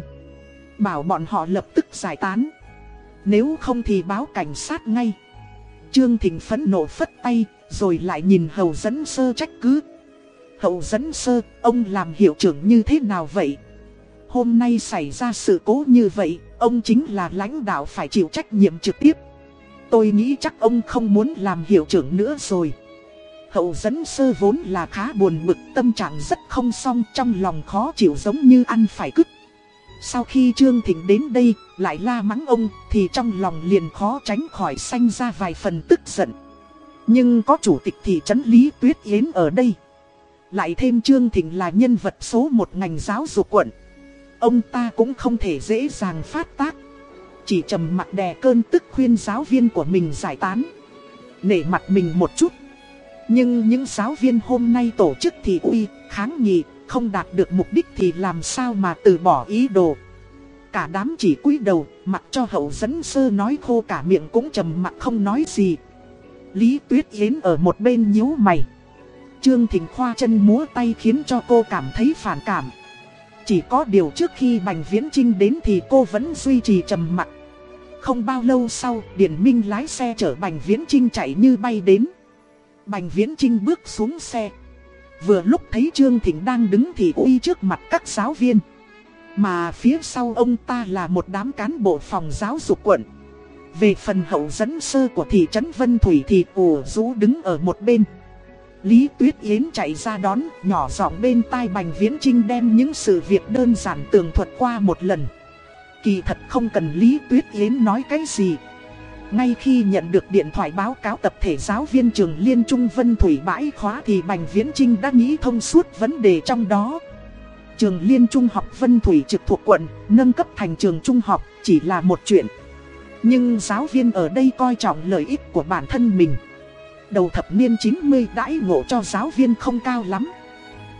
S1: Bảo bọn họ lập tức giải tán. Nếu không thì báo cảnh sát ngay. Trương Thịnh phẫn nộ phất tay, rồi lại nhìn hậu dẫn sơ trách cứ. Hậu dẫn sơ, ông làm hiệu trưởng như thế nào vậy? Hôm nay xảy ra sự cố như vậy, ông chính là lãnh đạo phải chịu trách nhiệm trực tiếp. Tôi nghĩ chắc ông không muốn làm hiệu trưởng nữa rồi. Hậu dẫn sơ vốn là khá buồn bực, tâm trạng rất không xong, trong lòng khó chịu giống như ăn phải cứt. Sau khi Trương Thịnh đến đây, lại la mắng ông, thì trong lòng liền khó tránh khỏi sanh ra vài phần tức giận. Nhưng có chủ tịch thị trấn Lý Tuyết Yến ở đây. Lại thêm Trương Thịnh là nhân vật số một ngành giáo dục quận. Ông ta cũng không thể dễ dàng phát tác. Chỉ trầm mặt đè cơn tức khuyên giáo viên của mình giải tán. Nể mặt mình một chút. Nhưng những giáo viên hôm nay tổ chức thì uy, kháng nghị, không đạt được mục đích thì làm sao mà từ bỏ ý đồ. Cả đám chỉ cúi đầu, mặt cho hậu dẫn sơ nói khô cả miệng cũng trầm mặt không nói gì. Lý Tuyết Yến ở một bên nhíu mày. Trương Thịnh Khoa chân múa tay khiến cho cô cảm thấy phản cảm. Chỉ có điều trước khi Bành Viễn Trinh đến thì cô vẫn duy trì trầm mặc. Không bao lâu sau, Điển Minh lái xe chở Bành Viễn Trinh chạy như bay đến. Bành Viễn Trinh bước xuống xe. Vừa lúc thấy Trương Thịnh đang đứng thì uy trước mặt các giáo viên. Mà phía sau ông ta là một đám cán bộ phòng giáo dục quận. Về phần hậu dẫn sơ của thị trấn Vân Thủy thì ủ rũ đứng ở một bên. Lý Tuyết Yến chạy ra đón, nhỏ giọng bên tai Bành Viễn Trinh đem những sự việc đơn giản tường thuật qua một lần. Kỳ thật không cần Lý Tuyết Yến nói cái gì. Ngay khi nhận được điện thoại báo cáo tập thể giáo viên trường Liên Trung Vân Thủy bãi khóa thì Bành Viễn Trinh đã nghĩ thông suốt vấn đề trong đó. Trường Liên Trung học Vân Thủy trực thuộc quận, nâng cấp thành trường trung học chỉ là một chuyện. Nhưng giáo viên ở đây coi trọng lợi ích của bản thân mình. Đầu thập niên 90 đãi ngộ cho giáo viên không cao lắm.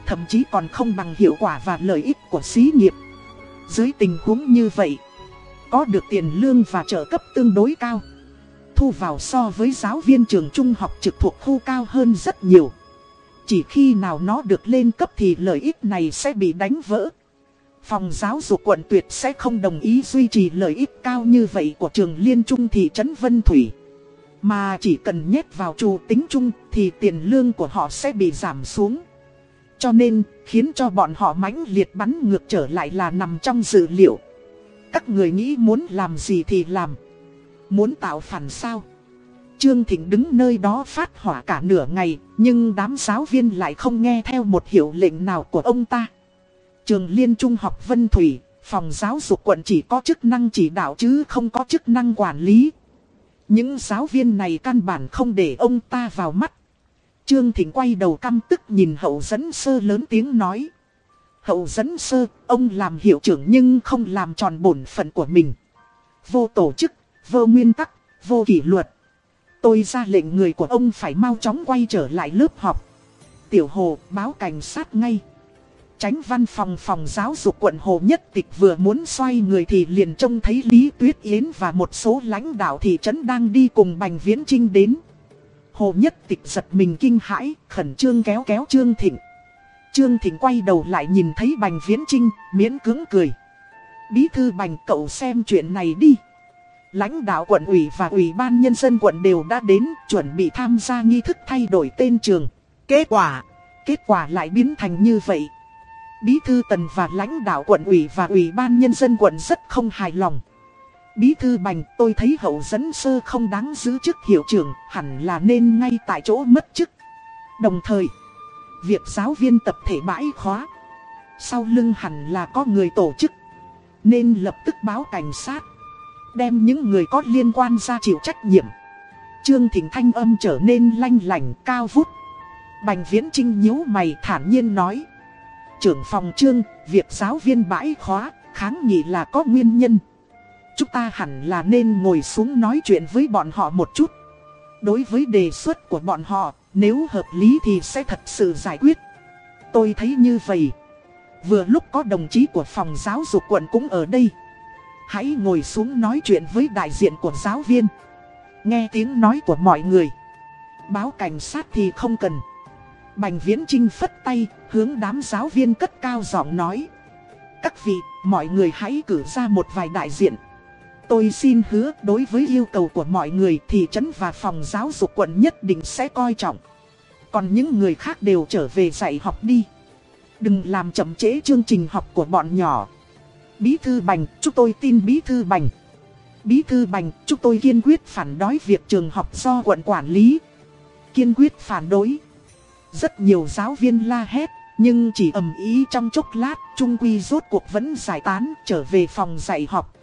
S1: Thậm chí còn không bằng hiệu quả và lợi ích của xí nghiệp. Dưới tình huống như vậy, có được tiền lương và trợ cấp tương đối cao. Thu vào so với giáo viên trường trung học trực thuộc khu cao hơn rất nhiều. Chỉ khi nào nó được lên cấp thì lợi ích này sẽ bị đánh vỡ. Phòng giáo dục quận tuyệt sẽ không đồng ý duy trì lợi ích cao như vậy của trường liên trung thị trấn Vân Thủy. Mà chỉ cần nhét vào trù tính chung thì tiền lương của họ sẽ bị giảm xuống. Cho nên, khiến cho bọn họ mãnh liệt bắn ngược trở lại là nằm trong dự liệu. Các người nghĩ muốn làm gì thì làm. Muốn tạo phản sao? Trương Thịnh đứng nơi đó phát hỏa cả nửa ngày, nhưng đám giáo viên lại không nghe theo một hiệu lệnh nào của ông ta. Trường Liên Trung học Vân Thủy, phòng giáo dục quận chỉ có chức năng chỉ đạo chứ không có chức năng quản lý. Những giáo viên này căn bản không để ông ta vào mắt. Trương Thịnh quay đầu căm tức nhìn hậu dẫn sơ lớn tiếng nói. Hậu dẫn sơ, ông làm hiệu trưởng nhưng không làm tròn bổn phận của mình. Vô tổ chức, vô nguyên tắc, vô kỷ luật. Tôi ra lệnh người của ông phải mau chóng quay trở lại lớp học. Tiểu Hồ báo cảnh sát ngay. Tránh văn phòng phòng giáo dục quận Hồ Nhất Tịch vừa muốn xoay người thì liền trông thấy Lý Tuyết Yến và một số lãnh đạo thị trấn đang đi cùng Bành Viễn Trinh đến. Hồ Nhất Tịch giật mình kinh hãi, khẩn trương kéo kéo Trương Thịnh. Trương Thịnh quay đầu lại nhìn thấy Bành Viễn Trinh, miễn cứng cười. Bí thư Bành cậu xem chuyện này đi. Lãnh đạo quận ủy và ủy ban nhân dân quận đều đã đến chuẩn bị tham gia nghi thức thay đổi tên trường. Kết quả, kết quả lại biến thành như vậy. Bí thư tần và lãnh đạo quận ủy và ủy ban nhân dân quận rất không hài lòng. Bí thư bành tôi thấy hậu dẫn sơ không đáng giữ chức hiệu trưởng hẳn là nên ngay tại chỗ mất chức. Đồng thời, việc giáo viên tập thể bãi khóa. Sau lưng hẳn là có người tổ chức. Nên lập tức báo cảnh sát. Đem những người có liên quan ra chịu trách nhiệm. Trương Thịnh Thanh âm trở nên lanh lành cao vút. Bành Viễn Trinh nhíu mày thản nhiên nói. Trưởng phòng trương, việc giáo viên bãi khóa, kháng nghị là có nguyên nhân. Chúng ta hẳn là nên ngồi xuống nói chuyện với bọn họ một chút. Đối với đề xuất của bọn họ, nếu hợp lý thì sẽ thật sự giải quyết. Tôi thấy như vậy. Vừa lúc có đồng chí của phòng giáo dục quận cũng ở đây. Hãy ngồi xuống nói chuyện với đại diện của giáo viên. Nghe tiếng nói của mọi người. Báo cảnh sát thì không cần. Bành Viễn Trinh phất tay, hướng đám giáo viên cất cao giọng nói. Các vị, mọi người hãy cử ra một vài đại diện. Tôi xin hứa đối với yêu cầu của mọi người thì trấn và phòng giáo dục quận nhất định sẽ coi trọng. Còn những người khác đều trở về dạy học đi. Đừng làm chậm trễ chương trình học của bọn nhỏ. Bí thư Bành, chúng tôi tin Bí thư Bành. Bí thư Bành, chúng tôi kiên quyết phản đối việc trường học do quận quản lý. Kiên quyết phản đối. Rất nhiều giáo viên la hét, nhưng chỉ ầm ý trong chốc lát, trung quy rốt cuộc vẫn giải tán trở về phòng dạy học.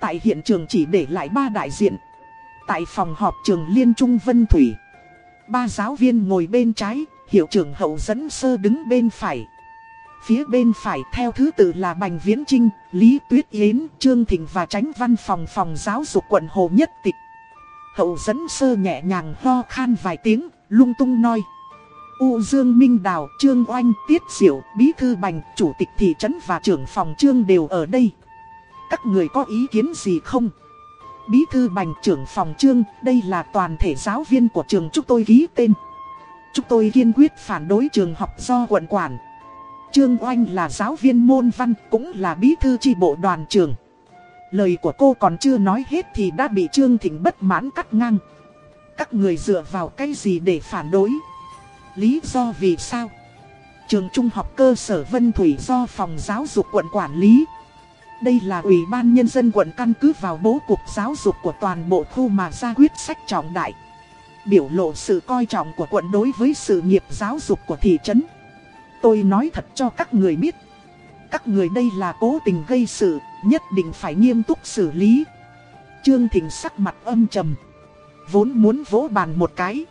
S1: Tại hiện trường chỉ để lại ba đại diện. Tại phòng họp trường Liên Trung Vân Thủy. Ba giáo viên ngồi bên trái, hiệu trưởng hậu dẫn sơ đứng bên phải. Phía bên phải theo thứ tự là Bành Viễn Trinh, Lý Tuyết Yến, Trương Thịnh và tránh văn phòng phòng giáo dục quận Hồ Nhất Tịch. Hậu dẫn sơ nhẹ nhàng ho khan vài tiếng, lung tung nói. U Dương Minh Đào, Trương Oanh, Tiết Diệu, Bí Thư Bành, Chủ tịch thị trấn và trưởng phòng Trương đều ở đây. Các người có ý kiến gì không? Bí Thư Bành, trưởng phòng Trương, đây là toàn thể giáo viên của trường chúng tôi ký tên. Chúng tôi kiên quyết phản đối trường học do quận quản. Trương Oanh là giáo viên môn văn, cũng là bí thư tri bộ đoàn trường. Lời của cô còn chưa nói hết thì đã bị Trương Thịnh bất mãn cắt ngang. Các người dựa vào cái gì để phản đối? Lý do vì sao? Trường trung học cơ sở Vân Thủy do phòng giáo dục quận quản lý. Đây là ủy ban nhân dân quận căn cứ vào bố cục giáo dục của toàn bộ khu mà ra quyết sách trọng đại. Biểu lộ sự coi trọng của quận đối với sự nghiệp giáo dục của thị trấn. Tôi nói thật cho các người biết. Các người đây là cố tình gây sự, nhất định phải nghiêm túc xử lý. Trương Thịnh sắc mặt âm trầm. Vốn muốn vỗ bàn một cái.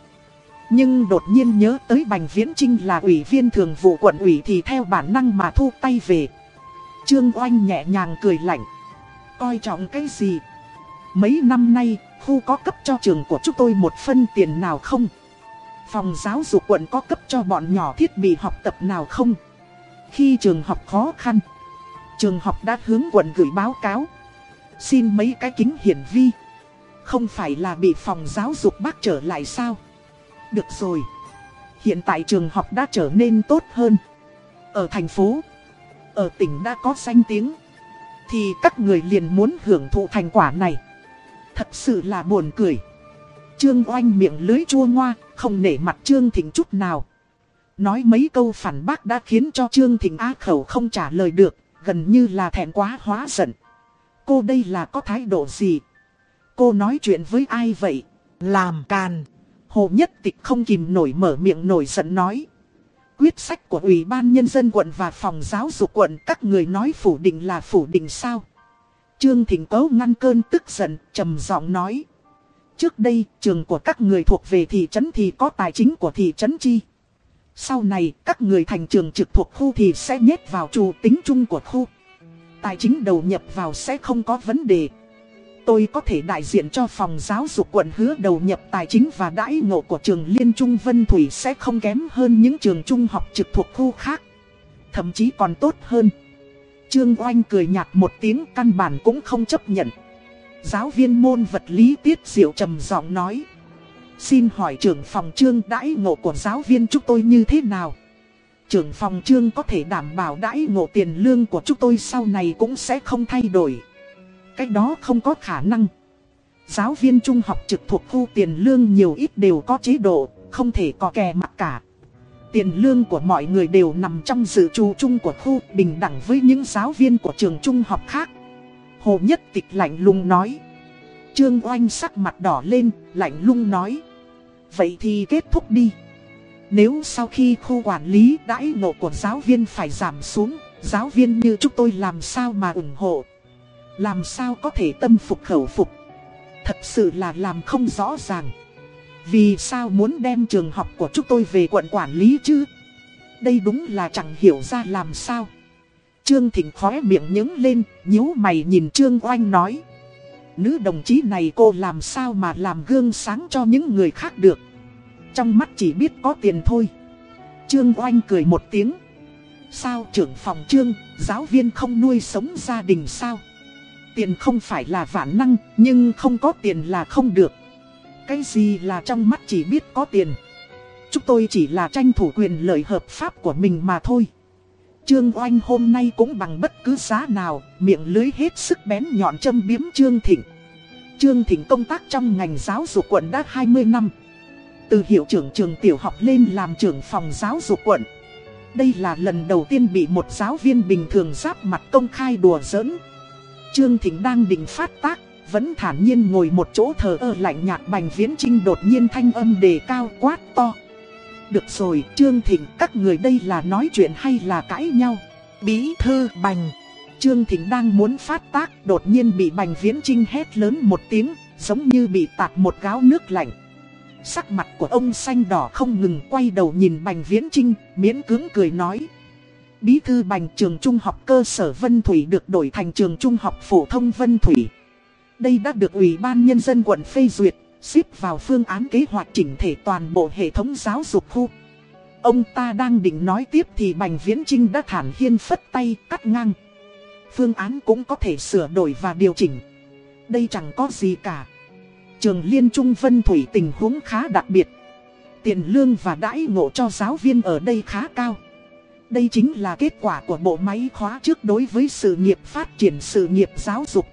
S1: Nhưng đột nhiên nhớ tới Bành Viễn Trinh là ủy viên thường vụ quận ủy thì theo bản năng mà thu tay về. Trương Oanh nhẹ nhàng cười lạnh. Coi trọng cái gì? Mấy năm nay, khu có cấp cho trường của chúng tôi một phân tiền nào không? Phòng giáo dục quận có cấp cho bọn nhỏ thiết bị học tập nào không? Khi trường học khó khăn, trường học đã hướng quận gửi báo cáo. Xin mấy cái kính hiển vi. Không phải là bị phòng giáo dục bác trở lại sao? Được rồi. Hiện tại trường học đã trở nên tốt hơn. Ở thành phố, ở tỉnh đã có danh tiếng. Thì các người liền muốn hưởng thụ thành quả này. Thật sự là buồn cười. Trương oanh miệng lưới chua ngoa, không nể mặt Trương Thịnh chút nào. Nói mấy câu phản bác đã khiến cho Trương Thịnh á khẩu không trả lời được, gần như là thẹn quá hóa giận. Cô đây là có thái độ gì? Cô nói chuyện với ai vậy? Làm càn. Hồ Nhất Tịch không kìm nổi mở miệng nổi giận nói. Quyết sách của Ủy ban Nhân dân quận và phòng giáo dục quận các người nói phủ định là phủ định sao? Trương Thịnh Cấu ngăn cơn tức giận, trầm giọng nói. Trước đây, trường của các người thuộc về thị trấn thì có tài chính của thị trấn chi. Sau này, các người thành trường trực thuộc khu thì sẽ nhét vào chủ tính chung của khu. Tài chính đầu nhập vào sẽ không có vấn đề. Tôi có thể đại diện cho phòng giáo dục quận hứa đầu nhập tài chính và đãi ngộ của trường Liên Trung Vân Thủy sẽ không kém hơn những trường trung học trực thuộc khu khác. Thậm chí còn tốt hơn. Trương Oanh cười nhạt một tiếng căn bản cũng không chấp nhận. Giáo viên môn vật lý tiết diệu trầm giọng nói. Xin hỏi trưởng phòng trương đãi ngộ của giáo viên chúng tôi như thế nào? Trưởng phòng trương có thể đảm bảo đãi ngộ tiền lương của chúng tôi sau này cũng sẽ không thay đổi. Cái đó không có khả năng. Giáo viên trung học trực thuộc khu tiền lương nhiều ít đều có chế độ, không thể có kè mặt cả. Tiền lương của mọi người đều nằm trong dự trù chung của khu bình đẳng với những giáo viên của trường trung học khác. Hồ Nhất Tịch lạnh lùng nói. Trương Oanh sắc mặt đỏ lên, lạnh lùng nói. Vậy thì kết thúc đi. Nếu sau khi khu quản lý đãi ngộ của giáo viên phải giảm xuống, giáo viên như chúng tôi làm sao mà ủng hộ? Làm sao có thể tâm phục khẩu phục? Thật sự là làm không rõ ràng. Vì sao muốn đem trường học của chúng tôi về quận quản lý chứ? Đây đúng là chẳng hiểu ra làm sao. Trương Thịnh khóe miệng nhướng lên, nhíu mày nhìn Trương Oanh nói. Nữ đồng chí này cô làm sao mà làm gương sáng cho những người khác được. Trong mắt chỉ biết có tiền thôi. Trương Oanh cười một tiếng. Sao trưởng phòng trương, giáo viên không nuôi sống gia đình sao? Tiền không phải là vạn năng, nhưng không có tiền là không được. Cái gì là trong mắt chỉ biết có tiền. Chúng tôi chỉ là tranh thủ quyền lợi hợp pháp của mình mà thôi. Trương Oanh hôm nay cũng bằng bất cứ giá nào, miệng lưới hết sức bén nhọn châm biếm Trương Thịnh. Trương Thịnh công tác trong ngành giáo dục quận đã 20 năm. Từ hiệu trưởng trường tiểu học lên làm trưởng phòng giáo dục quận. Đây là lần đầu tiên bị một giáo viên bình thường giáp mặt công khai đùa giỡn. Trương Thịnh đang định phát tác, vẫn thản nhiên ngồi một chỗ thờ ơ lạnh nhạt bành viễn trinh đột nhiên thanh âm đề cao quát to. Được rồi, Trương Thịnh, các người đây là nói chuyện hay là cãi nhau? Bí thư bành. Trương Thịnh đang muốn phát tác, đột nhiên bị bành viễn trinh hét lớn một tiếng, giống như bị tạt một gáo nước lạnh. Sắc mặt của ông xanh đỏ không ngừng quay đầu nhìn Bành Viễn Trinh, miễn cưỡng cười nói. Bí thư Bành trường trung học cơ sở Vân Thủy được đổi thành trường trung học phổ thông Vân Thủy. Đây đã được Ủy ban Nhân dân quận phê duyệt, xếp vào phương án kế hoạch chỉnh thể toàn bộ hệ thống giáo dục khu. Ông ta đang định nói tiếp thì Bành Viễn Trinh đã thản hiên phất tay cắt ngang. Phương án cũng có thể sửa đổi và điều chỉnh. Đây chẳng có gì cả. Trường Liên Trung Vân Thủy tình huống khá đặc biệt. Tiền lương và đãi ngộ cho giáo viên ở đây khá cao. Đây chính là kết quả của bộ máy khóa trước đối với sự nghiệp phát triển sự nghiệp giáo dục.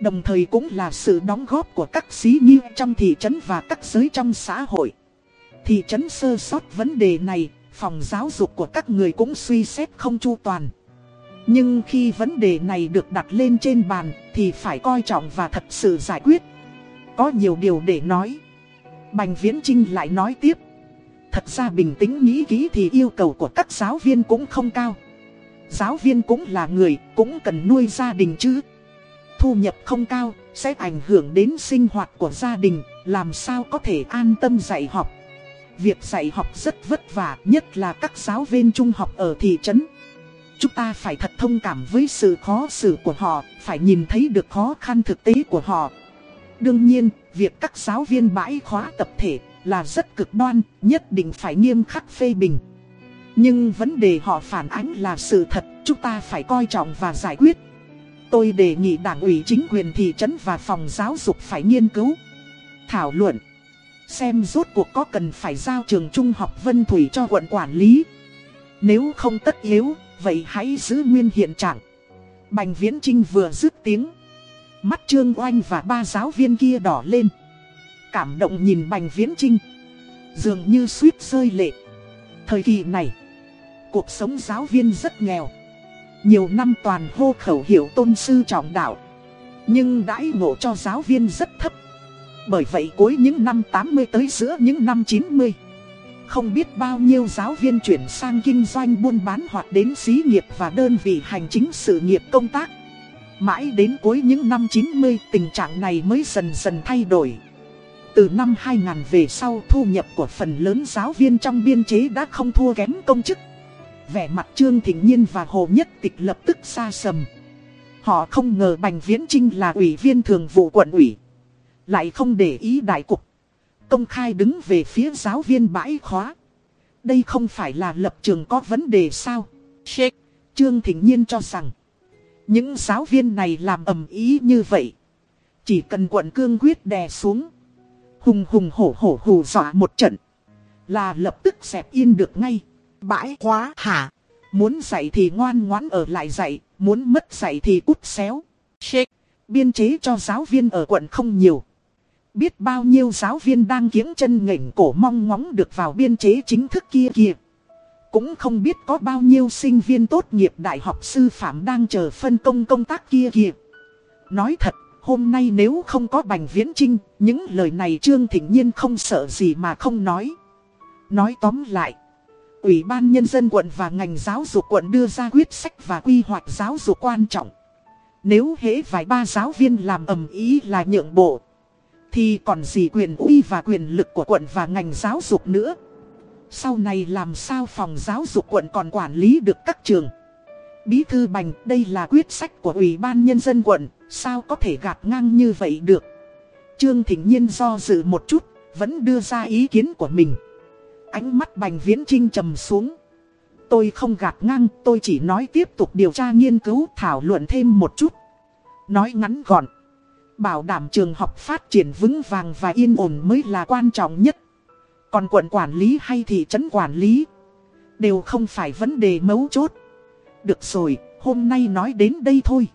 S1: Đồng thời cũng là sự đóng góp của các xí nhi trong thị trấn và các giới trong xã hội. Thị trấn sơ sót vấn đề này, phòng giáo dục của các người cũng suy xét không chu toàn. Nhưng khi vấn đề này được đặt lên trên bàn thì phải coi trọng và thật sự giải quyết. Có nhiều điều để nói. Bành Viễn Trinh lại nói tiếp. Thật ra bình tĩnh nghĩ kỹ thì yêu cầu của các giáo viên cũng không cao. Giáo viên cũng là người, cũng cần nuôi gia đình chứ. Thu nhập không cao, sẽ ảnh hưởng đến sinh hoạt của gia đình, làm sao có thể an tâm dạy học. Việc dạy học rất vất vả, nhất là các giáo viên trung học ở thị trấn. Chúng ta phải thật thông cảm với sự khó xử của họ, phải nhìn thấy được khó khăn thực tế của họ, Đương nhiên, việc các giáo viên bãi khóa tập thể là rất cực đoan, nhất định phải nghiêm khắc phê bình. Nhưng vấn đề họ phản ánh là sự thật, chúng ta phải coi trọng và giải quyết. Tôi đề nghị đảng ủy chính quyền thị trấn và phòng giáo dục phải nghiên cứu, thảo luận, xem rốt cuộc có cần phải giao trường trung học Vân Thủy cho quận quản lý. Nếu không tất yếu, vậy hãy giữ nguyên hiện trạng. Bành Viễn Trinh vừa dứt tiếng. Mắt Trương Oanh và ba giáo viên kia đỏ lên. Cảm động nhìn Bành Viễn Trinh. Dường như suýt rơi lệ. Thời kỳ này, cuộc sống giáo viên rất nghèo. Nhiều năm toàn hô khẩu hiệu tôn sư trọng đạo. Nhưng đãi ngộ cho giáo viên rất thấp. Bởi vậy cuối những năm 80 tới giữa những năm 90 Không biết bao nhiêu giáo viên chuyển sang kinh doanh buôn bán hoặc đến xí nghiệp và đơn vị hành chính sự nghiệp công tác Mãi đến cuối những năm 90 tình trạng này mới dần dần thay đổi. Từ năm 2000 về sau thu nhập của phần lớn giáo viên trong biên chế đã không thua kém công chức. Vẻ mặt Trương Thịnh Nhiên và Hồ Nhất Tịch lập tức xa sầm. Họ không ngờ Bành Viễn Trinh là ủy viên thường vụ quận ủy. Lại không để ý đại cục. Công khai đứng về phía giáo viên bãi khóa. Đây không phải là lập trường có vấn đề sao? Shake. Trương Thịnh Nhiên cho rằng. Những giáo viên này làm ầm ý như vậy. Chỉ cần quận cương quyết đè xuống. Hùng hùng hổ hổ hù dọa một trận. Là lập tức xẹp yên được ngay. Bãi quá hả? Muốn dạy thì ngoan ngoãn ở lại dạy. Muốn mất dạy thì cút xéo. Shake. Biên chế cho giáo viên ở quận không nhiều. Biết bao nhiêu giáo viên đang kiếng chân ngẩng cổ mong ngóng được vào biên chế chính thức kia kìa. Cũng không biết có bao nhiêu sinh viên tốt nghiệp đại học sư phạm đang chờ phân công công tác kia kìa. Nói thật, hôm nay nếu không có Bành Viễn Trinh, những lời này Trương Thịnh Nhiên không sợ gì mà không nói. Nói tóm lại, Ủy ban Nhân dân quận và ngành giáo dục quận đưa ra quyết sách và quy hoạch giáo dục quan trọng. Nếu hễ vài ba giáo viên làm ầm ý là nhượng bộ, thì còn gì quyền uy và quyền lực của quận và ngành giáo dục nữa. Sau này làm sao phòng giáo dục quận còn quản lý được các trường Bí thư bành đây là quyết sách của Ủy ban Nhân dân quận Sao có thể gạt ngang như vậy được Trương Thịnh Nhiên do dự một chút Vẫn đưa ra ý kiến của mình Ánh mắt bành viễn trinh trầm xuống Tôi không gạt ngang Tôi chỉ nói tiếp tục điều tra nghiên cứu thảo luận thêm một chút Nói ngắn gọn Bảo đảm trường học phát triển vững vàng và yên ổn mới là quan trọng nhất. Còn quận quản lý hay thị trấn quản lý đều không phải vấn đề mấu chốt. Được rồi, hôm nay nói đến đây thôi.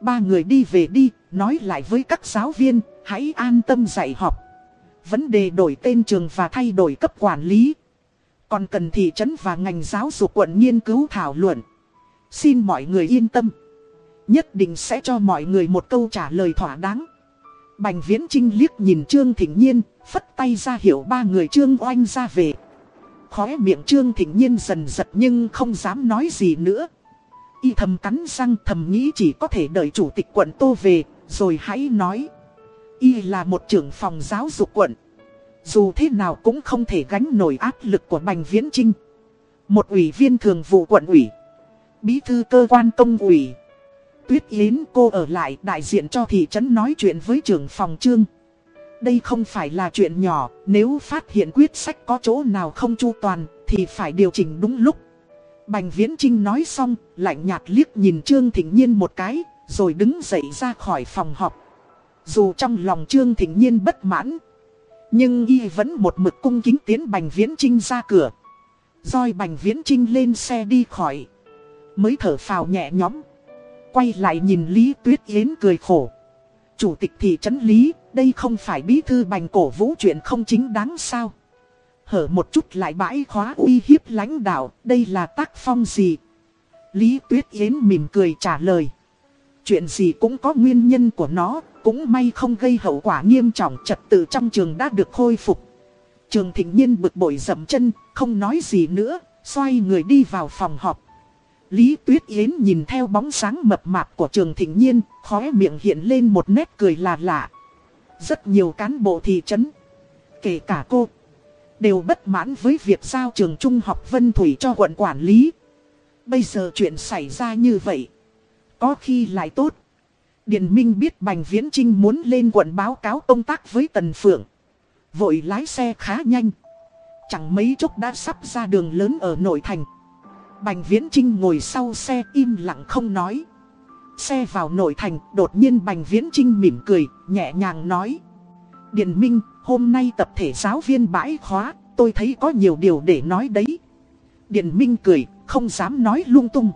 S1: Ba người đi về đi, nói lại với các giáo viên, hãy an tâm dạy học. Vấn đề đổi tên trường và thay đổi cấp quản lý. Còn cần thị trấn và ngành giáo dục quận nghiên cứu thảo luận. Xin mọi người yên tâm. Nhất định sẽ cho mọi người một câu trả lời thỏa đáng. Bành Viễn Trinh liếc nhìn Trương Thịnh Nhiên, phất tay ra hiệu ba người Trương Oanh ra về. Khóe miệng Trương Thịnh Nhiên dần giật nhưng không dám nói gì nữa. Y thầm cắn răng thầm nghĩ chỉ có thể đợi chủ tịch quận Tô về, rồi hãy nói. Y là một trưởng phòng giáo dục quận. Dù thế nào cũng không thể gánh nổi áp lực của Bành Viễn Trinh. Một ủy viên thường vụ quận ủy. Bí thư cơ quan công ủy. Tuyết Yến cô ở lại đại diện cho thị trấn nói chuyện với trưởng phòng trương. Đây không phải là chuyện nhỏ, nếu phát hiện quyết sách có chỗ nào không chu toàn, thì phải điều chỉnh đúng lúc. Bành Viễn Trinh nói xong, lạnh nhạt liếc nhìn Trương Thịnh Nhiên một cái, rồi đứng dậy ra khỏi phòng họp. Dù trong lòng Trương Thịnh Nhiên bất mãn, nhưng y vẫn một mực cung kính tiến Bành Viễn Trinh ra cửa. Rồi Bành Viễn Trinh lên xe đi khỏi. Mới thở phào nhẹ nhõm. Quay lại nhìn Lý Tuyết Yến cười khổ. Chủ tịch thị trấn Lý, đây không phải bí thư bành cổ vũ chuyện không chính đáng sao. Hở một chút lại bãi khóa uy hiếp lãnh đạo, đây là tác phong gì? Lý Tuyết Yến mỉm cười trả lời. Chuyện gì cũng có nguyên nhân của nó, cũng may không gây hậu quả nghiêm trọng trật tự trong trường đã được khôi phục. Trường thịnh nhiên bực bội dậm chân, không nói gì nữa, xoay người đi vào phòng họp. Lý Tuyết Yến nhìn theo bóng sáng mập mạp của trường thịnh nhiên, khóe miệng hiện lên một nét cười là lạ. Rất nhiều cán bộ thị trấn, kể cả cô, đều bất mãn với việc giao trường trung học Vân Thủy cho quận quản lý. Bây giờ chuyện xảy ra như vậy, có khi lại tốt. Điền Minh biết Bành Viễn Trinh muốn lên quận báo cáo công tác với Tần Phượng. Vội lái xe khá nhanh. Chẳng mấy chốc đã sắp ra đường lớn ở nội thành. Bành Viễn Trinh ngồi sau xe im lặng không nói. Xe vào nội thành, đột nhiên Bành Viễn Trinh mỉm cười, nhẹ nhàng nói. Điền Minh, hôm nay tập thể giáo viên bãi khóa, tôi thấy có nhiều điều để nói đấy. Điền Minh cười, không dám nói lung tung.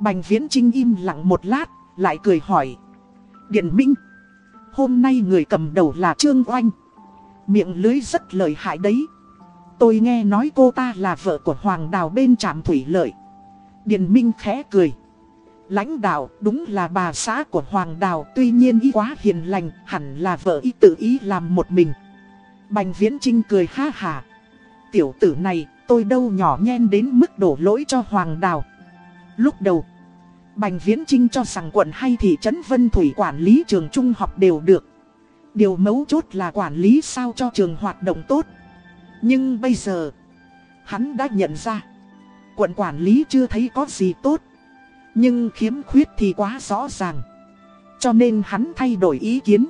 S1: Bành Viễn Trinh im lặng một lát, lại cười hỏi. Điền Minh, hôm nay người cầm đầu là Trương Oanh. Miệng lưới rất lợi hại đấy. Tôi nghe nói cô ta là vợ của Hoàng Đào bên trạm thủy lợi. Điền Minh khẽ cười. Lãnh đạo đúng là bà xã của Hoàng Đào tuy nhiên y quá hiền lành hẳn là vợ y tự ý làm một mình. Bành Viễn Trinh cười ha hà. Tiểu tử này tôi đâu nhỏ nhen đến mức đổ lỗi cho Hoàng Đào. Lúc đầu, Bành Viễn Trinh cho rằng quận hay thị trấn Vân Thủy quản lý trường trung học đều được. Điều mấu chốt là quản lý sao cho trường hoạt động tốt. Nhưng bây giờ, hắn đã nhận ra, quận quản lý chưa thấy có gì tốt. Nhưng khiếm khuyết thì quá rõ ràng. Cho nên hắn thay đổi ý kiến.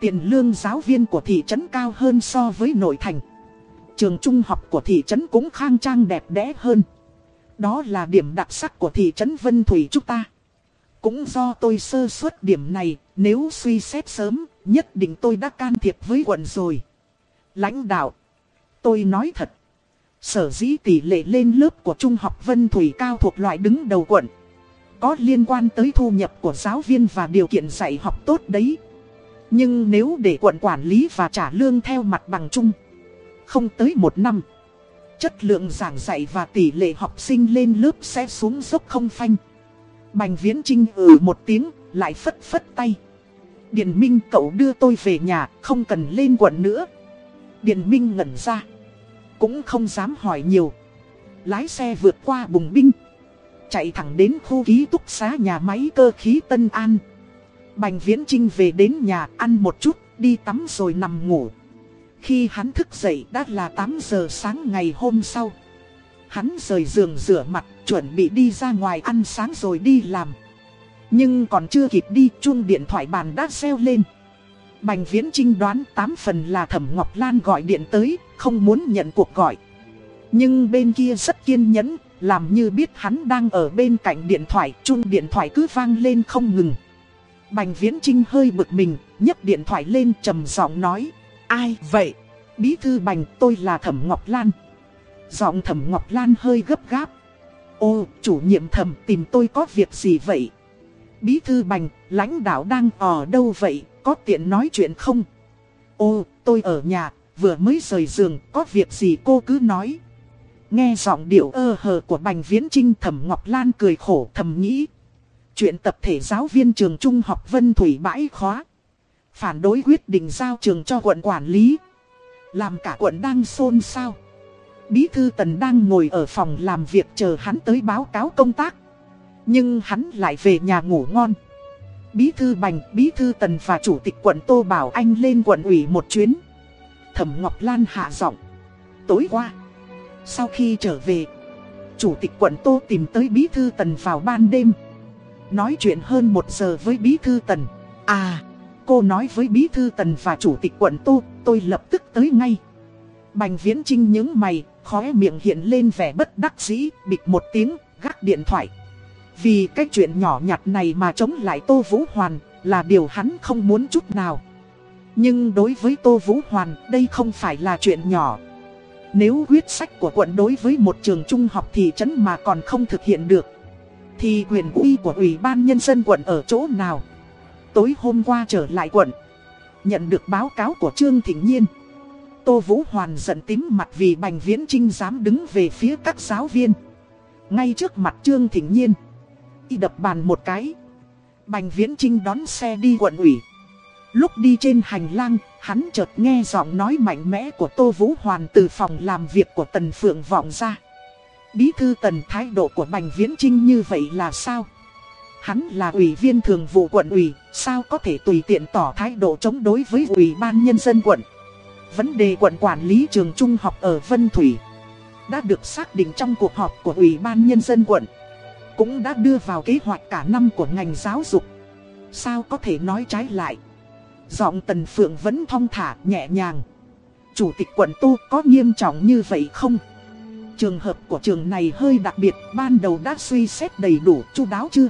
S1: Tiền lương giáo viên của thị trấn cao hơn so với nội thành. Trường trung học của thị trấn cũng khang trang đẹp đẽ hơn. Đó là điểm đặc sắc của thị trấn Vân Thủy chúng ta. Cũng do tôi sơ suất điểm này, nếu suy xét sớm, nhất định tôi đã can thiệp với quận rồi. Lãnh đạo, tôi nói thật. Sở dĩ tỷ lệ lên lớp của Trung học Vân Thủy cao thuộc loại đứng đầu quận. Có liên quan tới thu nhập của giáo viên và điều kiện dạy học tốt đấy. Nhưng nếu để quận quản lý và trả lương theo mặt bằng chung, không tới một năm. Chất lượng giảng dạy và tỷ lệ học sinh lên lớp sẽ xuống dốc không phanh. Bành Viễn Trinh ừ một tiếng, lại phất phất tay. Điền Minh cậu đưa tôi về nhà, không cần lên quận nữa. Điền Minh ngẩn ra. Cũng không dám hỏi nhiều. Lái xe vượt qua bùng binh. Chạy thẳng đến khu ký túc xá nhà máy cơ khí Tân An. Bành Viễn Trinh về đến nhà ăn một chút, đi tắm rồi nằm ngủ. Khi hắn thức dậy đã là 8 giờ sáng ngày hôm sau. Hắn rời giường rửa mặt, chuẩn bị đi ra ngoài ăn sáng rồi đi làm. Nhưng còn chưa kịp đi, chuông điện thoại bàn đã reo lên. Bành Viễn Trinh đoán 8 phần là Thẩm Ngọc Lan gọi điện tới, không muốn nhận cuộc gọi. Nhưng bên kia rất kiên nhẫn, làm như biết hắn đang ở bên cạnh điện thoại, chung điện thoại cứ vang lên không ngừng. Bành Viễn Trinh hơi bực mình, nhấc điện thoại lên trầm giọng nói. Ai vậy? Bí thư Bành tôi là Thẩm Ngọc Lan. Giọng Thẩm Ngọc Lan hơi gấp gáp. Ô, chủ nhiệm thẩm tìm tôi có việc gì vậy? Bí thư Bành, lãnh đạo đang ở đâu vậy, có tiện nói chuyện không? Ô, tôi ở nhà, vừa mới rời giường, có việc gì cô cứ nói. Nghe giọng điệu ơ hờ của Bành Viễn Trinh Thẩm Ngọc Lan cười khổ thầm nghĩ. Chuyện tập thể giáo viên trường trung học Vân Thủy bãi khóa. Phản đối quyết định giao trường cho quận quản lý. Làm cả quận đang xôn xao. Bí thư Tần đang ngồi ở phòng làm việc chờ hắn tới báo cáo công tác. Nhưng hắn lại về nhà ngủ ngon. Bí thư Bành, Bí thư Tần và Chủ tịch quận Tô Bảo Anh lên quận ủy một chuyến. Thẩm Ngọc Lan hạ giọng. Tối qua, sau khi trở về, Chủ tịch quận Tô tìm tới Bí thư Tần vào ban đêm. Nói chuyện hơn một giờ với Bí thư Tần. À, cô nói với Bí thư Tần và Chủ tịch quận Tô, tôi lập tức tới ngay. Bành Viễn Trinh những mày, khóe miệng hiện lên vẻ bất đắc dĩ, bịch một tiếng, gác điện thoại. Vì cái chuyện nhỏ nhặt này mà chống lại Tô Vũ Hoàn là điều hắn không muốn chút nào. Nhưng đối với Tô Vũ Hoàn, đây không phải là chuyện nhỏ. Nếu quyết sách của quận đối với một trường trung học thị trấn mà còn không thực hiện được, thì quyền uy của Ủy ban Nhân dân quận ở chỗ nào? Tối hôm qua trở lại quận, nhận được báo cáo của Trương Thịnh Nhiên. Tô Vũ Hoàn giận tím mặt vì Bành Viễn Trinh dám đứng về phía các giáo viên. Ngay trước mặt Trương Thịnh Nhiên. Y đập bàn một cái. Bành Viễn Trinh đón xe đi quận ủy. Lúc đi trên hành lang, hắn chợt nghe giọng nói mạnh mẽ của Tô Vũ Hoàn từ phòng làm việc của Tần Phượng vọng ra. Bí thư Tần thái độ của Bành Viễn Trinh như vậy là sao? Hắn là ủy viên thường vụ quận ủy, sao có thể tùy tiện tỏ thái độ chống đối với ủy ban nhân dân quận? Vấn đề quận quản lý trường trung học ở Vân Thủy đã được xác định trong cuộc họp của Ủy ban Nhân dân quận. Cũng đã đưa vào kế hoạch cả năm của ngành giáo dục. Sao có thể nói trái lại? Giọng Tần Phượng vẫn thong thả, nhẹ nhàng. Chủ tịch quận Tu có nghiêm trọng như vậy không? Trường hợp của trường này hơi đặc biệt, ban đầu đã suy xét đầy đủ, chu đáo chưa?